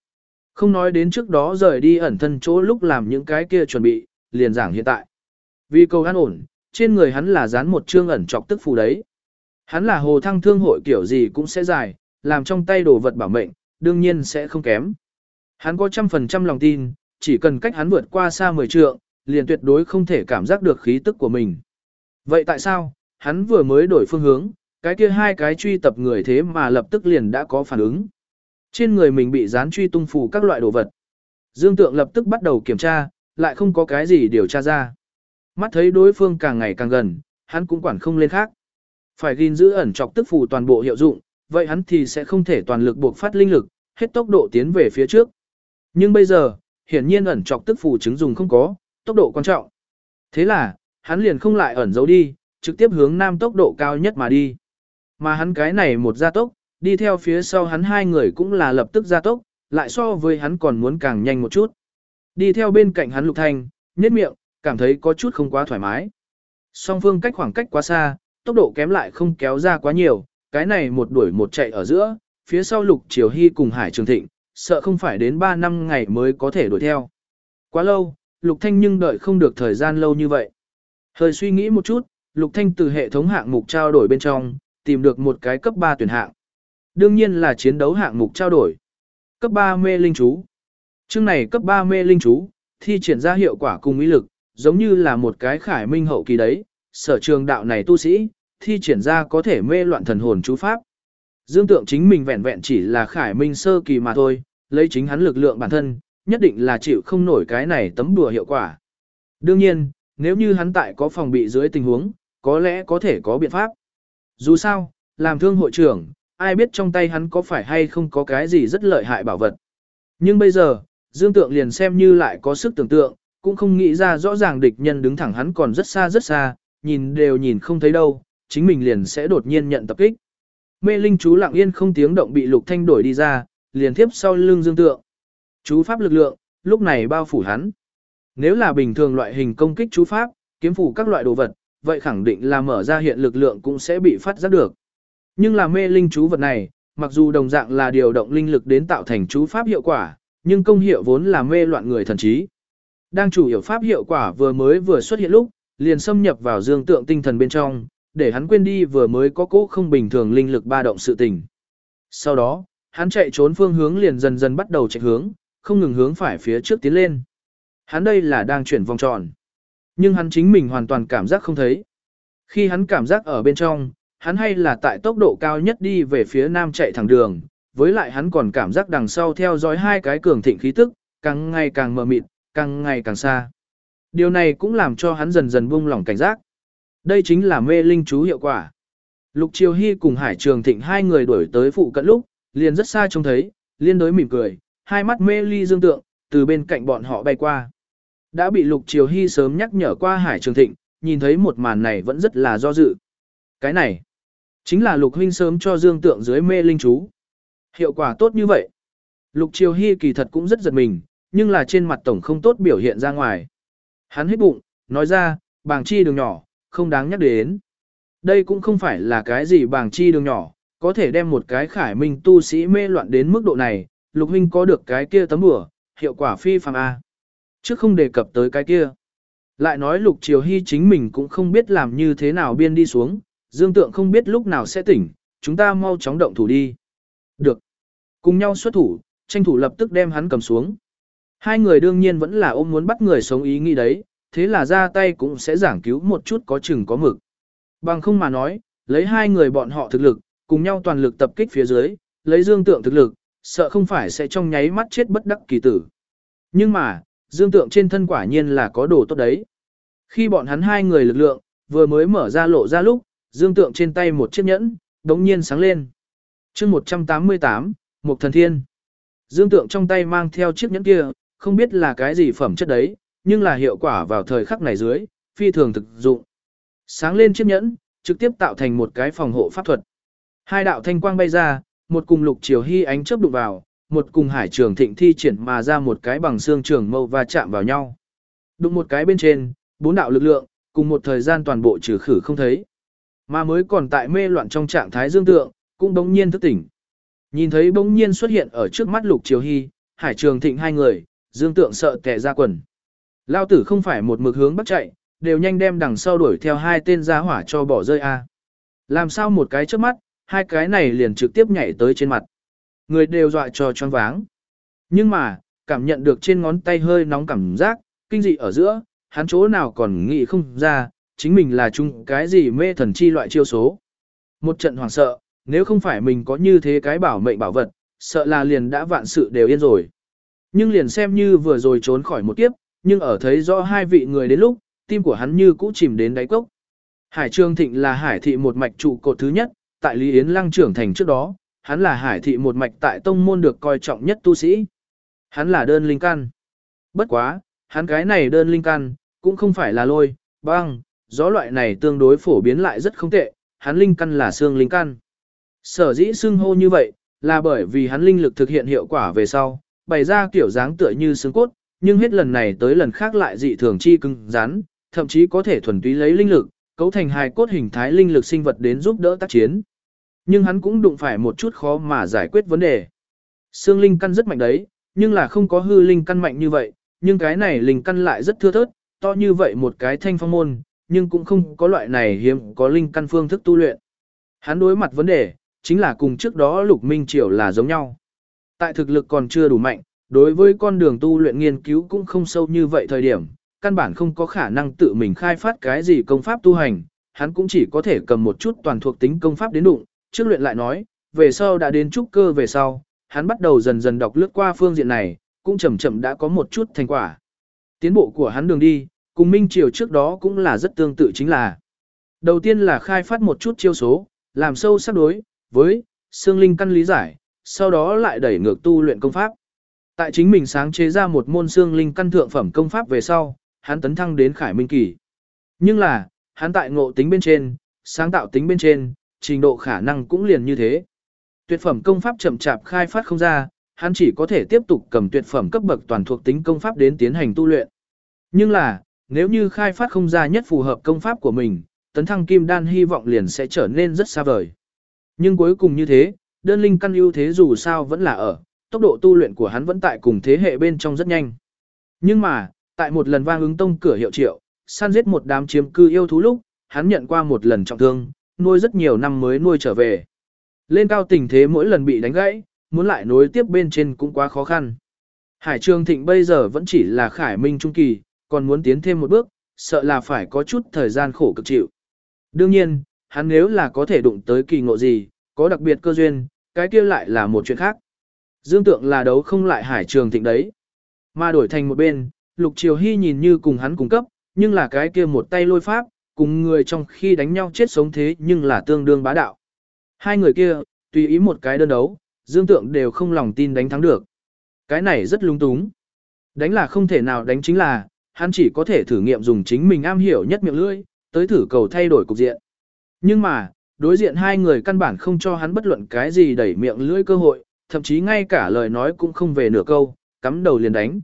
Không nói đến trước đó rời đi ẩn thân chỗ lúc làm những cái kia chuẩn bị, liền giảng hiện tại. Vì cầu an ổn, trên người hắn là dán một chương ẩn trọc tức phù đấy. Hắn là hồ thăng thương hội kiểu gì cũng sẽ dài, làm trong tay đồ vật bảo mệnh, đương nhiên sẽ không kém. Hắn có trăm phần trăm lòng tin, chỉ cần cách hắn vượt qua xa 10 trượng, liền tuyệt đối không thể cảm giác được khí tức của mình. Vậy tại sao, hắn vừa mới đổi phương hướng, cái kia hai cái truy tập người thế mà lập tức liền đã có phản ứng. Trên người mình bị dán truy tung phù các loại đồ vật. Dương Tượng lập tức bắt đầu kiểm tra, lại không có cái gì điều tra ra. Mắt thấy đối phương càng ngày càng gần, hắn cũng quản không lên khác. Phải gìn giữ ẩn trọc tức phù toàn bộ hiệu dụng, vậy hắn thì sẽ không thể toàn lực buộc phát linh lực, hết tốc độ tiến về phía trước. Nhưng bây giờ, hiển nhiên ẩn trọc tức phù chứng dùng không có, tốc độ quan trọng. Thế là, hắn liền không lại ẩn giấu đi, trực tiếp hướng nam tốc độ cao nhất mà đi. Mà hắn cái này một gia tốc, đi theo phía sau hắn hai người cũng là lập tức gia tốc, lại so với hắn còn muốn càng nhanh một chút. Đi theo bên cạnh hắn lục thanh, nhếch miệng, cảm thấy có chút không quá thoải mái. Song phương cách khoảng cách quá xa, tốc độ kém lại không kéo ra quá nhiều, cái này một đuổi một chạy ở giữa, phía sau lục triều hy cùng hải trường thịnh, sợ không phải đến 3 năm ngày mới có thể đuổi theo. Quá lâu, lục thanh nhưng đợi không được thời gian lâu như vậy. Hơi suy nghĩ một chút, lục thanh từ hệ thống hạng mục trao đổi bên trong, tìm được một cái cấp 3 tuyển hạng. Đương nhiên là chiến đấu hạng mục trao đổi. Cấp 3 mê linh chú. Chương này cấp 3 mê linh chú, thi triển ra hiệu quả cùng ý lực, giống như là một cái khải minh hậu kỳ đấy, sở trường đạo này tu sĩ, thi triển ra có thể mê loạn thần hồn chú pháp. Dương tượng chính mình vẹn vẹn chỉ là khải minh sơ kỳ mà thôi, lấy chính hắn lực lượng bản thân, nhất định là chịu không nổi cái này tấm đùa hiệu quả. Đương nhiên, nếu như hắn tại có phòng bị dưới tình huống, có lẽ có thể có biện pháp. Dù sao, làm thương hội trưởng, ai biết trong tay hắn có phải hay không có cái gì rất lợi hại bảo vật. Nhưng bây giờ, Dương Tượng liền xem như lại có sức tưởng tượng, cũng không nghĩ ra rõ ràng địch nhân đứng thẳng hắn còn rất xa rất xa, nhìn đều nhìn không thấy đâu, chính mình liền sẽ đột nhiên nhận tập kích. Mê linh chú lặng yên không tiếng động bị Lục Thanh đổi đi ra, liền tiếp sau lưng Dương Tượng. Chú pháp lực lượng, lúc này bao phủ hắn. Nếu là bình thường loại hình công kích chú pháp, kiếm phủ các loại đồ vật, vậy khẳng định là mở ra hiện lực lượng cũng sẽ bị phát giác được. Nhưng là mê linh chú vật này, mặc dù đồng dạng là điều động linh lực đến tạo thành chú pháp hiệu quả, nhưng công hiệu vốn là mê loạn người thần trí. Đang chủ yếu pháp hiệu quả vừa mới vừa xuất hiện lúc, liền xâm nhập vào dương tượng tinh thần bên trong, để hắn quên đi vừa mới có cố không bình thường linh lực ba động sự tình. Sau đó, hắn chạy trốn phương hướng liền dần dần bắt đầu chạy hướng, không ngừng hướng phải phía trước tiến lên. Hắn đây là đang chuyển vòng tròn. Nhưng hắn chính mình hoàn toàn cảm giác không thấy. Khi hắn cảm giác ở bên trong, hắn hay là tại tốc độ cao nhất đi về phía nam chạy thẳng đường, với lại hắn còn cảm giác đằng sau theo dõi hai cái cường thịnh khí tức, càng ngày càng mờ mịt, càng ngày càng xa. Điều này cũng làm cho hắn dần dần buông lỏng cảnh giác. Đây chính là mê linh chú hiệu quả. Lục Triều Hy cùng Hải Trường Thịnh hai người đuổi tới phụ cận lúc, liền rất xa trông thấy, liên đối mỉm cười, hai mắt mê ly dương tượng, từ bên cạnh bọn họ bay qua. Đã bị Lục Triều Hy sớm nhắc nhở qua Hải Trường Thịnh, nhìn thấy một màn này vẫn rất là do dự. Cái này, chính là Lục Huynh sớm cho dương tượng dưới mê linh chú. Hiệu quả tốt như vậy. Lục Triều Hy kỳ thật cũng rất giật mình, nhưng là trên mặt tổng không tốt biểu hiện ra ngoài. Hắn hít bụng, nói ra, bàng chi đường nhỏ, không đáng nhắc đến. Đây cũng không phải là cái gì bàng chi đường nhỏ, có thể đem một cái khải minh tu sĩ mê loạn đến mức độ này, lục huynh có được cái kia tấm bùa, hiệu quả phi phàm à. A. Chứ không đề cập tới cái kia. Lại nói lục triều hy chính mình cũng không biết làm như thế nào biên đi xuống, dương tượng không biết lúc nào sẽ tỉnh, chúng ta mau chóng động thủ đi. Được. Cùng nhau xuất thủ, tranh thủ lập tức đem hắn cầm xuống. Hai người đương nhiên vẫn là ôm muốn bắt người sống ý nghĩ đấy, thế là ra tay cũng sẽ giảng cứu một chút có chừng có mực. Bằng không mà nói, lấy hai người bọn họ thực lực, cùng nhau toàn lực tập kích phía dưới, lấy dương tượng thực lực, sợ không phải sẽ trong nháy mắt chết bất đắc kỳ tử. Nhưng mà, dương tượng trên thân quả nhiên là có đồ tốt đấy. Khi bọn hắn hai người lực lượng, vừa mới mở ra lộ ra lúc, dương tượng trên tay một chiếc nhẫn, đống nhiên sáng lên. chương 188, một thần thiên. Dương tượng trong tay mang theo chiếc nhẫn kia, không biết là cái gì phẩm chất đấy, nhưng là hiệu quả vào thời khắc này dưới, phi thường thực dụng. Sáng lên chiếc nhẫn, trực tiếp tạo thành một cái phòng hộ pháp thuật. Hai đạo thanh quang bay ra, một cùng lục chiều hy ánh chớp đụng vào, một cùng hải trường thịnh thi triển mà ra một cái bằng xương trường mâu và chạm vào nhau. Đụng một cái bên trên, bốn đạo lực lượng, cùng một thời gian toàn bộ trừ khử không thấy. Mà mới còn tại mê loạn trong trạng thái dương tượng, cũng đống nhiên thức tỉnh. Nhìn thấy bỗng nhiên xuất hiện ở trước mắt lục triều hy, hải trường thịnh hai người, dương tượng sợ tè ra quần. Lao tử không phải một mực hướng bắt chạy, đều nhanh đem đằng sau đuổi theo hai tên gia hỏa cho bỏ rơi a. Làm sao một cái trước mắt, hai cái này liền trực tiếp nhảy tới trên mặt. Người đều dọa cho choáng váng. Nhưng mà, Cảm nhận được trên ngón tay hơi nóng cảm giác, kinh dị ở giữa, hắn chỗ nào còn nghĩ không ra, chính mình là chung cái gì mê thần chi loại chiêu số. Một trận hoảng sợ, nếu không phải mình có như thế cái bảo mệnh bảo vật, sợ là liền đã vạn sự đều yên rồi. Nhưng liền xem như vừa rồi trốn khỏi một kiếp, nhưng ở thấy rõ hai vị người đến lúc, tim của hắn như cũ chìm đến đáy cốc. Hải Trương Thịnh là hải thị một mạch trụ cột thứ nhất, tại Lý Yến Lăng trưởng thành trước đó, hắn là hải thị một mạch tại tông môn được coi trọng nhất tu sĩ. Hắn là đơn linh căn. Bất quá, hắn cái này đơn linh căn, cũng không phải là lôi, băng, gió loại này tương đối phổ biến lại rất không tệ, hắn linh căn là xương linh căn. Sở dĩ xương hô như vậy, là bởi vì hắn linh lực thực hiện hiệu quả về sau, bày ra kiểu dáng tựa như xương cốt, nhưng hết lần này tới lần khác lại dị thường chi cứng rắn, thậm chí có thể thuần túy lấy linh lực, cấu thành hài cốt hình thái linh lực sinh vật đến giúp đỡ tác chiến. Nhưng hắn cũng đụng phải một chút khó mà giải quyết vấn đề. Xương linh căn rất mạnh đấy, nhưng là không có hư linh căn mạnh như vậy, nhưng cái này linh căn lại rất thưa thớt, to như vậy một cái thanh phong môn, nhưng cũng không có loại này hiếm có linh căn phương thức tu luyện. Hắn đối mặt vấn đề, chính là cùng trước đó Lục Minh Triều là giống nhau. Tại thực lực còn chưa đủ mạnh, đối với con đường tu luyện nghiên cứu cũng không sâu như vậy thời điểm, căn bản không có khả năng tự mình khai phát cái gì công pháp tu hành, hắn cũng chỉ có thể cầm một chút toàn thuộc tính công pháp đến đụng, trước luyện lại nói, về sau đã đến trúc cơ về sau, hắn bắt đầu dần dần đọc lướt qua phương diện này, cũng chậm chậm đã có một chút thành quả. Tiến bộ của hắn đường đi, cùng Minh Triều trước đó cũng là rất tương tự chính là. Đầu tiên là khai phát một chút chiêu số, làm sâu sắc đối với xương linh căn lý giải, sau đó lại đẩy ngược tu luyện công pháp. Tại chính mình sáng chế ra một môn xương linh căn thượng phẩm công pháp về sau, hắn tấn thăng đến Khải Minh kỳ. Nhưng là, hắn tại ngộ tính bên trên, sáng tạo tính bên trên, trình độ khả năng cũng liền như thế. Tuyệt phẩm công pháp chậm chạp khai phát không ra, hắn chỉ có thể tiếp tục cầm tuyệt phẩm cấp bậc toàn thuộc tính công pháp đến tiến hành tu luyện. Nhưng là, nếu như khai phát không ra nhất phù hợp công pháp của mình, tấn thăng kim đan hy vọng liền sẽ trở nên rất xa vời. Nhưng cuối cùng như thế, đơn linh căn ưu thế dù sao vẫn là ở, tốc độ tu luyện của hắn vẫn tại cùng thế hệ bên trong rất nhanh. Nhưng mà, tại một lần vang ứng tông cửa hiệu triệu, săn giết một đám chiếm cư yêu thú lúc, hắn nhận qua một lần trọng thương, nuôi rất nhiều năm mới nuôi trở về. Lên cao tình thế mỗi lần bị đánh gãy, muốn lại nối tiếp bên trên cũng quá khó khăn. Hải Trường Thịnh bây giờ vẫn chỉ là khải minh trung kỳ, còn muốn tiến thêm một bước, sợ là phải có chút thời gian khổ cực chịu. Đương nhiên, hắn nếu là có thể đụng tới kỳ ngộ gì, có đặc biệt cơ duyên, cái kia lại là một chuyện khác. Dương tượng là đấu không lại Hải Trường Thịnh đấy. Mà đổi thành một bên, Lục Triều Hy nhìn như cùng hắn cùng cấp, nhưng là cái kia một tay lôi pháp, cùng người trong khi đánh nhau chết sống thế nhưng là tương đương bá đạo. Hai người kia, tùy ý một cái đơn đấu, Dương Tượng đều không lòng tin đánh thắng được. Cái này rất lung túng. Đánh là không thể nào đánh chính là, hắn chỉ có thể thử nghiệm dùng chính mình am hiểu nhất miệng lưỡi, tới thử cầu thay đổi cục diện. Nhưng mà, đối diện hai người căn bản không cho hắn bất luận cái gì đẩy miệng lưỡi cơ hội, thậm chí ngay cả lời nói cũng không về nửa câu, cắm đầu liền đánh.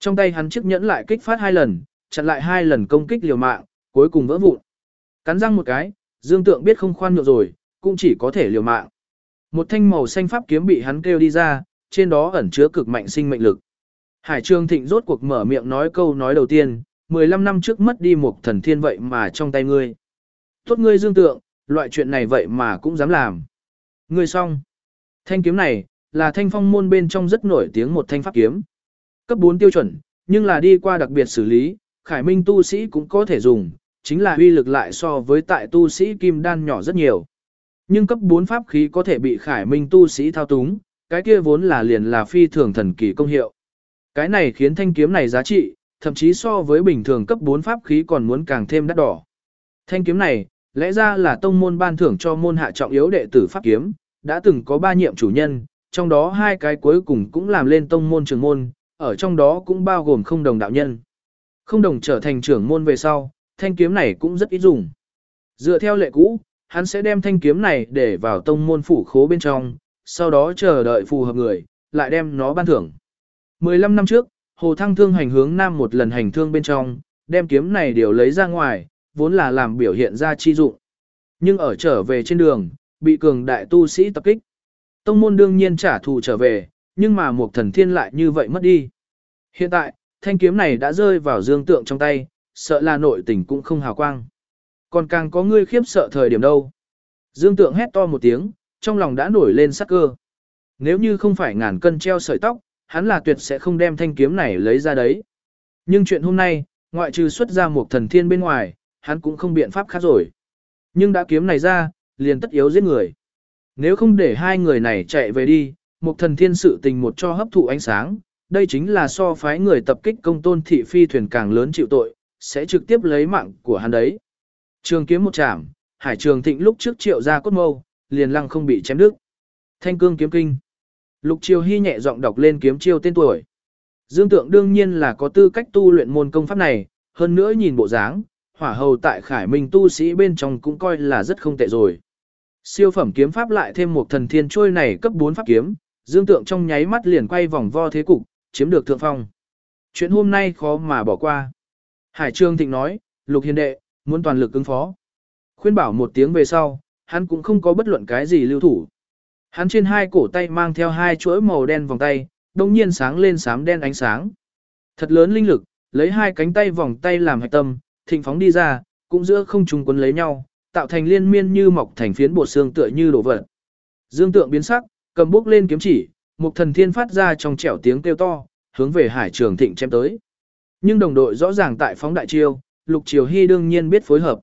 Trong tay hắn chiếc nhẫn lại kích phát hai lần, chặn lại hai lần công kích liều mạng, cuối cùng vỡ vụn. Cắn răng một cái, Dương Tượng biết không khoan nhượng rồi, cũng chỉ có thể liều mạng. Một thanh màu xanh pháp kiếm bị hắn kêu đi ra, trên đó ẩn chứa cực mạnh sinh mệnh lực. Hải Trương Thịnh rốt cuộc mở miệng nói câu nói đầu tiên, 15 năm trước mất đi một thần thiên vậy mà trong tay ngươi. Tốt ngươi Dương Tượng, loại chuyện này vậy mà cũng dám làm. Ngươi xong. Thanh kiếm này, là thanh phong môn bên trong rất nổi tiếng một thanh pháp kiếm. Cấp 4 tiêu chuẩn, nhưng là đi qua đặc biệt xử lý, khải minh tu sĩ cũng có thể dùng, chính là uy lực lại so với tại tu sĩ kim đan nhỏ rất nhiều. Nhưng cấp 4 pháp khí có thể bị khải minh tu sĩ thao túng, cái kia vốn là liền là phi thường thần kỳ công hiệu. Cái này khiến thanh kiếm này giá trị, thậm chí so với bình thường cấp 4 pháp khí còn muốn càng thêm đắt đỏ. Thanh kiếm này, lẽ ra là tông môn ban thưởng cho môn hạ trọng yếu đệ tử pháp kiếm, đã từng có ba nhiệm chủ nhân, trong đó hai cái cuối cùng cũng làm lên tông môn trường môn, ở trong đó cũng bao gồm không đồng đạo nhân. Không đồng trở thành trưởng môn về sau, thanh kiếm này cũng rất ít dùng. Dựa theo lệ cũ, hắn sẽ đem thanh kiếm này để vào tông môn phủ khố bên trong, sau đó chờ đợi phù hợp người, lại đem nó ban thưởng. 15 năm trước, Hồ Thăng Thương hành hướng nam một lần hành thương bên trong, đem kiếm này đều lấy ra ngoài, vốn là làm biểu hiện ra chi dụng. Nhưng ở trở về trên đường, bị cường đại tu sĩ tập kích. Tông môn đương nhiên trả thù trở về, nhưng mà một thần thiên lại như vậy mất đi. Hiện tại, thanh kiếm này đã rơi vào dương tượng trong tay, sợ là nội tình cũng không hào quang. Còn càng có ngươi khiếp sợ thời điểm đâu. Dương tượng hét to một tiếng, trong lòng đã nổi lên sắc cơ. Nếu như không phải ngàn cân treo sợi tóc, hắn là tuyệt sẽ không đem thanh kiếm này lấy ra đấy. Nhưng chuyện hôm nay, ngoại trừ xuất ra một thần thiên bên ngoài, hắn cũng không biện pháp khác rồi. Nhưng đã kiếm này ra, liền tất yếu giết người. Nếu không để hai người này chạy về đi, một thần thiên sự tình một cho hấp thụ ánh sáng, đây chính là so phái người tập kích công tôn thị phi thuyền càng lớn chịu tội, sẽ trực tiếp lấy mạng của hắn đấy. Trường kiếm một chạm, hải trường thịnh lúc trước triệu ra cốt mâu, liền lăng không bị chém đứt. Thanh cương kiếm kinh. Lục Triều Hy nhẹ giọng đọc lên kiếm chiêu tên tuổi. Dương Tượng đương nhiên là có tư cách tu luyện môn công pháp này, hơn nữa nhìn bộ dáng, hỏa hầu tại Khải Minh tu sĩ bên trong cũng coi là rất không tệ rồi. Siêu phẩm kiếm pháp lại thêm một thần thiên trôi này cấp 4 pháp kiếm, Dương Tượng trong nháy mắt liền quay vòng vo thế cục, chiếm được thượng phong. Chuyện hôm nay khó mà bỏ qua. Hải Trương Thịnh nói, Lục Hiền đệ, muốn toàn lực ứng phó. Khuyên bảo một tiếng về sau, hắn cũng không có bất luận cái gì lưu thủ. Hắn trên hai cổ tay mang theo hai chuỗi màu đen vòng tay, đồng nhiên sáng lên sám đen ánh sáng. Thật lớn linh lực, lấy hai cánh tay vòng tay làm hạch tâm, thịnh phóng đi ra, cũng giữa không trùng quấn lấy nhau, tạo thành liên miên như mọc thành phiến bột xương tựa như đổ vật. Dương tượng biến sắc, cầm bước lên kiếm chỉ, một thần thiên phát ra trong trẻo tiếng kêu to, hướng về hải trường thịnh chém tới. Nhưng đồng đội rõ ràng tại phóng đại chiêu, lục triều hy đương nhiên biết phối hợp.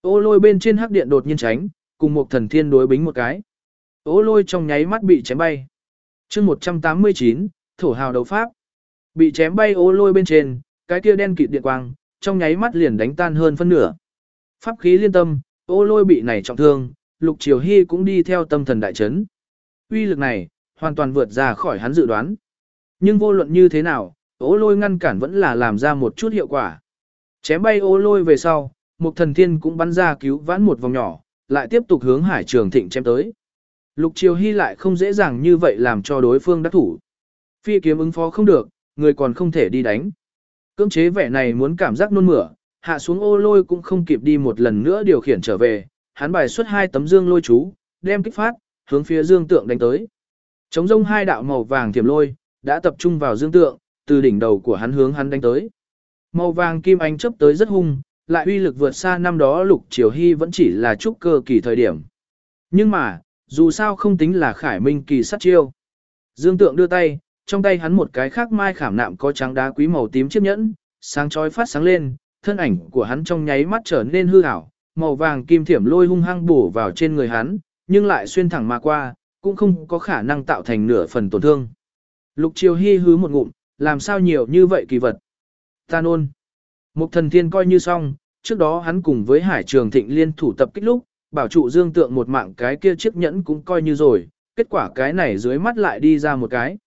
Ô lôi bên trên hắc điện đột nhiên tránh, cùng một thần thiên đối bính một cái. Ô lôi trong nháy mắt bị chém bay. chương 189, thổ hào đấu pháp. Bị chém bay ô lôi bên trên, cái kia đen kịt điện quang, trong nháy mắt liền đánh tan hơn phân nửa. Pháp khí liên tâm, ô lôi bị này trọng thương, lục triều hy cũng đi theo tâm thần đại chấn. Uy lực này, hoàn toàn vượt ra khỏi hắn dự đoán. Nhưng vô luận như thế nào, ô lôi ngăn cản vẫn là làm ra một chút hiệu quả. Chém bay ô lôi về sau, một thần thiên cũng bắn ra cứu vãn một vòng nhỏ, lại tiếp tục hướng hải trường thịnh chém tới. Lục Triều Hy lại không dễ dàng như vậy làm cho đối phương đắc thủ. Phi kiếm ứng phó không được, người còn không thể đi đánh. Cưỡng chế vẻ này muốn cảm giác nôn mửa, hạ xuống ô lôi cũng không kịp đi một lần nữa điều khiển trở về, hắn bài xuất hai tấm dương lôi chú, đem kích phát, hướng phía dương tượng đánh tới. Chống rông hai đạo màu vàng thiểm lôi, đã tập trung vào dương tượng, từ đỉnh đầu của hắn hướng hắn đánh tới. Màu vàng kim ánh chớp tới rất hung, lại uy lực vượt xa năm đó lục triều hy vẫn chỉ là trúc cơ kỳ thời điểm. Nhưng mà, dù sao không tính là khải minh kỳ sát chiêu. Dương tượng đưa tay, trong tay hắn một cái khác mai khảm nạm có trắng đá quý màu tím chiếc nhẫn, sáng chói phát sáng lên, thân ảnh của hắn trong nháy mắt trở nên hư ảo, màu vàng kim thiểm lôi hung hăng bổ vào trên người hắn, nhưng lại xuyên thẳng mà qua, cũng không có khả năng tạo thành nửa phần tổn thương. Lục Triều Hy hứ một ngụm, làm sao nhiều như vậy kỳ vật. Ta nôn. Mục thần thiên coi như xong, trước đó hắn cùng với Hải Trường Thịnh liên thủ tập kích lúc, bảo trụ dương tượng một mạng cái kia chiếc nhẫn cũng coi như rồi, kết quả cái này dưới mắt lại đi ra một cái.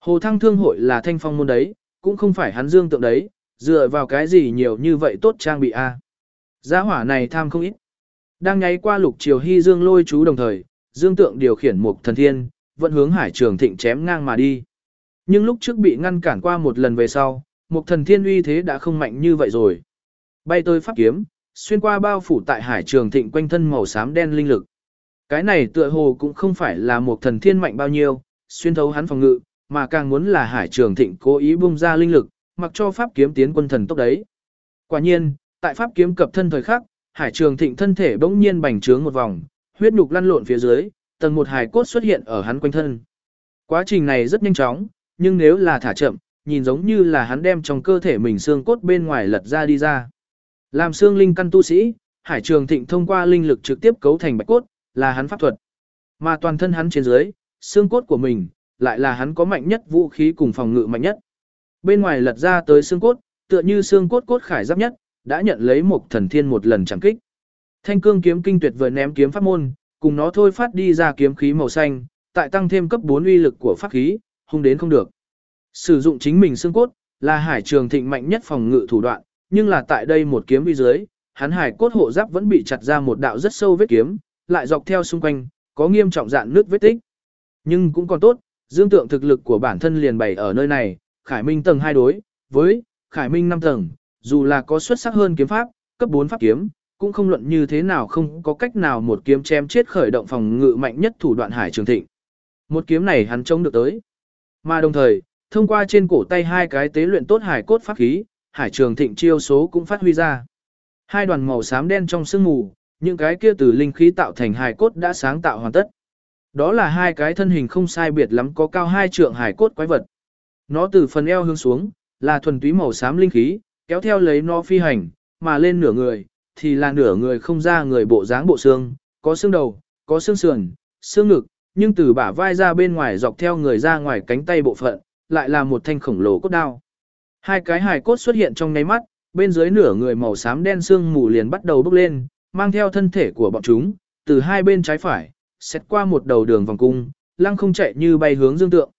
Hồ Thăng Thương hội là thanh phong môn đấy, cũng không phải hắn dương tượng đấy, dựa vào cái gì nhiều như vậy tốt trang bị a Giá hỏa này tham không ít. Đang nháy qua lục chiều hy dương lôi chú đồng thời, dương tượng điều khiển một thần thiên, vẫn hướng hải trường thịnh chém ngang mà đi. Nhưng lúc trước bị ngăn cản qua một lần về sau, một thần thiên uy thế đã không mạnh như vậy rồi. Bay tới pháp kiếm, xuyên qua bao phủ tại hải trường thịnh quanh thân màu xám đen linh lực. Cái này tựa hồ cũng không phải là một thần thiên mạnh bao nhiêu, xuyên thấu hắn phòng ngự, mà càng muốn là hải trường thịnh cố ý bung ra linh lực, mặc cho pháp kiếm tiến quân thần tốc đấy. Quả nhiên, tại pháp kiếm cập thân thời khắc, hải trường thịnh thân thể bỗng nhiên bành trướng một vòng, huyết nhục lăn lộn phía dưới, tầng một hải cốt xuất hiện ở hắn quanh thân. Quá trình này rất nhanh chóng, nhưng nếu là thả chậm, nhìn giống như là hắn đem trong cơ thể mình xương cốt bên ngoài lật ra đi ra. Làm xương linh căn tu sĩ, Hải Trường Thịnh thông qua linh lực trực tiếp cấu thành bạch cốt, là hắn pháp thuật. Mà toàn thân hắn trên dưới, xương cốt của mình, lại là hắn có mạnh nhất vũ khí cùng phòng ngự mạnh nhất. Bên ngoài lật ra tới xương cốt, tựa như xương cốt cốt khải giáp nhất, đã nhận lấy một thần thiên một lần chẳng kích. Thanh cương kiếm kinh tuyệt vời ném kiếm pháp môn, cùng nó thôi phát đi ra kiếm khí màu xanh, tại tăng thêm cấp 4 uy lực của pháp khí, hung đến không được. Sử dụng chính mình xương cốt, là hải trường thịnh mạnh nhất phòng ngự thủ đoạn, nhưng là tại đây một kiếm vi dưới, hắn hải cốt hộ giáp vẫn bị chặt ra một đạo rất sâu vết kiếm, lại dọc theo xung quanh, có nghiêm trọng dạn nước vết tích. Nhưng cũng còn tốt, dương tượng thực lực của bản thân liền bày ở nơi này, Khải Minh tầng 2 đối, với Khải Minh 5 tầng, dù là có xuất sắc hơn kiếm pháp, cấp 4 pháp kiếm, cũng không luận như thế nào không có cách nào một kiếm chém chết khởi động phòng ngự mạnh nhất thủ đoạn Hải Trường Thịnh. Một kiếm này hắn chống được tới. Mà đồng thời, thông qua trên cổ tay hai cái tế luyện tốt hải cốt pháp khí, hải trường thịnh chiêu số cũng phát huy ra. Hai đoàn màu xám đen trong sương mù, những cái kia từ linh khí tạo thành hải cốt đã sáng tạo hoàn tất. Đó là hai cái thân hình không sai biệt lắm có cao hai trượng hải cốt quái vật. Nó từ phần eo hướng xuống, là thuần túy màu xám linh khí, kéo theo lấy nó phi hành, mà lên nửa người, thì là nửa người không ra người bộ dáng bộ xương, có xương đầu, có xương sườn, xương ngực, nhưng từ bả vai ra bên ngoài dọc theo người ra ngoài cánh tay bộ phận, lại là một thanh khổng lồ cốt đao. Hai cái hài cốt xuất hiện trong nháy mắt, bên dưới nửa người màu xám đen xương mù liền bắt đầu bốc lên, mang theo thân thể của bọn chúng, từ hai bên trái phải, xét qua một đầu đường vòng cung, lăng không chạy như bay hướng dương tượng.